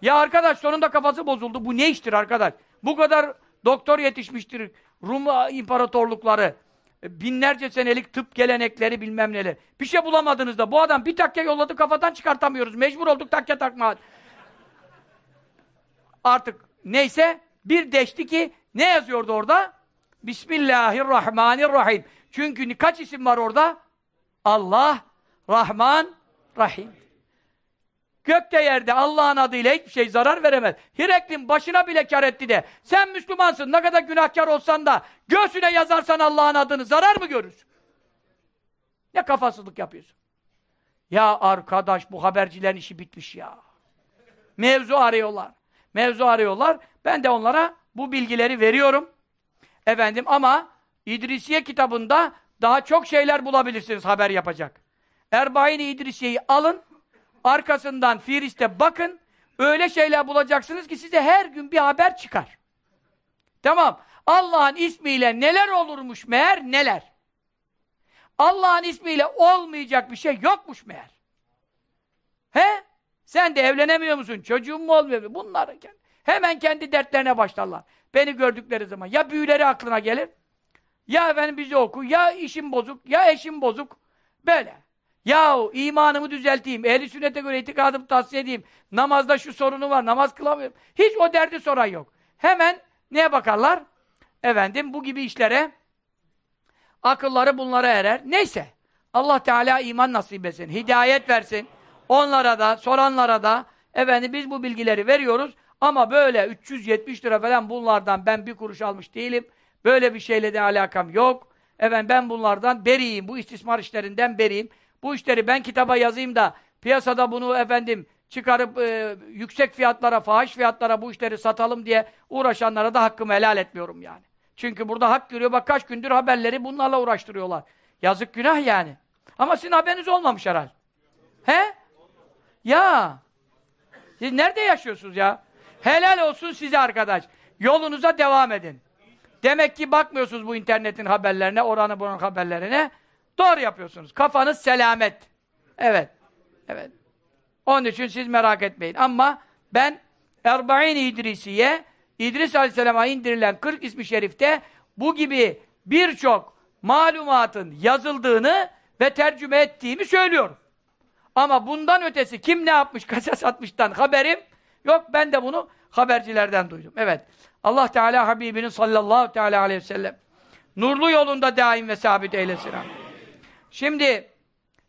Ya arkadaş sonunda kafası bozuldu. Bu ne iştir arkadaş? Bu kadar doktor yetişmiştir. Rum imparatorlukları. Binlerce senelik tıp gelenekleri bilmem neler. Bir şey bulamadınız da bu adam bir takke yolladı kafadan çıkartamıyoruz. Mecbur olduk takke takma. Artık neyse bir deşti ki ne yazıyordu orada? Bismillahirrahmanirrahim. Çünkü kaç isim var orada? Allah, Rahman, Rahim. Gökte yerde Allah'ın adıyla hiçbir şey zarar veremez. Hireklin başına bile kar etti de sen Müslümansın ne kadar günahkar olsan da göğsüne yazarsan Allah'ın adını zarar mı görürsün? Ne kafasızlık yapıyorsun? Ya arkadaş bu habercilerin işi bitmiş ya. Mevzu arıyorlar. Mevzu arıyorlar. Ben de onlara bu bilgileri veriyorum. Efendim ama İdrisiye kitabında daha çok şeyler bulabilirsiniz haber yapacak. Erbain-i İdrisiye'yi alın, arkasından Firis'te bakın, öyle şeyler bulacaksınız ki size her gün bir haber çıkar. Tamam, Allah'ın ismiyle neler olurmuş meğer neler. Allah'ın ismiyle olmayacak bir şey yokmuş meğer. He? Sen de evlenemiyor musun? Çocuğun mu olmuyor? Bunlar hemen kendi dertlerine başlarlar. Beni gördükleri zaman ya büyüleri aklına gelir, ya efendim bizi oku, ya işim bozuk, ya eşim bozuk. Böyle. Yahu imanımı düzelteyim, ehli sünnete göre itikadımı tavsiye edeyim, namazda şu sorunu var, namaz kılamıyorum. Hiç o derdi soran yok. Hemen neye bakarlar? efendim bu gibi işlere akılları bunlara erer. Neyse. Allah Teala iman nasip etsin. Hidayet versin. Onlara da, soranlara da efendim biz bu bilgileri veriyoruz ama böyle 370 lira falan bunlardan ben bir kuruş almış değilim. Böyle bir şeyle de alakam yok. Efendim ben bunlardan beriyim. Bu istismar işlerinden beriyim. Bu işleri ben kitaba yazayım da piyasada bunu efendim çıkarıp e, yüksek fiyatlara, fahiş fiyatlara bu işleri satalım diye uğraşanlara da hakkımı helal etmiyorum yani. Çünkü burada hak görüyor. Bak kaç gündür haberleri bunlarla uğraştırıyorlar. Yazık günah yani. Ama sizin haberiniz olmamış herhalde. He? Ya. Siz nerede yaşıyorsunuz ya? Helal olsun size arkadaş. Yolunuza devam edin. Demek ki bakmıyorsunuz bu internetin haberlerine, oranın buranın haberlerine. Doğru yapıyorsunuz. Kafanız selamet. Evet. Evet. Onun için siz merak etmeyin. Ama ben Erba'in İdrisiye İdris Aleyhisselam'a indirilen 40 ismi şerifte bu gibi birçok malumatın yazıldığını ve tercüme ettiğimi söylüyorum. Ama bundan ötesi kim ne yapmış, *laughs* kaça satmıştan haberim yok. Ben de bunu habercilerden duydum. Evet. Allah Teala Habibinin sallallahu teala aleyhi ve sellem nurlu yolunda daim ve sabit eylesin. Şimdi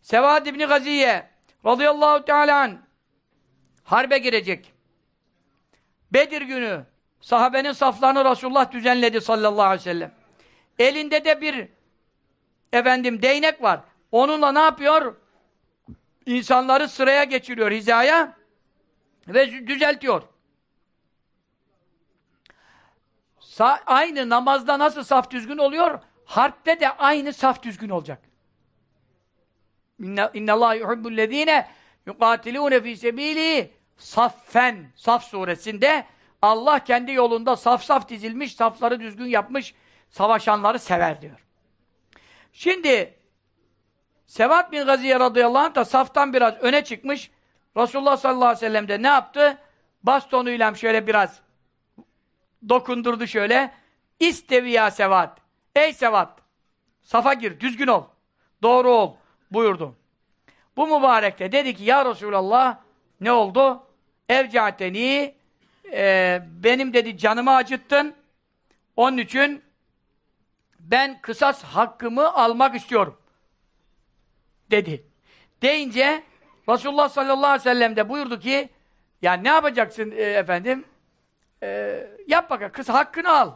Sevad İbni Gaziye radıyallahu teala an harbe girecek. Bedir günü sahabenin saflarını Resulullah düzenledi sallallahu aleyhi ve sellem. Elinde de bir efendim değnek var. Onunla ne yapıyor? İnsanları sıraya geçiriyor hizaya ve düzeltiyor. Sa aynı namazda nasıl saf düzgün oluyor? Harpte de aynı saf düzgün olacak. İnna Allah yuhibbullezine yuqatilune fi sebili saffen Saf suresinde Allah kendi yolunda saf saf dizilmiş, safları düzgün yapmış savaşanları sever diyor. Şimdi Sevat bin Gaziye radıyallahu anh da saftan biraz öne çıkmış. Resulullah sallallahu aleyhi ve sellem de ne yaptı? Bastonuyla şöyle biraz dokundurdu şöyle. İstevi ya Sevat. Ey Sevat. Safa gir, düzgün ol. Doğru ol buyurdu. Bu mübarekte dedi ki ya Resulallah ne oldu? Evcateni e, benim dedi canımı acıttın. Onun için ben kısas hakkımı almak istiyorum. Dedi. Deyince Resulullah sallallahu aleyhi ve sellem de buyurdu ki ya ne yapacaksın e, efendim? E, yap bakalım. Kız hakkını al.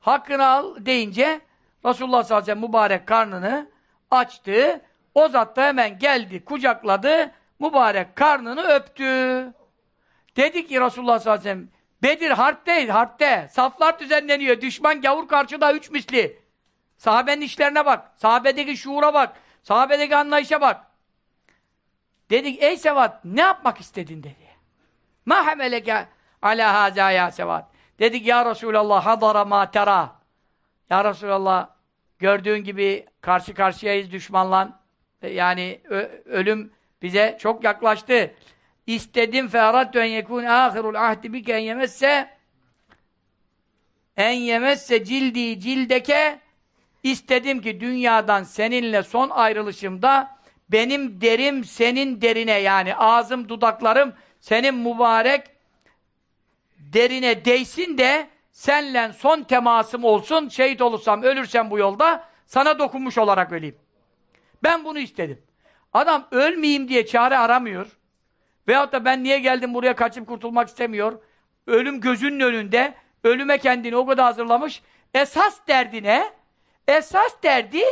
Hakkını al deyince Resulullah sallallahu aleyhi ve sellem mübarek karnını açtı. O zat da hemen geldi, kucakladı, mübarek karnını öptü. Dedi ki Resulullah sallallahu aleyhi ve sellem Bedir harpteyiz, harpte. Saflar düzenleniyor. Düşman gavur karşıda üç misli. Sahabenin işlerine bak. Sahabedeki şuura bak. Sahabedeki anlayışa bak. Dedik ey Sevat ne yapmak istedin dedi. Ma hameleke ala haza ya Sevat. Dedik ya Resulallah hadara ma tera. Ya Resulallah gördüğün gibi karşı karşıyayız düşmanla. E, yani ölüm bize çok yaklaştı. İstedim fe'aradtu en yekûn âhirul ahdi bike en yemesse en yemesse cildi cildeke istedim ki dünyadan seninle son ayrılışımda benim derim senin derine yani ağzım dudaklarım senin mübarek derine değsin de senle son temasım olsun şehit olursam ölürsem bu yolda sana dokunmuş olarak öleyim. Ben bunu istedim. Adam ölmeyeyim diye çare aramıyor. Veyahut da ben niye geldim buraya kaçıp kurtulmak istemiyor. Ölüm gözünün önünde. Ölüme kendini o kadar hazırlamış. Esas derdine, esas derdi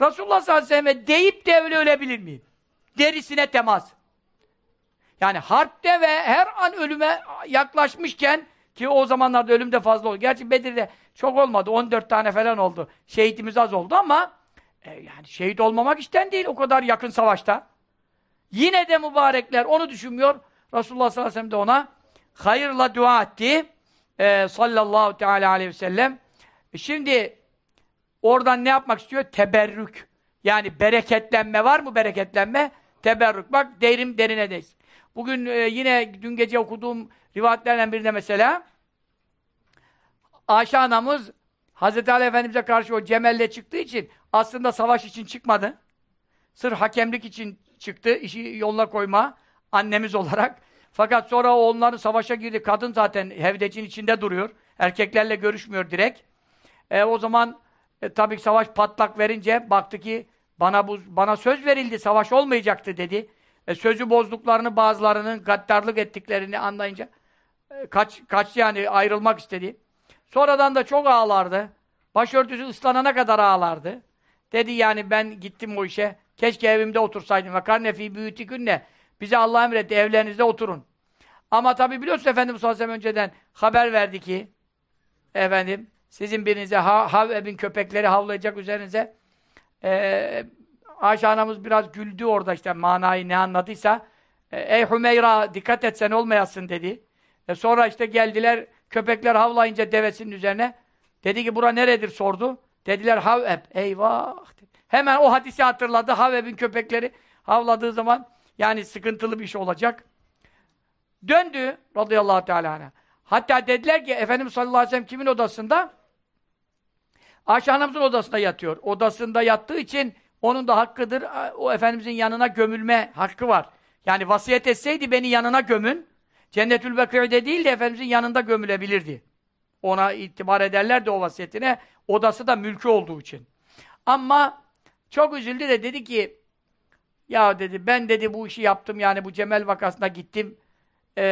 Resulullah sallallahu aleyhi ve sellem'e deyip de öyle ölebilir miyim? Derisine temas. Yani harpte ve her an ölüme yaklaşmışken ki o zamanlarda ölüm de fazla oldu. Gerçi Bedir'de çok olmadı. 14 tane falan oldu. Şehitimiz az oldu ama e, yani şehit olmamak işten değil o kadar yakın savaşta. Yine de mübarekler onu düşünmüyor. Resulullah sallallahu aleyhi ve sellem de ona hayırla dua etti. Ee, sallallahu teala aleyhi ve sellem. E şimdi oradan ne yapmak istiyor? Teberrük. Yani bereketlenme var mı bereketlenme? Teberrük. Bak derim derine değsin. Bugün e, yine dün gece okuduğum rivayetlerden birinde mesela Ayşe anamız Hazreti Ali Efendimiz'e karşı o Cemel'le çıktığı için aslında savaş için çıkmadı. Sır hakemlik için çıktı, işi yoluna koyma, annemiz olarak. Fakat sonra onların savaşa girdi. Kadın zaten hevdecin içinde duruyor. Erkeklerle görüşmüyor direkt. E, o zaman e, tabii savaş patlak verince baktı ki bana bu bana söz verildi, savaş olmayacaktı dedi. E, sözü bozduklarını bazılarının gaddarlık ettiklerini anlayınca e, kaç kaç yani ayrılmak istedi. Sonradan da çok ağlardı. Başörtüsü ıslanana kadar ağlardı. Dedi yani ben gittim o işe. Keşke evimde otursaydım. Ve karnefi büyütükünne. Bize Allah emretti evlerinizde oturun. Ama tabi biliyorsun Efendimiz sallallahu önceden haber verdi ki efendim sizin birinize ha, Haveb'in köpekleri havlayacak üzerinize ee, Ayşe anamız biraz güldü orada işte manayı ne anladıysa e, ey Hümeyra dikkat et sen olmayasın dedi. E sonra işte geldiler köpekler havlayınca devesinin üzerine dedi ki bura neredir sordu. Dediler Haveb. Eyvah. Hemen o hadisi hatırladı. Haveb'in köpekleri havladığı zaman yani sıkıntılı bir şey olacak. Döndü radıyallahu teala Hatta dediler ki Efendimiz sallallahu aleyhi ve sellem kimin odasında? Ayşe anamızın odasında yatıyor. Odasında yattığı için onun da hakkıdır. O Efendimizin yanına gömülme hakkı var. Yani vasiyet etseydi beni yanına gömün. Cennetül Bekir'de değil de Efendimizin yanında gömülebilirdi. Ona itibar ederler de o vasiyetine. Odası da mülkü olduğu için. Ama çok üzüldü de dedi ki ya dedi ben dedi bu işi yaptım yani bu Cemel vakasına gittim. Ee,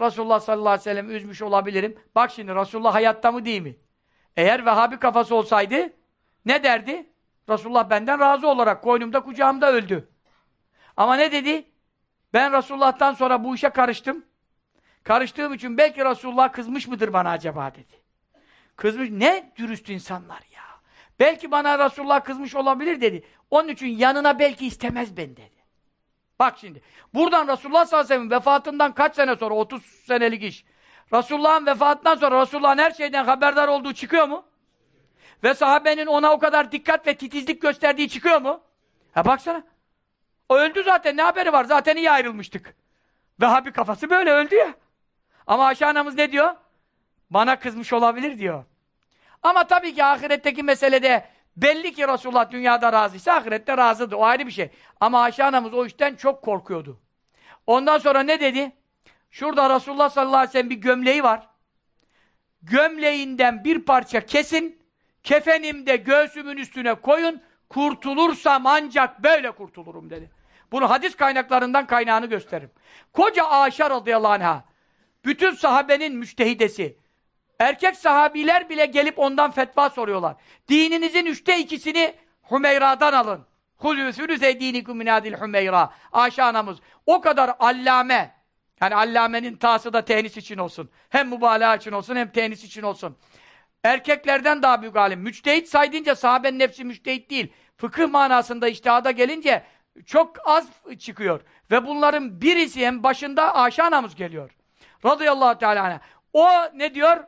Resulullah sallallahu aleyhi ve sellem üzmüş olabilirim. Bak şimdi Resulullah hayatta mı değil mi? Eğer Vehhabi kafası olsaydı ne derdi? Resulullah benden razı olarak koynumda kucağımda öldü. Ama ne dedi? Ben Resulullah'tan sonra bu işe karıştım. Karıştığım için belki Resulullah kızmış mıdır bana acaba dedi. Kızmış. Ne dürüst insanlar ya. Belki bana Resulullah kızmış olabilir dedi. Onun için yanına belki istemez ben dedi. Bak şimdi. Buradan Resulullah sallallahu aleyhi ve sellem vefatından kaç sene sonra? 30 senelik iş. Resulullah'ın vefatından sonra Resulullah'ın her şeyden haberdar olduğu çıkıyor mu? Ve sahabenin ona o kadar dikkat ve titizlik gösterdiği çıkıyor mu? Ha baksana. O öldü zaten. Ne haberi var? Zaten iyi ayrılmıştık. Vehhabi kafası böyle öldü ya. Ama Ayşe ne diyor? Bana kızmış olabilir diyor. Ama tabii ki ahiretteki meselede belli ki Resulullah dünyada razıysa ahirette razıdır. O ayrı bir şey. Ama Ayşe o işten çok korkuyordu. Ondan sonra ne dedi? Şurada Resulullah sallallahu aleyhi ve sellem bir gömleği var. Gömleğinden bir parça kesin, kefenimde göğsümün üstüne koyun, kurtulursam ancak böyle kurtulurum dedi. Bunu hadis kaynaklarından kaynağını gösteririm. Koca Ayşe radıyallahu anh'a, bütün sahabenin müştehidesi, erkek sahabiler bile gelip ondan fetva soruyorlar. Dininizin üçte ikisini Hümeyra'dan alın. Hulü sülüse minadil Hümeyra. Ayşe anamız o kadar allame, yani allamenin tası da tenis için olsun. Hem mübalağa için olsun hem tenis için olsun. Erkeklerden daha büyük alim. Müçtehit saydınca sahabenin hepsi müçtehit değil. Fıkıh manasında iştihada gelince çok az çıkıyor. Ve bunların birisi hem başında Ayşe anamız geliyor. Radıyallahu teala O ne diyor?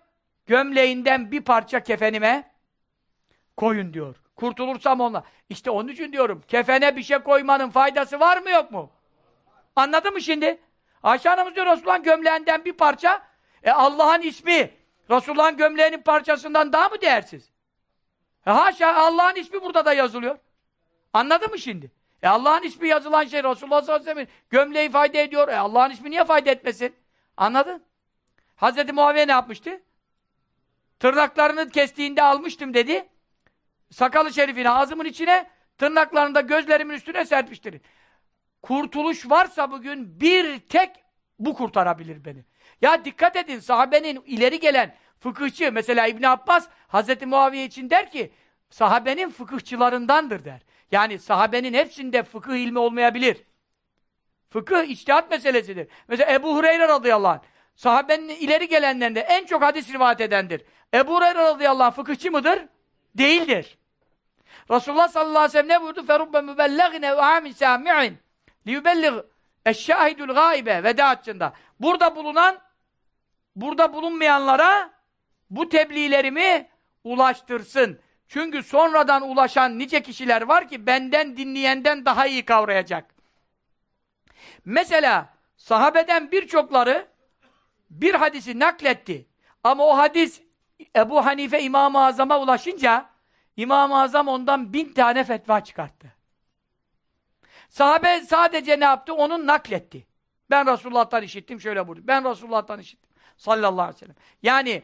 Gömleğinden bir parça kefenime koyun diyor. Kurtulursam onunla. İşte onun için diyorum. Kefene bir şey koymanın faydası var mı yok mu? Anladın mı şimdi? Ayşe anamız diyor Resulullah'ın gömleğinden bir parça. E Allah'ın ismi Resulullah'ın gömleğinin parçasından daha mı değersiz? E haşa Allah'ın ismi burada da yazılıyor. Anladın mı şimdi? E Allah'ın ismi yazılan şey Resulullah sallallahu aleyhi ve sellem gömleği fayda ediyor. E Allah'ın ismi niye fayda etmesin? Anladın? Hazreti Muaviye ne yapmıştı? Tırnaklarını kestiğinde almıştım dedi. Sakalı şerifini ağzımın içine, tırnaklarını da gözlerimin üstüne serpiştirin. Kurtuluş varsa bugün bir tek bu kurtarabilir beni. Ya dikkat edin sahabenin ileri gelen fıkıhçı mesela İbn Abbas Hazreti Muaviye için der ki sahabenin fıkıhçılarındandır der. Yani sahabenin hepsinde fıkıh ilmi olmayabilir. Fıkıh içtihat meselesidir. Mesela Ebu Hureyre radıyallahu anh sahabenin ileri gelenlerinde en çok hadis rivayet edendir. Ebu Hureyre radıyallahu anh fıkıhçı mıdır? Değildir. Resulullah sallallahu aleyhi ve sellem ne buyurdu? فَرُبَّ مُبَلَّغِنَ وَعَامٍ سَامِعٍ Liyübellig eşşahidül gaibe veda haccında. Burada bulunan, burada bulunmayanlara bu tebliğlerimi ulaştırsın. Çünkü sonradan ulaşan nice kişiler var ki benden dinleyenden daha iyi kavrayacak. Mesela sahabeden birçokları bir hadisi nakletti. Ama o hadis Ebu Hanife İmam-ı Azam'a ulaşınca İmam-ı Azam ondan bin tane fetva çıkarttı. Sahabe sadece ne yaptı? Onun nakletti. Ben Resulullah'tan işittim şöyle buyurdu. Ben Resulullah'tan işittim. Sallallahu aleyhi ve sellem. Yani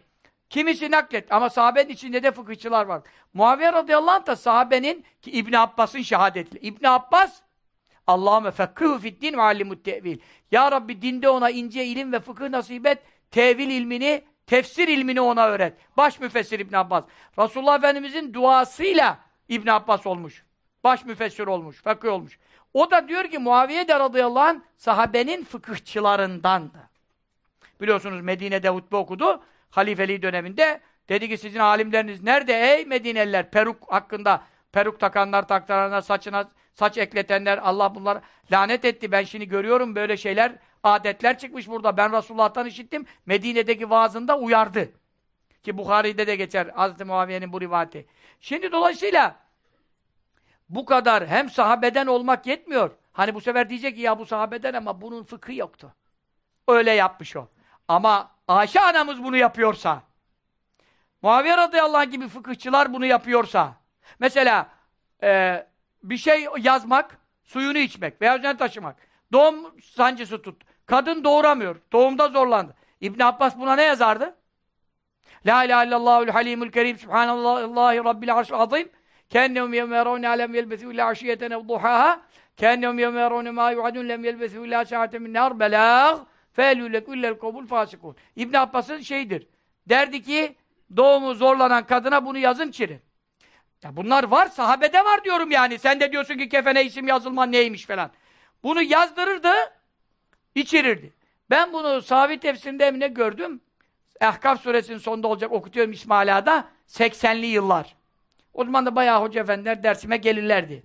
Kimisi naklet ama sahabenin içinde de fıkıhçılar var. Muaviye radıyallahu anh da sahabenin ki İbn Abbas'ın şehadeti. İbn Abbas Allahümme fekkıhü fiddin ve allimut tevil. Ya Rabbi dinde ona ince ilim ve fıkıh nasip et. Tevil ilmini, tefsir ilmini ona öğret. Baş müfessir İbn Abbas. Resulullah Efendimizin duasıyla İbn Abbas olmuş. Baş müfessir olmuş, fıkıh olmuş. O da diyor ki Muaviye de radıyallahu anh sahabenin fıkıhçılarındandı. Biliyorsunuz Medine'de hutbe okudu. Halifeliği döneminde. Dedi ki sizin alimleriniz nerede ey Medineliler? Peruk hakkında peruk takanlar, taktıranlar, saçına saç ekletenler, Allah bunlar lanet etti. Ben şimdi görüyorum böyle şeyler, adetler çıkmış burada. Ben Resulullah'tan işittim. Medine'deki vaazında uyardı. Ki Bukhari'de de geçer Hazreti Muaviye'nin bu rivayeti. Şimdi dolayısıyla bu kadar hem sahabeden olmak yetmiyor. Hani bu sefer diyecek ki ya bu sahabeden ama bunun fıkhı yoktu. Öyle yapmış o. Ama Ayşe anamız bunu yapıyorsa, Muaviye radıyallahu anh gibi fıkıhçılar bunu yapıyorsa, mesela e, bir şey yazmak, suyunu içmek veya üzerine taşımak, doğum sancısı tut, kadın doğuramıyor, doğumda zorlandı. İbn Abbas buna ne yazardı? La ilahe illallahul halimul kerim, subhanallahi rabbil arşil azim, Kennehum yemerûne alem yelbesû illâ aşiyeten ev duhâhâ. Kennehum yemerûne mâ yu'adûn lem yelbesû illâ sâhate min nâr belâh. Fe'lûle kullel kobul fâsikûn. İbn Abbas'ın şeyidir. Derdi ki doğumu zorlanan kadına bunu yazın çirin. Ya bunlar var, sahabede var diyorum yani. Sen de diyorsun ki kefene isim yazılma neymiş falan. Bunu yazdırırdı, içirirdi. Ben bunu sahabi tefsirinde ne gördüm? Ehkaf suresinin sonunda olacak okutuyorum İsmaila'da. 80'li yıllar. O zaman da bayağı hoca efendiler dersime gelirlerdi.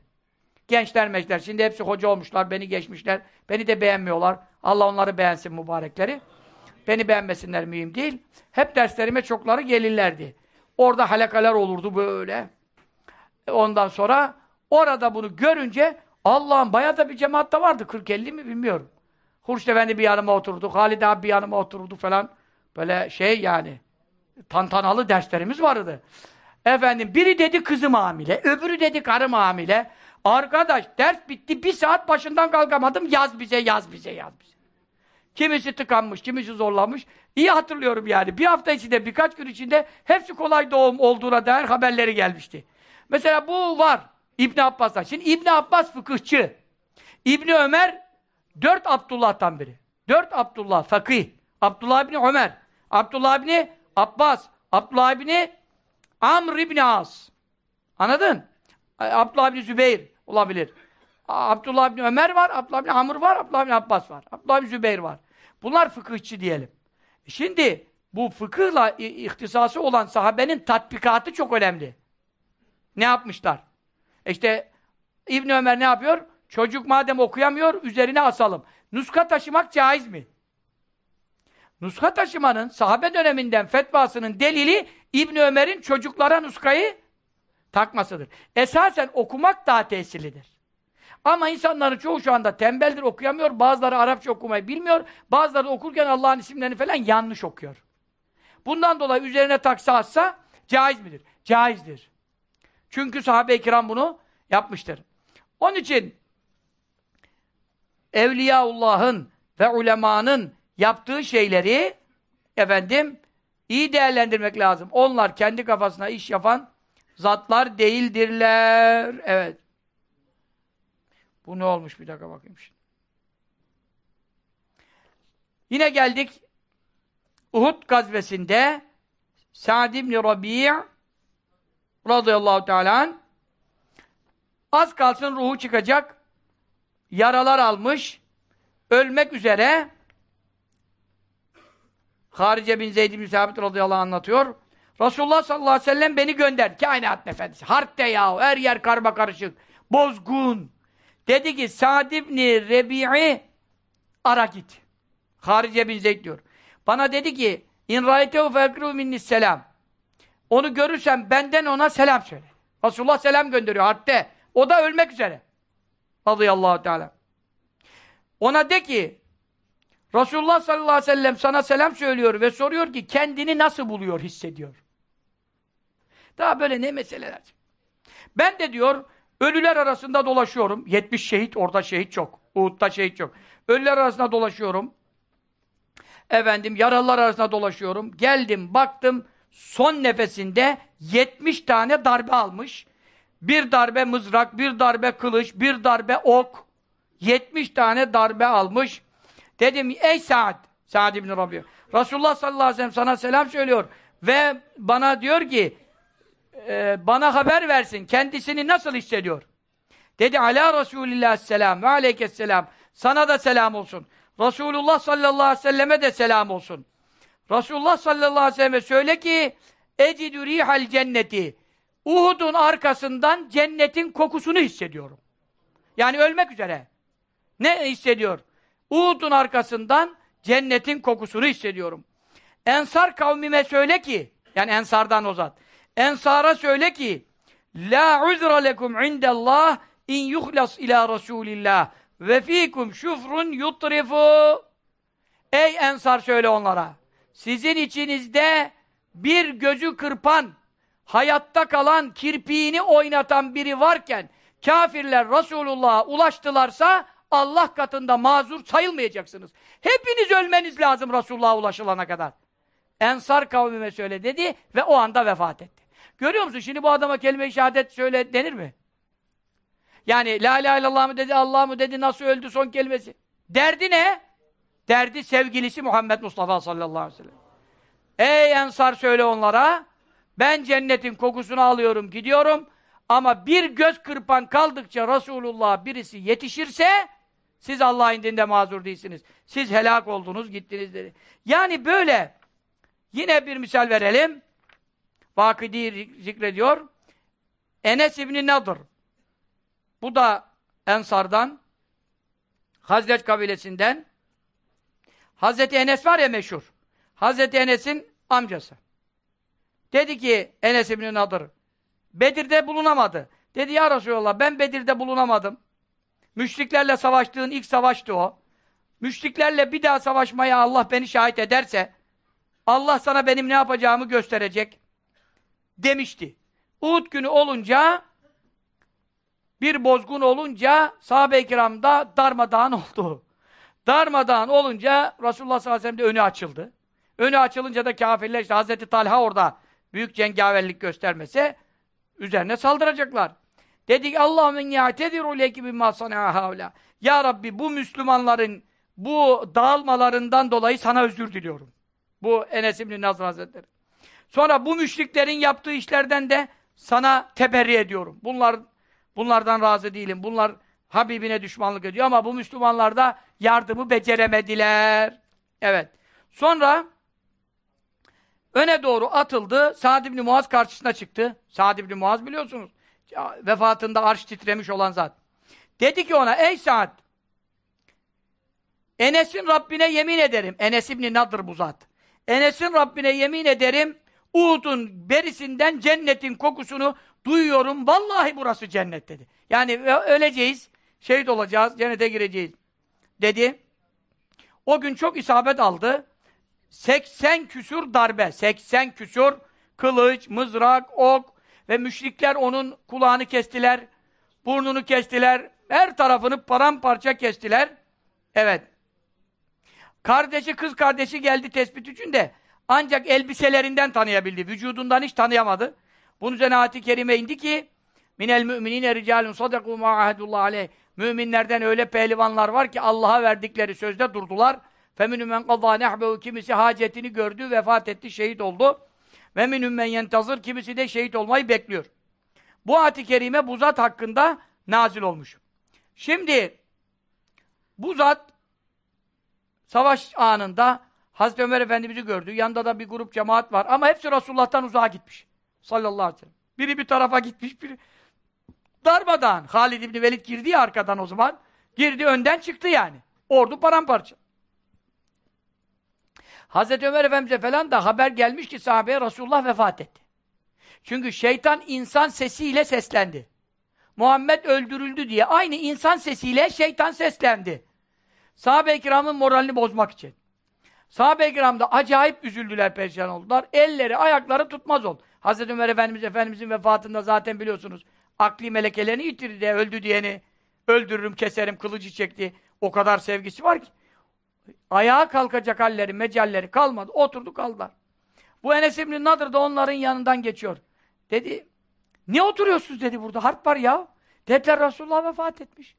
Gençler meşler. Şimdi hepsi hoca olmuşlar, beni geçmişler. Beni de beğenmiyorlar. Allah onları beğensin mübarekleri. Beni beğenmesinler mühim değil. Hep derslerime çokları gelirlerdi. Orada halakalar olurdu böyle. Ondan sonra orada bunu görünce Allah'ın bayağı da bir cemaatta vardı. 40-50 mi bilmiyorum. Hurşit Efendi bir yanıma oturdu. Halid abi bir yanıma oturdu falan. Böyle şey yani. Tantanalı derslerimiz vardı. Efendim biri dedi kızım hamile, öbürü dedi karım hamile. Arkadaş ders bitti, bir saat başından kalkamadım. Yaz bize, yaz bize, yaz bize. Kimisi tıkanmış, kimisi zorlanmış. İyi hatırlıyorum yani. Bir hafta içinde, birkaç gün içinde hepsi kolay doğum olduğuna dair haberleri gelmişti. Mesela bu var İbn Abbas'tan. Şimdi İbn Abbas fıkıhçı. İbni Ömer dört Abdullah'tan biri. Dört Abdullah, fakih. Abdullah İbni Ömer, Abdullah İbni Abbas, Abdullah İbni Amr İbni As. Anladın? Abdullah İbni Zübeyir olabilir. Abdullah İbni Ömer var, Abdullah İbni Amr var, Abdullah İbni Abbas var. Abdullah İbni Zübeyir var. Bunlar fıkıhçı diyelim. Şimdi bu fıkıhla ihtisası olan sahabenin tatbikatı çok önemli. Ne yapmışlar? İşte İbni Ömer ne yapıyor? Çocuk madem okuyamıyor, üzerine asalım. Nuska taşımak caiz mi? Nuska taşımanın sahabe döneminden fetvasının delili İbni Ömer'in çocuklara nuskayı takmasıdır. Esasen okumak daha tesirlidir. Ama insanların çoğu şu anda tembeldir, okuyamıyor. Bazıları Arapça okumayı bilmiyor. Bazıları okurken Allah'ın isimlerini falan yanlış okuyor. Bundan dolayı üzerine taksa atsa caiz midir? Caizdir. Çünkü sahabe-i kiram bunu yapmıştır. Onun için Evliyaullah'ın ve ulemanın yaptığı şeyleri efendim iyi değerlendirmek lazım. Onlar kendi kafasına iş yapan zatlar değildirler. Evet. Bu ne olmuş bir dakika bakayım şimdi. Yine geldik Uhud gazvesinde Sa'd ibn Rabi' radıyallahu teala az kalsın ruhu çıkacak yaralar almış ölmek üzere Harice bin Zeyd bin Sabit radıyallahu anlatıyor. Resulullah sallallahu aleyhi ve sellem beni gönderdi. Kainat efendisi. Harpte ya, her yer karma karışık. Bozgun. Dedi ki Sa'd ibn Rebi'i ara git. Harice bin Zeyd diyor. Bana dedi ki İn râitehu fekru minnis selam. Onu görürsem benden ona selam söyle. Resulullah selam gönderiyor harpte. O da ölmek üzere. Radıyallahu teala. Ona de ki Resulullah sallallahu aleyhi ve sellem sana selam söylüyor ve soruyor ki kendini nasıl buluyor, hissediyor. Daha böyle ne meseleler. Ben de diyor ölüler arasında dolaşıyorum. 70 şehit, orada şehit çok. Uhud'da şehit çok. Ölüler arasında dolaşıyorum. Efendim yaralılar arasında dolaşıyorum. Geldim, baktım son nefesinde 70 tane darbe almış. Bir darbe mızrak, bir darbe kılıç, bir darbe ok. 70 tane darbe almış. Dedim ey Sa'd, Sa'd ibn Rabia. Resulullah sallallahu aleyhi ve sellem sana selam söylüyor. Ve bana diyor ki, e, bana haber versin. Kendisini nasıl hissediyor? Dedi ala Resulillah selam ve aleykesselam. Sana da selam olsun. Resulullah sallallahu aleyhi ve selleme de selam olsun. Resulullah sallallahu aleyhi ve selleme söyle ki ecidü rihal cenneti Uhud'un arkasından cennetin kokusunu hissediyorum. Yani ölmek üzere. Ne hissediyor? Uhud'un arkasından cennetin kokusunu hissediyorum. Ensar kavmime söyle ki, yani Ensardan o zat. Ensara söyle ki, La uzra lekum indallah in yuhlas ila Resulillah ve fikum şufrun yutrifu. Ey Ensar söyle onlara. Sizin içinizde bir gözü kırpan, hayatta kalan, kirpiğini oynatan biri varken kafirler Resulullah'a ulaştılarsa Allah katında mazur sayılmayacaksınız. Hepiniz ölmeniz lazım Resulullah'a ulaşılana kadar. Ensar kavmime söyle dedi ve o anda vefat etti. Görüyor musun? Şimdi bu adama kelime-i şehadet söyle denir mi? Yani la ilahe illallah mı dedi, Allah mı dedi, nasıl öldü son kelimesi? Derdi ne? Derdi sevgilisi Muhammed Mustafa sallallahu aleyhi ve sellem. Ey Ensar söyle onlara, ben cennetin kokusunu alıyorum, gidiyorum ama bir göz kırpan kaldıkça Resulullah birisi yetişirse siz Allah'ın indinde mazur değilsiniz. Siz helak oldunuz, gittiniz dedi. Yani böyle yine bir misal verelim. Vakidi zikrediyor. Enes İbni Nadır. Bu da Ensar'dan Hazret kabilesinden Hazreti Enes var ya meşhur. Hazreti Enes'in amcası. Dedi ki Enes İbni Nadır Bedir'de bulunamadı. Dedi ya Resulallah ben Bedir'de bulunamadım. Müşriklerle savaştığın ilk savaştı o. Müşriklerle bir daha savaşmaya Allah beni şahit ederse Allah sana benim ne yapacağımı gösterecek demişti. Uhud günü olunca bir bozgun olunca sahabe-i kiramda darmadağın *laughs* oldu. Darmadağın olunca Resulullah sallallahu aleyhi ve sellem de önü açıldı. Önü açılınca da kafirler işte Hazreti Talha orada büyük cengaverlik göstermese üzerine saldıracaklar. Dedik Allahümme ya'tediru leki bimma havla. Ya Rabbi bu Müslümanların bu dağılmalarından dolayı sana özür diliyorum. Bu Enes İbni Nazır Hazretleri. Sonra bu müşriklerin yaptığı işlerden de sana teberri ediyorum. Bunlar bunlardan razı değilim. Bunlar Habibine düşmanlık ediyor ama bu Müslümanlar da yardımı beceremediler. Evet. Sonra öne doğru atıldı. Sa'd ibn Muaz karşısına çıktı. Sa'd ibn Muaz biliyorsunuz. Vefatında arş titremiş olan zat. Dedi ki ona ey Sa'd Enes'in Rabbine yemin ederim. Enes İbni Nadır bu zat. Enes'in Rabbine yemin ederim. Uhud'un berisinden cennetin kokusunu duyuyorum. Vallahi burası cennet dedi. Yani öleceğiz. Şehit olacağız. Cennete gireceğiz. Dedi. O gün çok isabet aldı. 80 küsur darbe. 80 küsur kılıç, mızrak, ok ve müşrikler onun kulağını kestiler. Burnunu kestiler. Her tarafını paramparça kestiler. Evet. Kardeşi, kız kardeşi geldi tespit için de ancak elbiselerinden tanıyabildi. Vücudundan hiç tanıyamadı. Bunun üzerine ayet-i kerime indi ki minel müminine ricalun sadaku ma ahadullah aleyh müminlerden öyle pehlivanlar var ki Allah'a verdikleri sözde durdular. Feminü men qadâ nehbehu kimisi hacetini gördü, vefat etti, şehit oldu. Ve minhum men yentazır kimisi de şehit olmayı bekliyor. Bu ayet-i kerime bu zat hakkında nazil olmuş. Şimdi bu zat savaş anında Hazreti Ömer Efendimiz'i gördü. Yanında da bir grup cemaat var. Ama hepsi Resulullah'tan uzağa gitmiş. Sallallahu aleyhi ve sellem. Biri bir tarafa gitmiş, biri darmadan. Halid İbni Velid girdi ya arkadan o zaman. Girdi önden çıktı yani. Ordu paramparça. Hazreti Ömer Efendimiz'e falan da haber gelmiş ki sahabeye Resulullah vefat etti. Çünkü şeytan insan sesiyle seslendi. Muhammed öldürüldü diye aynı insan sesiyle şeytan seslendi. Sahabe-i kiramın moralini bozmak için. Sahabe-i kiram da acayip üzüldüler, perişan oldular. Elleri, ayakları tutmaz oldu. Hazreti Ömer Efendimiz Efendimizin vefatında zaten biliyorsunuz akli melekelerini yitirdi diye, öldü diyeni öldürürüm, keserim, kılıcı çekti. O kadar sevgisi var ki. Ayağa kalkacak halleri, mecalleri kalmadı. Oturdu kaldılar. Bu Enes İbn Nadır da onların yanından geçiyor. Dedi, ne oturuyorsunuz dedi burada, harp var ya. Dediler Resulullah vefat etmiş.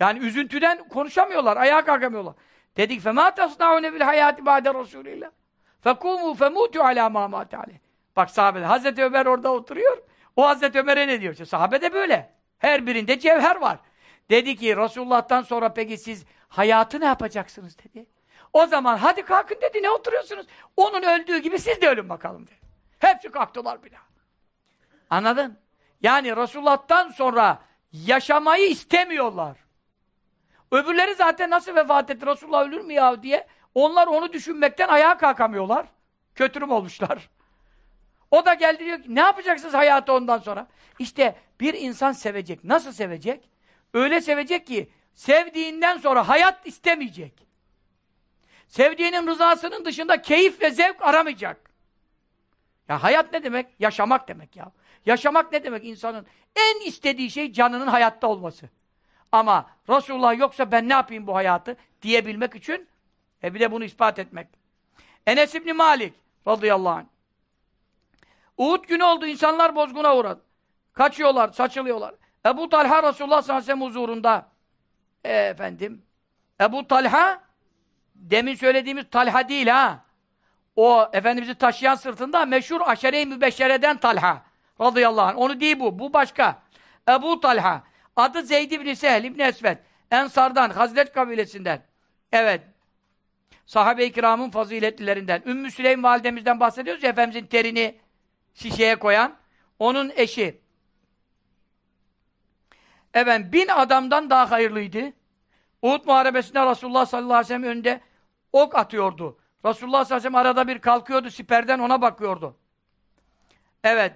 Yani üzüntüden konuşamıyorlar, ayağa kalkamıyorlar. Dedik فَمَا تَصْنَعُونَ بِالْحَيَاتِ بَعْدَ رَسُولِ اللّٰهِ فَقُومُوا فَمُوتُوا عَلَى مَا مَاتَ عَلَيْهِ Bak sahabe, Hazreti Ömer orada oturuyor. O Hazreti Ömer'e ne diyor? İşte sahabe de böyle. Her birinde cevher var. Dedi ki Resulullah'tan sonra peki siz hayatı ne yapacaksınız dedi. O zaman hadi kalkın dedi ne oturuyorsunuz? Onun öldüğü gibi siz de ölün bakalım dedi. Hepsi kalktılar daha. Anladın? Yani Resulullah'tan sonra yaşamayı istemiyorlar. Öbürleri zaten nasıl vefat etti Resulullah ölür mü ya diye onlar onu düşünmekten ayağa kalkamıyorlar. Kötürüm olmuşlar. O da geldi diyor ki ne yapacaksınız hayatı ondan sonra? İşte bir insan sevecek. Nasıl sevecek? Öyle sevecek ki sevdiğinden sonra hayat istemeyecek. Sevdiğinin rızasının dışında keyif ve zevk aramayacak. Ya hayat ne demek? Yaşamak demek ya. Yaşamak ne demek? İnsanın en istediği şey canının hayatta olması. Ama Resulullah yoksa ben ne yapayım bu hayatı diyebilmek için e bir de bunu ispat etmek. Enes İbni Malik radıyallahu anh. Uhud günü oldu, insanlar bozguna uğradı. Kaçıyorlar, saçılıyorlar. Ebu Talha Resulullah sallallahu aleyhi ve sellem huzurunda e, efendim Ebu Talha demin söylediğimiz Talha değil ha. O Efendimiz'i taşıyan sırtında meşhur aşere-i mübeşşereden Talha radıyallahu anh. Onu değil bu. Bu başka. Ebu Talha. Adı Zeyd ibn Sehl ibn Esved. Ensardan, Hazret kabilesinden. Evet. Sahabe-i kiramın faziletlilerinden. Ümmü Süleym validemizden bahsediyoruz ya, Efendimizin terini şişeye koyan. Onun eşi. Evet, bin adamdan daha hayırlıydı. Uhud muharebesinde Resulullah sallallahu aleyhi ve sellem önünde ok atıyordu. Resulullah sallallahu aleyhi ve sellem arada bir kalkıyordu, siperden ona bakıyordu. Evet.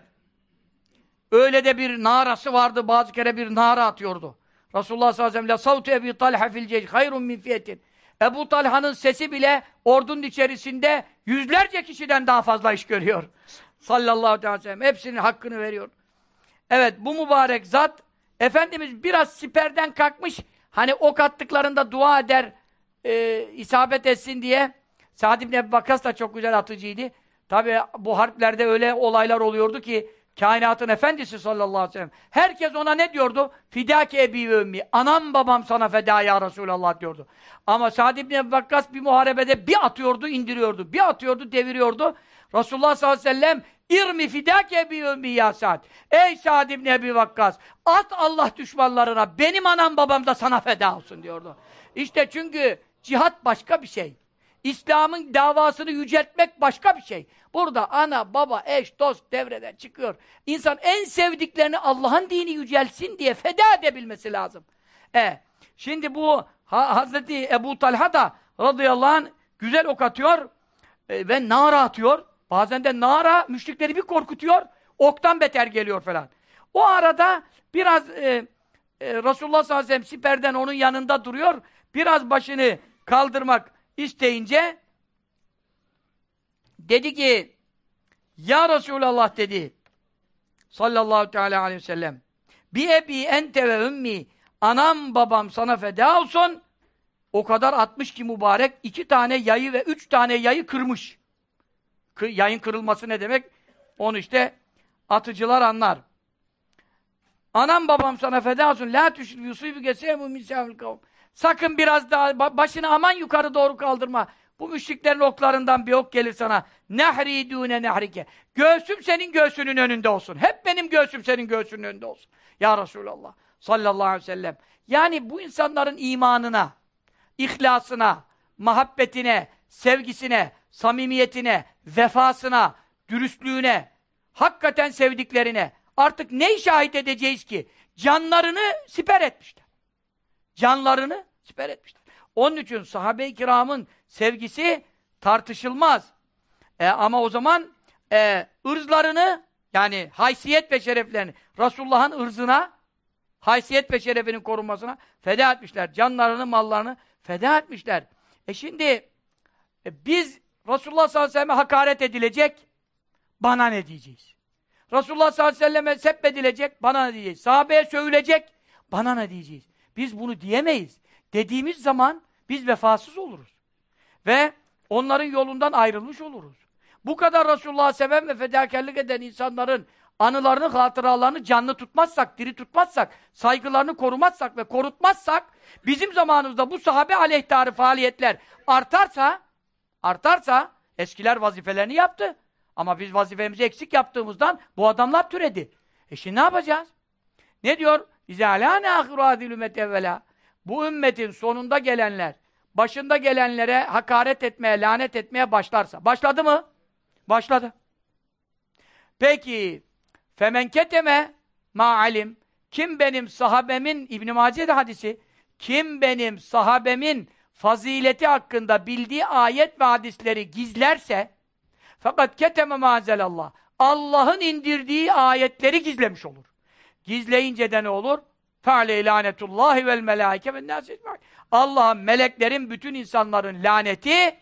Öyle de bir narası vardı, bazı kere bir nara atıyordu. Resulullah sallallahu aleyhi ve sellem savtu Ebu Talha fil ceyş hayrun min fiyetin. Ebu Talha'nın sesi bile ordunun içerisinde yüzlerce kişiden daha fazla iş görüyor. *laughs* Sallallahu aleyhi ve sellem. Hepsinin hakkını veriyor. Evet bu mübarek zat Efendimiz biraz siperden kalkmış hani ok attıklarında dua eder e, isabet etsin diye Sa'd ibn Ebu da çok güzel atıcıydı. Tabi bu harplerde öyle olaylar oluyordu ki Kainatın efendisi sallallahu aleyhi ve sellem. Herkes ona ne diyordu? Fidâke ebi ve ümmi. Anam babam sana feda ya Resulallah diyordu. Ama Sa'd ibn Vakkas bir muharebede bir atıyordu, indiriyordu. Bir atıyordu, deviriyordu. Resulullah sallallahu aleyhi ve sellem İrmi fidâke ve ümmi ya Sa'd. Ey Sa'd ibn Ebi Vakkas at Allah düşmanlarına benim anam babam da sana feda olsun diyordu. İşte çünkü cihat başka bir şey. İslam'ın davasını yüceltmek başka bir şey. Burada ana, baba, eş, dost devreden çıkıyor. İnsan en sevdiklerini Allah'ın dini yücelsin diye feda edebilmesi lazım. E, şimdi bu ha, Hazreti Ebu Talha da radıyallahu anh güzel ok atıyor e, ve nara atıyor. Bazen de nara müşrikleri bir korkutuyor, oktan beter geliyor falan. O arada biraz e, e, Resulullah sallallahu aleyhi ve sellem siperden onun yanında duruyor. Biraz başını kaldırmak isteyince dedi ki Ya Resulallah dedi sallallahu teala aleyhi ve sellem bi ebi ente ve ümmi anam babam sana feda olsun o kadar atmış ki mübarek iki tane yayı ve üç tane yayı kırmış. Yayın kırılması ne demek? Onu işte atıcılar anlar. Anam babam sana feda olsun. La tüşrü yusubu gesemu misafil kavm. Sakın biraz daha başını aman yukarı doğru kaldırma. Bu müşriklerin oklarından bir ok gelir sana. Nehri dûne nehrike. Göğsüm senin göğsünün önünde olsun. Hep benim göğsüm senin göğsünün önünde olsun. Ya Resulallah sallallahu aleyhi ve sellem. Yani bu insanların imanına, ihlasına, muhabbetine, sevgisine, samimiyetine, vefasına, dürüstlüğüne, hakikaten sevdiklerine artık ne şahit edeceğiz ki? Canlarını siper etmişler. Canlarını siper etmişler. Onun için sahabe-i kiramın sevgisi tartışılmaz. E, ama o zaman e, ırzlarını yani haysiyet ve şereflerini Resulullah'ın ırzına haysiyet ve şerefinin korunmasına feda etmişler. Canlarını, mallarını feda etmişler. E şimdi e, biz Resulullah sallallahu aleyhi ve sellem'e hakaret edilecek bana ne diyeceğiz? Resulullah sallallahu aleyhi ve selleme sebbedilecek bana ne diyeceğiz? Sahabeye sövülecek bana ne diyeceğiz? Biz bunu diyemeyiz. Dediğimiz zaman biz vefasız oluruz. Ve onların yolundan ayrılmış oluruz. Bu kadar Resulullah'ı seven ve fedakarlık eden insanların anılarını, hatıralarını canlı tutmazsak, diri tutmazsak, saygılarını korumazsak ve korutmazsak, bizim zamanımızda bu sahabe aleyhtarı faaliyetler artarsa, artarsa, eskiler vazifelerini yaptı. Ama biz vazifemizi eksik yaptığımızdan bu adamlar türedi. E şimdi ne yapacağız? Ne diyor? İzâlâne âhiru âdil ümmet. Bu ümmetin sonunda gelenler, başında gelenlere hakaret etmeye, lanet etmeye başlarsa. Başladı mı? Başladı. Peki, femen keteme ma'alim. Kim benim sahabemin, İbn-i Mace'de hadisi, kim benim sahabemin fazileti hakkında bildiği ayet ve hadisleri gizlerse, fakat keteme mazelallah. Allah'ın indirdiği ayetleri gizlemiş olur. Gizleyince de ne olur? Fe'ale lanetullahi vel melaike ve nâs Allah'ın, meleklerin, bütün insanların laneti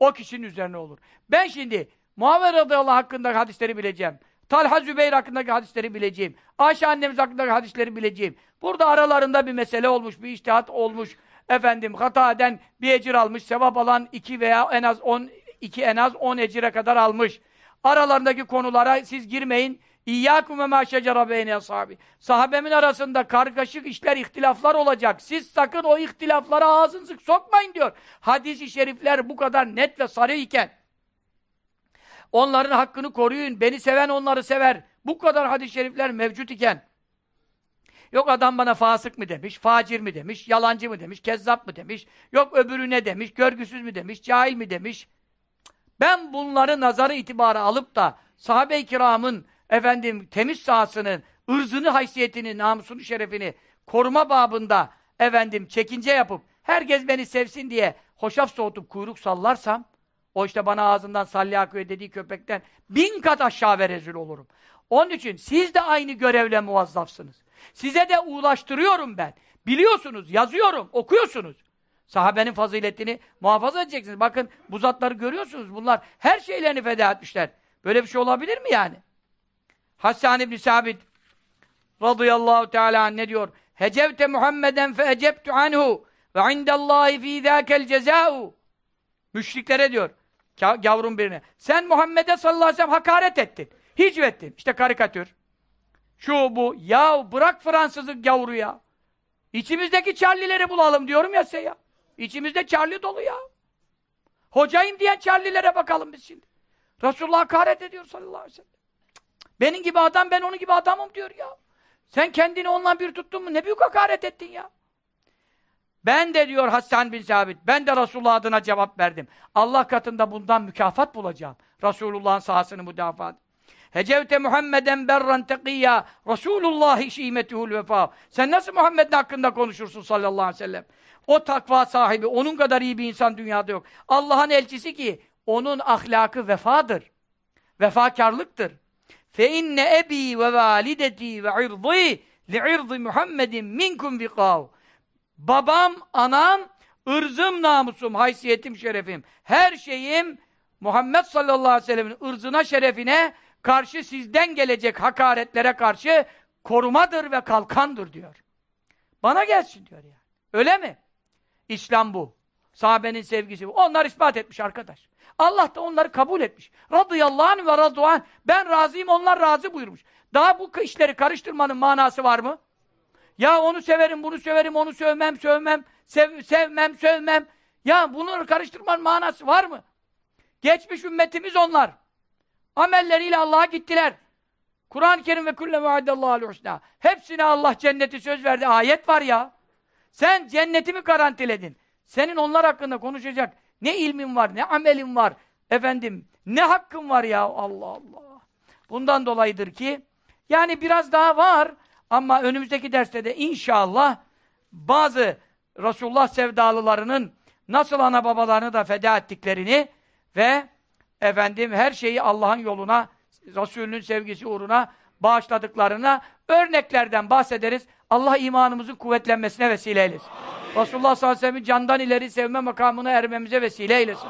o kişinin üzerine olur. Ben şimdi Muhammed radıyallahu hakkındaki hadisleri bileceğim. Talha Zübeyir hakkındaki hadisleri bileceğim. Ayşe annemiz hakkındaki hadisleri bileceğim. Burada aralarında bir mesele olmuş, bir iştihat olmuş. Efendim hata eden bir ecir almış, sevap alan iki veya en az on, iki en az on ecire kadar almış. Aralarındaki konulara siz girmeyin. İyyâkum ve mâ şecera beyne ashabi. Sahabemin arasında kargaşık işler, ihtilaflar olacak. Siz sakın o ihtilaflara ağzınızı sokmayın diyor. Hadis-i şerifler bu kadar net ve sarı iken onların hakkını koruyun. Beni seven onları sever. Bu kadar hadis-i şerifler mevcut iken Yok adam bana fasık mı demiş, facir mi demiş, yalancı mı demiş, kezzap mı demiş, yok öbürü ne demiş, görgüsüz mü demiş, cahil mi demiş. Ben bunları nazarı itibarı alıp da sahabe-i kiramın efendim temiz sahasının, ırzını, haysiyetini, namusunu, şerefini koruma babında efendim çekince yapıp herkes beni sevsin diye hoşaf soğutup kuyruk sallarsam o işte bana ağzından salli akıyor dediği köpekten bin kat aşağı ve rezil olurum. Onun için siz de aynı görevle muvazzafsınız. Size de ulaştırıyorum ben. Biliyorsunuz, yazıyorum, okuyorsunuz. Sahabenin faziletini muhafaza edeceksiniz. Bakın bu zatları görüyorsunuz. Bunlar her şeylerini feda etmişler. Böyle bir şey olabilir mi yani? Hassan İbni Sabit radıyallahu teala ne diyor? Hecevte Muhammeden fe ecebtu anhu ve indallahi fî zâkel cezâ'u Müşriklere diyor. Gavrun birine. Sen Muhammed'e sallallahu aleyhi ve sellem hakaret ettin. Hicvettin. İşte karikatür. Şu bu. Ya bırak Fransızlık gavuru ya. İçimizdeki Charlie'leri bulalım diyorum ya size ya. İçimizde Charlie dolu ya. Hocayım diyen Charlie'lere bakalım biz şimdi. Resulullah hakaret ediyor sallallahu aleyhi ve sellem. Benim gibi adam, ben onun gibi adamım diyor ya. Sen kendini onunla bir tuttun mu? Ne büyük hakaret ettin ya. Ben de diyor Hasan bin Sabit, ben de Resulullah adına cevap verdim. Allah katında bundan mükafat bulacağım. Resulullah'ın sahasını müdafaa. Hecevte Muhammeden berran tekiyya Resulullah şimetuhul vefa. Sen nasıl Muhammed'in hakkında konuşursun sallallahu aleyhi ve sellem? O takva sahibi, onun kadar iyi bir insan dünyada yok. Allah'ın elçisi ki, onun ahlakı vefadır. Vefakarlıktır. Fe inne ebi ve valideti ve irdi li irdi Muhammedin minkum viqav. Babam, anam, ırzım, namusum, haysiyetim, şerefim, her şeyim Muhammed sallallahu aleyhi ve sellemin ırzına, şerefine karşı sizden gelecek hakaretlere karşı korumadır ve kalkandır diyor. Bana gelsin diyor yani. Öyle mi? İslam bu. Sahabenin sevgisi bu. Onlar ispat etmiş arkadaş. Allah da onları kabul etmiş. Radıyallahu anh ve raduan. Ben razıyım, onlar razı buyurmuş. Daha bu işleri karıştırmanın manası var mı? Ya onu severim, bunu severim, onu sevmem, sövmem, sev, sevmem, sövmem. Ya bunu karıştırmanın manası var mı? Geçmiş ümmetimiz onlar. Amelleriyle Allah'a gittiler. Kur'an-ı Kerim ve kulle vaadallahu husna. Hepsine Allah cenneti söz verdi. Ayet var ya. Sen cennetimi garantiledin. Senin onlar hakkında konuşacak ne ilmin var, ne amelin var. Efendim, ne hakkın var ya Allah Allah. Bundan dolayıdır ki yani biraz daha var ama önümüzdeki derste de inşallah bazı Resulullah sevdalılarının nasıl ana babalarını da feda ettiklerini ve efendim her şeyi Allah'ın yoluna, Resulünün sevgisi uğruna bağışladıklarına örneklerden bahsederiz. Allah imanımızın kuvvetlenmesine vesile eylesin. Resulullah sallallahu aleyhi ve sellem'i candan ileri sevme makamına ermemize vesile eylesin.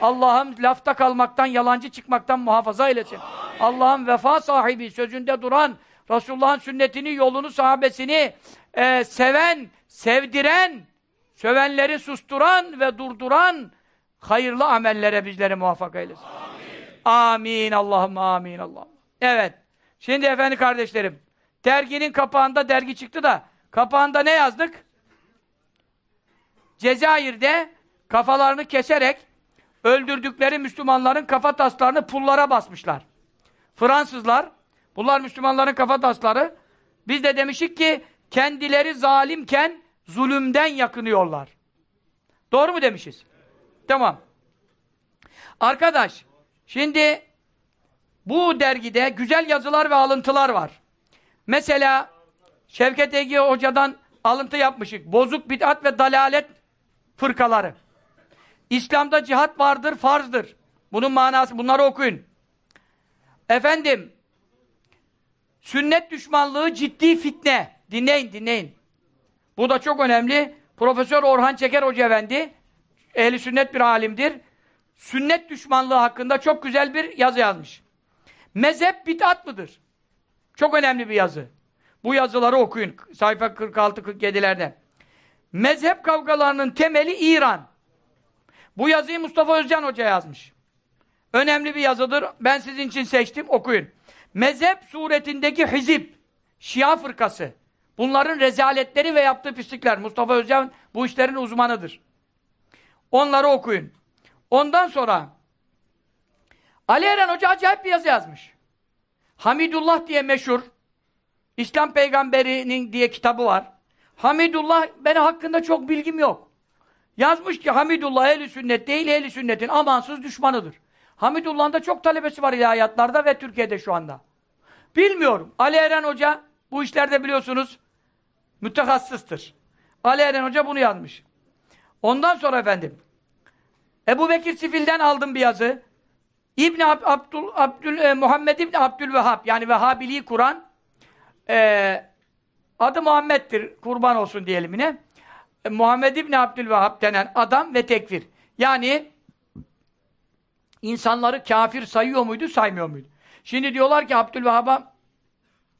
Allah'ım lafta kalmaktan, yalancı çıkmaktan muhafaza eylesin. Allah'ım vefa sahibi, sözünde duran, Resulullah'ın sünnetini, yolunu, sahabesini e, seven, sevdiren, sövenleri susturan ve durduran hayırlı amellere bizleri muvaffak eylesin. Amin. Amin Allah'ım amin Allah'ım. Evet. Şimdi efendi kardeşlerim. Derginin kapağında dergi çıktı da kapağında ne yazdık? Cezayir'de kafalarını keserek öldürdükleri Müslümanların kafa taslarını pullara basmışlar. Fransızlar, bunlar Müslümanların kafa tasları. Biz de demişik ki kendileri zalimken zulümden yakınıyorlar. Doğru mu demişiz? Tamam. Arkadaş, şimdi bu dergide güzel yazılar ve alıntılar var. Mesela Şevket Ege Hoca'dan alıntı yapmışık. Bozuk bid'at ve dalalet fırkaları. İslam'da cihat vardır, farzdır. Bunun manası, bunları okuyun. Efendim, sünnet düşmanlığı ciddi fitne. Dinleyin, dinleyin. Bu da çok önemli. Profesör Orhan Çeker Hoca Efendi, ehli sünnet bir alimdir. Sünnet düşmanlığı hakkında çok güzel bir yazı yazmış. Mezhep bid'at mıdır? Çok önemli bir yazı. Bu yazıları okuyun. Sayfa 46-47'lerde. Mezhep kavgalarının temeli İran. Bu yazıyı Mustafa Özcan Hoca yazmış. Önemli bir yazıdır. Ben sizin için seçtim. Okuyun. Mezhep suretindeki hizip, Şia fırkası. Bunların rezaletleri ve yaptığı pislikler. Mustafa Özcan bu işlerin uzmanıdır. Onları okuyun. Ondan sonra Ali Eren Hoca acayip bir yazı yazmış. Hamidullah diye meşhur İslam peygamberinin diye kitabı var. Hamidullah benim hakkında çok bilgim yok. Yazmış ki Hamidullah ehli sünnet değil ehli sünnetin amansız düşmanıdır. Hamidullah'ın da çok talebesi var ilahiyatlarda ve Türkiye'de şu anda. Bilmiyorum. Ali Eren Hoca bu işlerde biliyorsunuz mütehassıstır. Ali Eren Hoca bunu yazmış. Ondan sonra efendim Ebu Bekir Sifil'den aldım bir yazı. İbn Ab Abdül, Abdül e, Muhammed İbn Abdülvehhab yani Vehhabiliği kuran e, adı Muhammed'dir. Kurban olsun diyelim yine. E, Muhammed İbn Abdülvehhab denen adam ve tekfir. Yani insanları kafir sayıyor muydu, saymıyor muydu? Şimdi diyorlar ki Abdülvehhab'a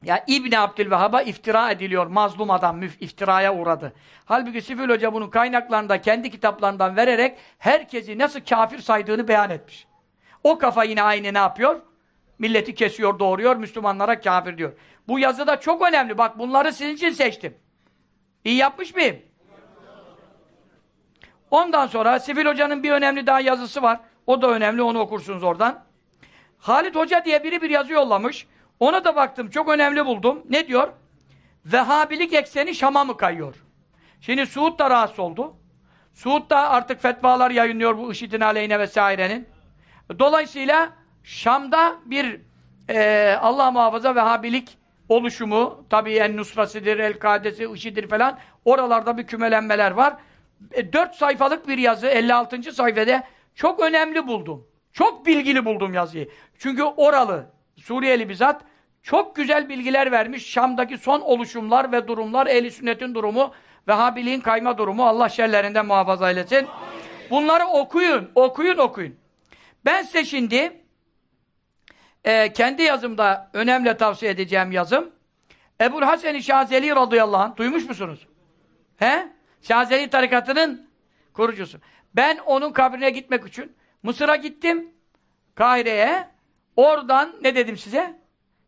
ya İbni Abdülvehhab'a iftira ediliyor. Mazlum adam müf, iftiraya uğradı. Halbuki Sifil Hoca bunun kaynaklarında kendi kitaplarından vererek herkesi nasıl kafir saydığını beyan etmiş. O kafa yine aynı ne yapıyor? Milleti kesiyor, doğuruyor, Müslümanlara kafir diyor. Bu yazı da çok önemli. Bak bunları sizin için seçtim. İyi yapmış mıyım? Ondan sonra Sifil Hoca'nın bir önemli daha yazısı var. O da önemli, onu okursunuz oradan. Halit Hoca diye biri bir yazı yollamış. Ona da baktım, çok önemli buldum. Ne diyor? Vehhabilik ekseni Şam'a mı kayıyor? Şimdi Suud da rahatsız oldu. Suud da artık fetvalar yayınlıyor bu IŞİD'in aleyhine vesairenin. Dolayısıyla Şam'da bir e, Allah muhafaza Vehhabilik oluşumu, tabii En-Nusra'sidir, El-Kadesi, IŞİD'dir falan, oralarda bir kümelenmeler var. E, 4 sayfalık bir yazı, 56. sayfada çok önemli buldum. Çok bilgili buldum yazıyı. Çünkü oralı, Suriyeli bizzat çok güzel bilgiler vermiş. Şam'daki son oluşumlar ve durumlar, ehli sünnetin durumu, Vehhabiliğin kayma durumu Allah şerlerinden muhafaza eylesin. Bunları okuyun, okuyun, okuyun. Ben size şimdi e, kendi yazımda önemli tavsiye edeceğim yazım Ebul Hasen-i Şazeli radıyallahu anh duymuş musunuz? He? Şazeli tarikatının kurucusu. Ben onun kabrine gitmek için Mısır'a gittim. Kahire'ye. Oradan ne dedim size?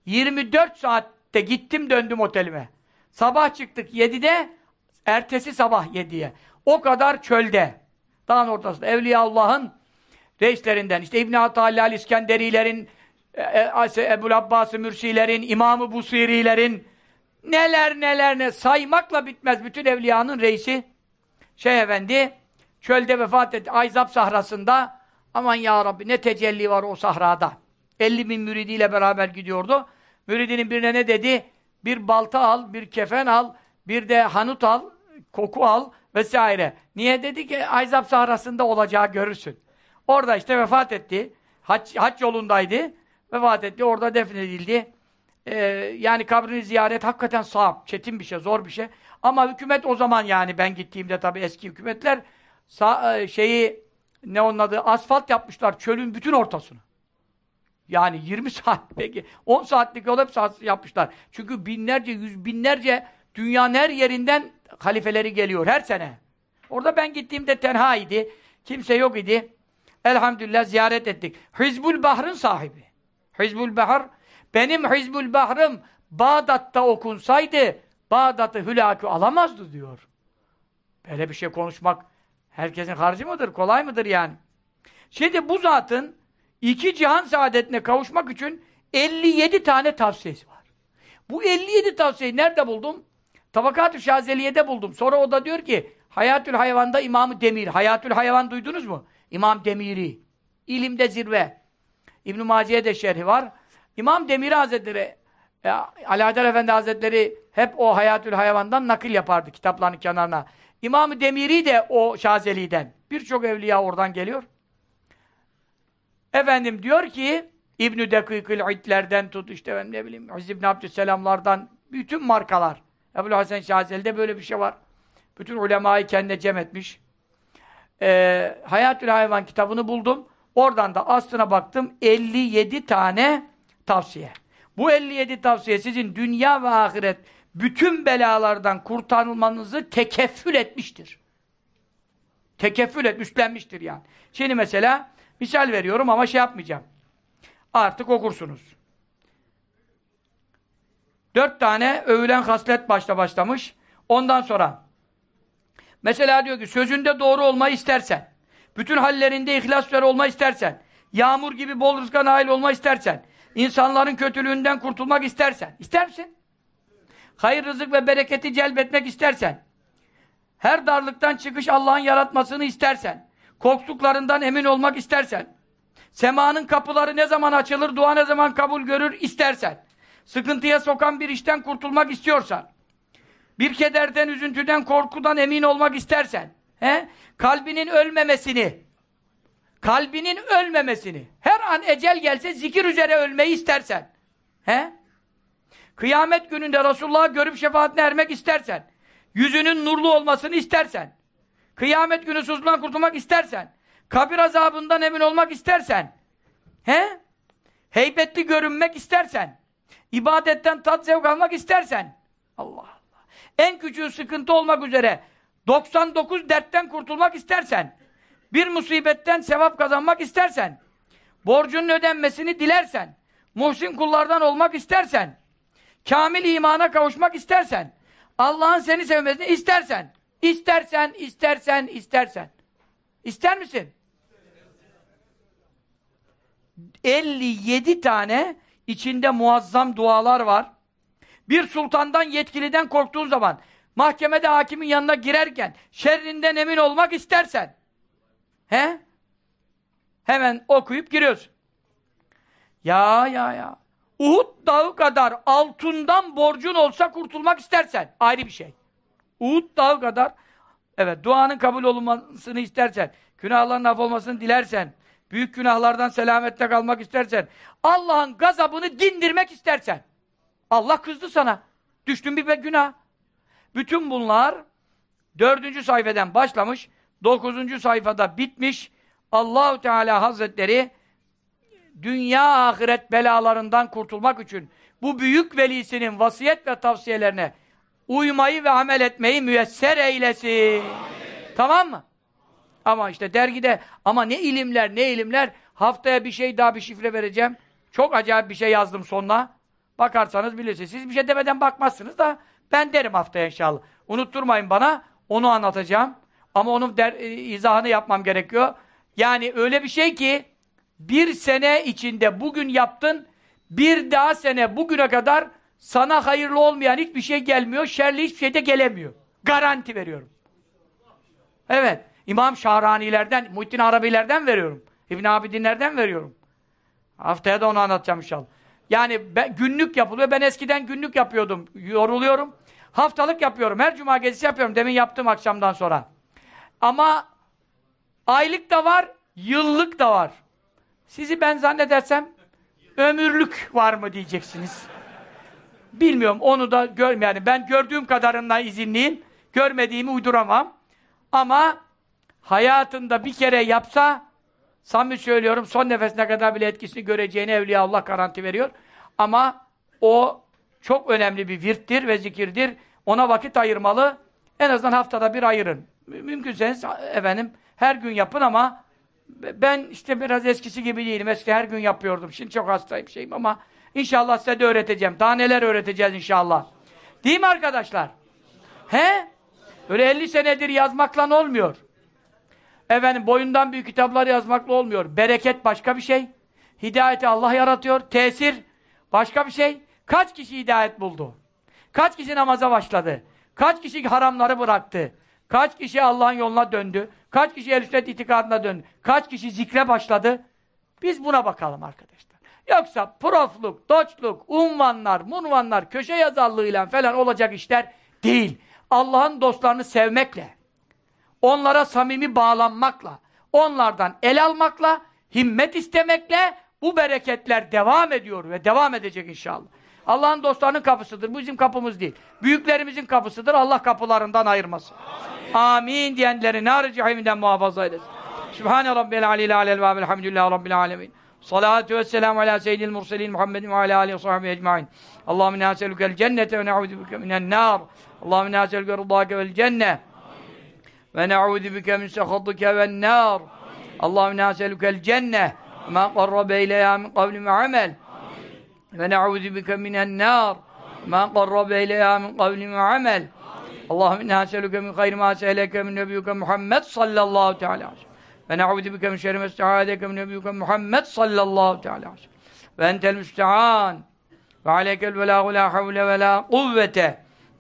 24 saatte gittim döndüm otelime. Sabah çıktık 7'de, ertesi sabah 7'ye. O kadar çölde. Dağın ortasında. Evliya Allah'ın reislerinden. işte İbn-i Atallal İskenderilerin, e, e, Ebu Abbas-ı Mürsilerin, İmam-ı Busirilerin neler neler ne saymakla bitmez bütün evliyanın reisi şey efendi çölde vefat etti. Ayzap sahrasında aman ya Rabbi ne tecelli var o sahrada. 50 bin müridiyle beraber gidiyordu. Müridinin birine ne dedi? Bir balta al, bir kefen al, bir de hanut al, koku al vesaire. Niye dedi ki Ayzap sahrasında olacağı görürsün. Orada işte vefat etti. Hac, hac yolundaydı. Vefat etti. Orada defnedildi. Ee, yani kabrini ziyaret hakikaten sağ, çetin bir şey, zor bir şey. Ama hükümet o zaman yani ben gittiğimde tabii eski hükümetler sağ, e, şeyi ne onun adı asfalt yapmışlar çölün bütün ortasını. Yani 20 *laughs* saat peki 10 saatlik yol hep yapmışlar. Çünkü binlerce, yüz binlerce dünyanın her yerinden halifeleri geliyor her sene. Orada ben gittiğimde tenha idi. Kimse yok idi. elhamdülillah ziyaret ettik. Hizbul Bahr'ın sahibi. Hizbul Bahr, benim Hizbul Bahr'ım Bağdat'ta okunsaydı, Bağdat'ı hülakü alamazdı diyor. Böyle bir şey konuşmak herkesin harcı mıdır, kolay mıdır yani? Şimdi bu zatın iki cihan saadetine kavuşmak için 57 tane tavsiyesi var. Bu 57 tavsiyeyi nerede buldum? Tabakat-ı Şazeliye'de buldum. Sonra o da diyor ki Hayatül Hayvan'da İmam Demir. Hayatül Hayvan duydunuz mu? İmam Demiri. İlimde zirve. İbn-i Maciye de şerhi var. İmam Demiri Hazretleri e, Alaeddin Efendi Hazretleri hep o Hayatül Hayvan'dan nakil yapardı kitaplarının kenarına. İmam Demiri de o Şazeli'den. Birçok evliya oradan geliyor. Efendim diyor ki İbn-i Dekikül İtlerden tut işte ben ne bileyim İzz ibn Abdüsselamlardan bütün markalar. Ebu Hasan Şazeli'de böyle bir şey var. Bütün ulemayı kendine cem etmiş. Ee, Hayatül Hayvan kitabını buldum. Oradan da aslına baktım 57 tane tavsiye. Bu 57 tavsiye sizin dünya ve ahiret bütün belalardan kurtarılmanızı tekeffül etmiştir. Tekeffül et, üstlenmiştir yani. Şimdi mesela misal veriyorum ama şey yapmayacağım. Artık okursunuz. Dört tane övülen haslet başta başlamış. Ondan sonra mesela diyor ki sözünde doğru olmayı istersen, bütün hallerinde ihlas ver olma istersen, yağmur gibi bol rızka nail olma istersen, insanların kötülüğünden kurtulmak istersen, ister misin? Hayır, rızık ve bereketi celbetmek istersen, her darlıktan çıkış Allah'ın yaratmasını istersen, korktuklarından emin olmak istersen, semanın kapıları ne zaman açılır, dua ne zaman kabul görür istersen, sıkıntıya sokan bir işten kurtulmak istiyorsan, bir kederden, üzüntüden, korkudan emin olmak istersen, he? kalbinin ölmemesini, kalbinin ölmemesini, her an ecel gelse zikir üzere ölmeyi istersen, he? kıyamet gününde Resulullah'ı görüp şefaatine ermek istersen, yüzünün nurlu olmasını istersen, kıyamet günü susuzluğundan kurtulmak istersen, kabir azabından emin olmak istersen, he? heybetli görünmek istersen, ibadetten tat zevk almak istersen, Allah Allah, en küçüğü sıkıntı olmak üzere 99 dertten kurtulmak istersen, bir musibetten sevap kazanmak istersen, borcunun ödenmesini dilersen, muhsin kullardan olmak istersen, kamil imana kavuşmak istersen, Allah'ın seni sevmesini istersen, istersen, istersen, istersen. İster misin? 57 tane içinde muazzam dualar var. Bir sultandan, yetkiliden korktuğun zaman, mahkemede hakimin yanına girerken, şerrinden emin olmak istersen, he? Hemen okuyup giriyorsun. Ya ya ya. Uhud dağı kadar altından borcun olsa kurtulmak istersen, ayrı bir şey. Uhud dağı kadar, evet duanın kabul olunmasını istersen, günahların af olmasını dilersen, büyük günahlardan selamette kalmak istersen, Allah'ın gazabını dindirmek istersen, Allah kızdı sana. Düştün bir günah. Bütün bunlar dördüncü sayfadan başlamış, dokuzuncu sayfada bitmiş. Allahu Teala Hazretleri dünya ahiret belalarından kurtulmak için bu büyük velisinin vasiyet ve tavsiyelerine uymayı ve amel etmeyi müyesser eylesin. Tamam mı? Ama işte dergide ama ne ilimler ne ilimler haftaya bir şey daha bir şifre vereceğim. Çok acayip bir şey yazdım sonuna. Bakarsanız bilirsiniz. Siz bir şey demeden bakmazsınız da ben derim haftaya inşallah. Unutturmayın bana. Onu anlatacağım. Ama onun der, e, izahını yapmam gerekiyor. Yani öyle bir şey ki bir sene içinde bugün yaptın bir daha sene bugüne kadar sana hayırlı olmayan hiçbir şey gelmiyor. Şerli hiçbir şey de gelemiyor. Garanti veriyorum. Evet. İmam Şahranilerden, Muhittin Arabilerden veriyorum. İbn Abidinlerden veriyorum. Haftaya da onu anlatacağım inşallah. Yani ben, günlük yapılıyor. Ben eskiden günlük yapıyordum. Yoruluyorum. Haftalık yapıyorum. Her cuma gecesi yapıyorum. Demin yaptım akşamdan sonra. Ama aylık da var, yıllık da var. Sizi ben zannedersem ömürlük var mı diyeceksiniz. Bilmiyorum. Onu da gör yani ben gördüğüm kadarından izinliyim. Görmediğimi uyduramam. Ama hayatında bir kere yapsa Samimi söylüyorum son nefesine kadar bile etkisini göreceğini Evliya Allah garanti veriyor. Ama o çok önemli bir virttir ve zikirdir. Ona vakit ayırmalı. En azından haftada bir ayırın. Mümkünseniz efendim her gün yapın ama Ben işte biraz eskisi gibi değilim. Eski her gün yapıyordum. Şimdi çok hastayım şeyim ama inşallah size de öğreteceğim. Daha neler öğreteceğiz inşallah. Değil mi arkadaşlar? He? Öyle 50 senedir yazmakla olmuyor. Efendim boyundan büyük kitaplar yazmakla olmuyor. Bereket başka bir şey. Hidayeti Allah yaratıyor. Tesir başka bir şey. Kaç kişi hidayet buldu? Kaç kişi namaza başladı? Kaç kişi haramları bıraktı? Kaç kişi Allah'ın yoluna döndü? Kaç kişi el itikadına döndü? Kaç kişi zikre başladı? Biz buna bakalım arkadaşlar. Yoksa profluk, doçluk, unvanlar, munvanlar, köşe yazarlığıyla falan olacak işler değil. Allah'ın dostlarını sevmekle, onlara samimi bağlanmakla, onlardan el almakla, himmet istemekle bu bereketler devam ediyor ve devam edecek inşallah. Allah'ın dostlarının kapısıdır. Bu bizim kapımız değil. Büyüklerimizin kapısıdır. Allah kapılarından ayırmasın. Amin diyenleri nar-ı cehiminden muhafaza eylesin. Sübhane Rabbil aleyhi alel ve elhamdülillahi Rabbil alemin. Salatu ve selamu ala seyyidil murselin Muhammedin ve ala alihi ve sahbihi ecmain. Allahümme nâselükel cennete ve ne'udu bike minen nâr. Allahümme nâselüke rıdâke vel cenne. Ve ne'udu bike min sehatike vel nâr. Allahümme nâselükel cenne. Ma qarrabe ileyha min kavli ve amel. ونعوذ بك من النار ما قرب إليها من قول وعمل اللهم إنا نسألك من خير ما سألك من نبيك محمد صلى الله تعالى عليه وسلم ونعوذ بك من شر ما استعاذك من نبيك محمد صلى الله تعالى عليه وسلم. وأنت المستعان. وعليك البلاغ لا حول ولا قوة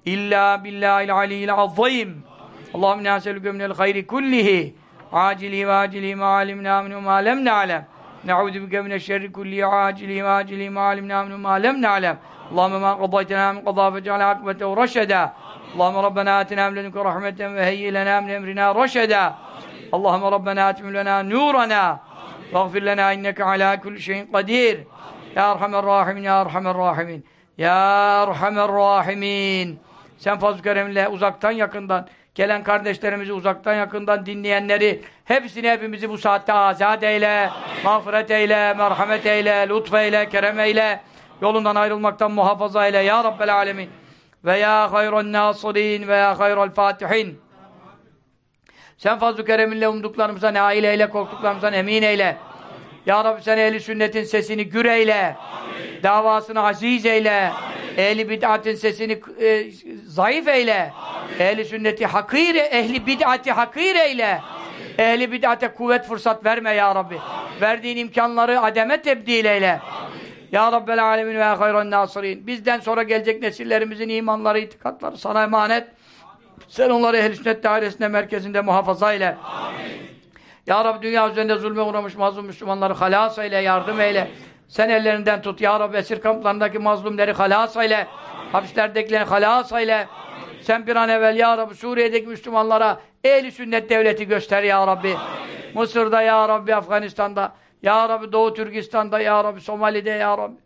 إلا بالله العلي العظيم. اللهم إنا نسألك من الخير كله. عاجله وآجله ما علمنا منه ما لم نعلم. نعوذ بك من الشر كله. عاجله وآجله ما علمنا منه ما لم نعلم. اللهم ما قضيتنا من قضاء فاجعل عاقبته رشدا. اللهم ربنا آتنا من لدنك رحمة وهيئ لنا من أمرنا رشدا. Allahümme Rabbena atim lena nurana. Vagfir lena inneke ala kulli şeyin kadir. Ya Erhamer Rahimin Ya Erhamer Rahimin. Ya Erhamer Rahimin. Sen fazl-ı kereminle uzaktan yakından gelen kardeşlerimizi uzaktan yakından dinleyenleri hepsini hepimizi bu saatte azat eyle mağfiret eyle, merhamet eyle lütfeyle, kerem eyle. Yolundan ayrılmaktan muhafaza eyle Ya Rabbel Alemin. Ve ya hayran nasirin ve ya hayral fatihin. Sen fazl-ı kereminle umduklarımıza nail eyle, korktuklarımızdan emin eyle. Ya Rabbi sen ehli sünnetin sesini gür eyle. Amin. Davasını aziz eyle. Ehli bid'atin sesini e, zayıf eyle. Amin. Ehli sünneti hakir, ehli bid'ati hakir eyle. Amin. Ehli bid'ate kuvvet fırsat verme ya Rabbi. Amin. Verdiğin imkanları ademe tebdil eyle. Amin. Ya Rabbel alemin ve hayran nasirin. Bizden sonra gelecek nesillerimizin imanları, itikatları sana emanet. Sen onları ehl-i sünnet dairesinde, merkezinde muhafaza eyle. Amin. Ya Rabbi dünya üzerinde zulme uğramış mazlum Müslümanları halas eyle, yardım eyle. Sen ellerinden tut. Ya Rabbi esir kamplarındaki mazlumları halas eyle. Hapislerdekileri halas eyle. Sen bir an evvel Ya Rabbi Suriye'deki Müslümanlara ehli sünnet devleti göster Ya Rabbi. Amin. Mısır'da Ya Rabbi, Afganistan'da, Ya Rabbi Doğu Türkistan'da, Ya Rabbi Somali'de Ya Rabbi.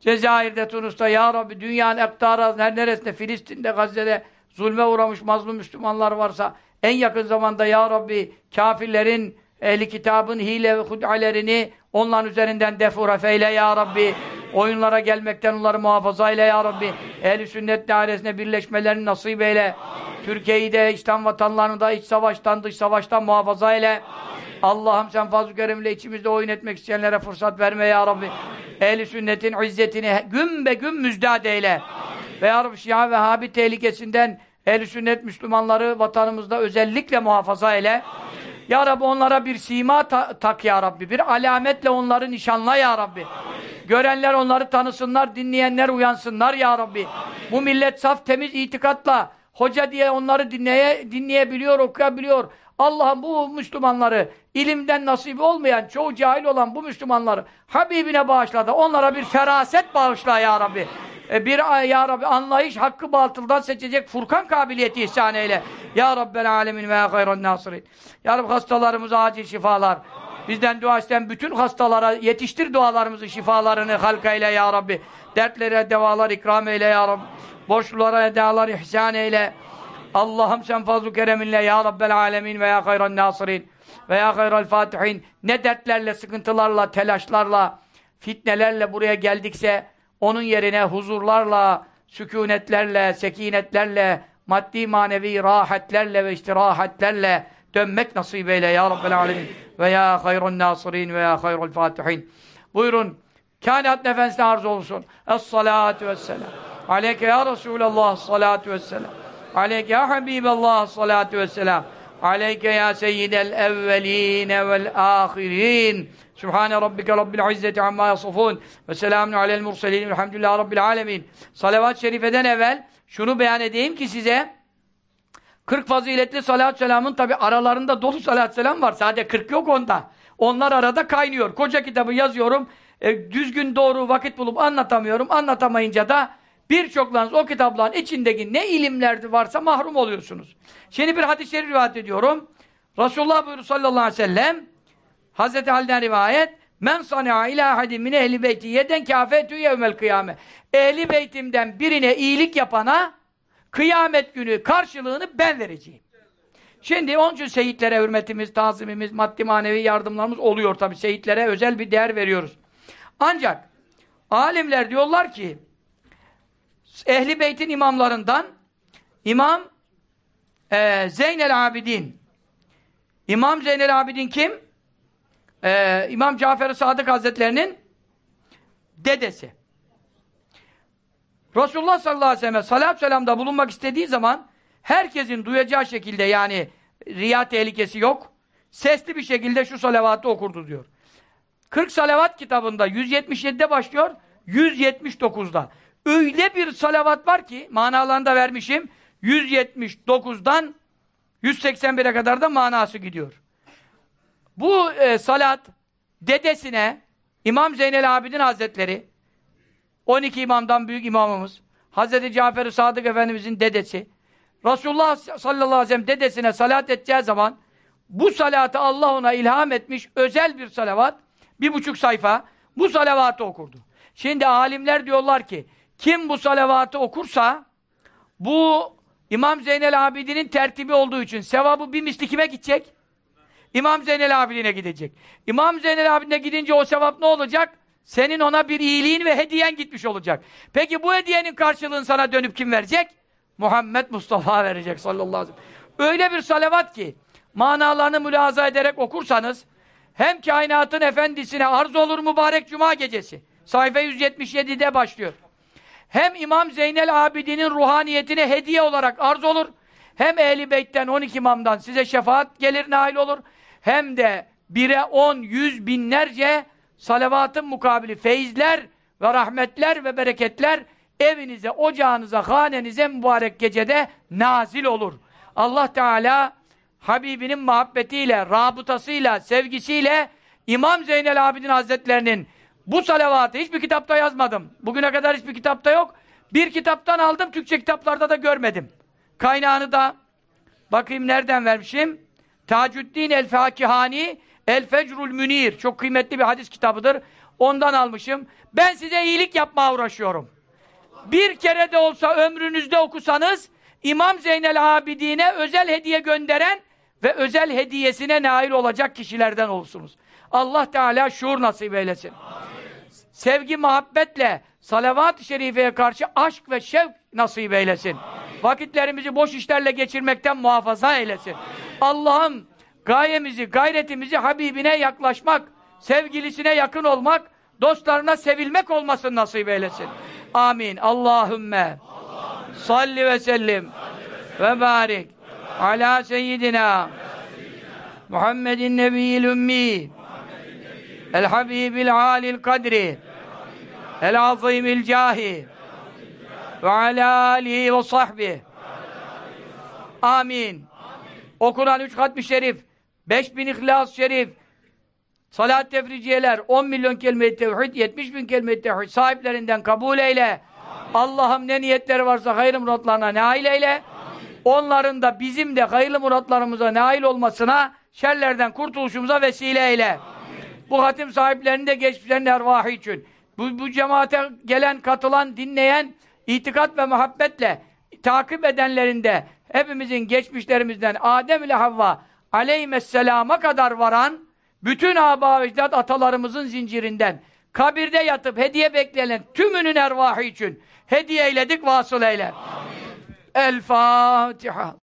Cezayir'de, Tunus'ta Ya Rabbi dünyanın ektarı her neresinde, Filistin'de, Gazze'de zulme uğramış mazlum Müslümanlar varsa en yakın zamanda Ya Rabbi kafirlerin ehli kitabın hile ve hud'alerini onların üzerinden defura feyle Ya Rabbi. Oyunlara gelmekten onları muhafaza eyle Ya Rabbi. Ehli sünnet dairesine birleşmelerini nasip eyle. Türkiye'yi de İslam vatanlarını iç savaştan dış savaştan muhafaza eyle. Allah'ım sen fazl-ı kerimle içimizde oyun etmek isteyenlere fırsat verme Ya Rabbi. Ehli sünnetin izzetini gün be gün müjdat eyle. Amin. Ve Rabbi Şia ve Habi tehlikesinden Ehl-i sünnet Müslümanları vatanımızda özellikle muhafaza eyle. Amin. Ya Rabbi onlara bir sima ta tak ya Rabbi. Bir alametle onları nişanla ya Rabbi. Amin. Görenler onları tanısınlar, dinleyenler uyansınlar ya Rabbi. Amin. Bu millet saf temiz itikatla hoca diye onları dinleye, dinleyebiliyor, okuyabiliyor. Allah'ım bu Müslümanları ilimden nasibi olmayan, çoğu cahil olan bu Müslümanları Habibine bağışladı. Onlara bir feraset bağışla ya Rabbi. E, bir ya Rabbi anlayış hakkı batıldan seçecek Furkan kabiliyeti ihsan eyle. Ya Rabbel alemin ve hayran nasirin. Ya Rabbi hastalarımıza acil şifalar. Bizden dua isten bütün hastalara yetiştir dualarımızı, şifalarını halka eyle ya Rabbi. Dertlere devalar ikram eyle ya Rabbi. Borçlulara edalar ihsan eyle. Allah'ım sen fazl-ı kereminle ya Rabbel alemin ve ya hayran nasirin ve ya hayral fatihin. Ne dertlerle, sıkıntılarla, telaşlarla, fitnelerle buraya geldikse onun yerine huzurlarla, sükunetlerle, sekinetlerle, maddi manevi rahatlerle ve istirahatlerle dönmek nasip eyle ya Rabbel alemin. Ve ya hayrun nasirin ve ya hayrul fatihin. Buyurun. Kainat nefesine arz olsun. Es-salatu vesselam. Aleyke ya Resulallah salatu vesselam. Aleyke ya Habiballah salatu vesselam. Aleyke ya seyyidel evveline vel ahirin. Sübhane rabbike rabbil izzeti amma yasifun. Ve selamun alel murselin. Elhamdülillahi rabbil alemin. Salavat-ı şerifeden evvel şunu beyan edeyim ki size 40 faziletli salat selamın tabi aralarında dolu salat selam var. Sadece 40 yok onda. Onlar arada kaynıyor. Koca kitabı yazıyorum. E, düzgün doğru vakit bulup anlatamıyorum. Anlatamayınca da birçoklarınız o kitapların içindeki ne ilimler varsa mahrum oluyorsunuz. Şimdi bir hadis-i şerif rivayet ediyorum. Resulullah buyuruyor sallallahu aleyhi ve sellem Hazreti Ali'den rivayet Men sani'a ila hadin min ehli beyti yeden kâfetü yevmel kıyame. Ehli beytimden birine iyilik yapana kıyamet günü karşılığını ben vereceğim. Şimdi onun için seyitlere hürmetimiz, tazimimiz, maddi manevi yardımlarımız oluyor tabi. Seyitlere özel bir değer veriyoruz. Ancak alimler diyorlar ki Ehli Beyt'in imamlarından İmam e, Zeynel Abidin İmam Zeynel Abidin kim? E, İmam Cafer-i Sadık Hazretlerinin dedesi. Resulullah sallallahu aleyhi ve sellem selamda bulunmak istediği zaman herkesin duyacağı şekilde yani riya tehlikesi yok. Sesli bir şekilde şu salavatı okurdu diyor. 40 salavat kitabında 177'de başlıyor, 179'da. Öyle bir salavat var ki, manalarını vermişim, 179'dan 181'e kadar da manası gidiyor. Bu e, salat dedesine İmam Zeynel Abidin Hazretleri 12 imamdan büyük imamımız Hazreti Cafer-i Sadık Efendimizin dedesi Resulullah sallallahu aleyhi ve sellem dedesine salat edeceği zaman bu salatı Allah ona ilham etmiş özel bir salavat bir buçuk sayfa bu salavatı okurdu. Şimdi alimler diyorlar ki kim bu salavatı okursa bu İmam Zeynel Abidin'in tertibi olduğu için sevabı bir misli kime gidecek? İmam Zeynel Abidin'e gidecek. İmam Zeynel Abidin'e gidince o sevap ne olacak? Senin ona bir iyiliğin ve hediyen gitmiş olacak. Peki bu hediyenin karşılığını sana dönüp kim verecek? Muhammed Mustafa verecek sallallahu aleyhi ve sellem. Öyle bir salavat ki manalarını mülaza ederek okursanız hem kainatın efendisine arz olur mübarek cuma gecesi. Sayfa 177'de başlıyor. Hem İmam Zeynel Abidin'in ruhaniyetine hediye olarak arz olur. Hem Ehli Beyt'ten 12 imamdan size şefaat gelir nail olur. Hem de 1'e 10, 100 binlerce salavatın mukabili feyizler ve rahmetler ve bereketler evinize, ocağınıza, hanenize mübarek gecede nazil olur. Allah Teala Habibinin muhabbetiyle, rabıtasıyla, sevgisiyle İmam Zeynel Abidin Hazretlerinin bu salavatı hiçbir kitapta yazmadım. Bugüne kadar hiçbir kitapta yok. Bir kitaptan aldım, Türkçe kitaplarda da görmedim. Kaynağını da bakayım nereden vermişim. Tacuddin el-Fakihani El-Fecrul Münir. Çok kıymetli bir hadis kitabıdır. Ondan almışım. Ben size iyilik yapmaya uğraşıyorum. Bir kere de olsa ömrünüzde okusanız İmam Zeynel Abidine özel hediye gönderen ve özel hediyesine nail olacak kişilerden olursunuz. Allah Teala şuur nasip eylesin. Amin. Sevgi, muhabbetle salavat-ı şerifeye karşı aşk ve şevk nasip eylesin. Amin. Vakitlerimizi boş işlerle geçirmekten muhafaza eylesin. Allah'ım gayemizi, gayretimizi Habibine yaklaşmak, sevgilisine yakın olmak, dostlarına sevilmek olmasın nasip eylesin. Amin. Allahümme salli ve sellim ve barik ala seyyidina Muhammedin nebiyyil ümmi el habibil alil kadri el azimil cahi ve ala alihi ve sahbihi amin okunan üç hatmi şerif 5000 ihlas şerif salat tefriciyeler 10 milyon kelime-i tevhid 70 bin kelime-i tevhid sahiplerinden kabul eyle Allah'ım ne niyetleri varsa hayırlı muratlarına nail eyle Amin. onların da bizim de hayırlı muratlarımıza nail olmasına şerlerden kurtuluşumuza vesile eyle Amin. bu hatim sahiplerinin de geçmişlerin ervahı için bu, bu cemaate gelen, katılan, dinleyen itikat ve muhabbetle takip edenlerinde hepimizin geçmişlerimizden Adem ile Havva aleyhisselama kadar varan bütün aba ve atalarımızın zincirinden kabirde yatıp hediye bekleyen tümünün ervahı için hediye eyledik vasıl eyle. El Fatiha.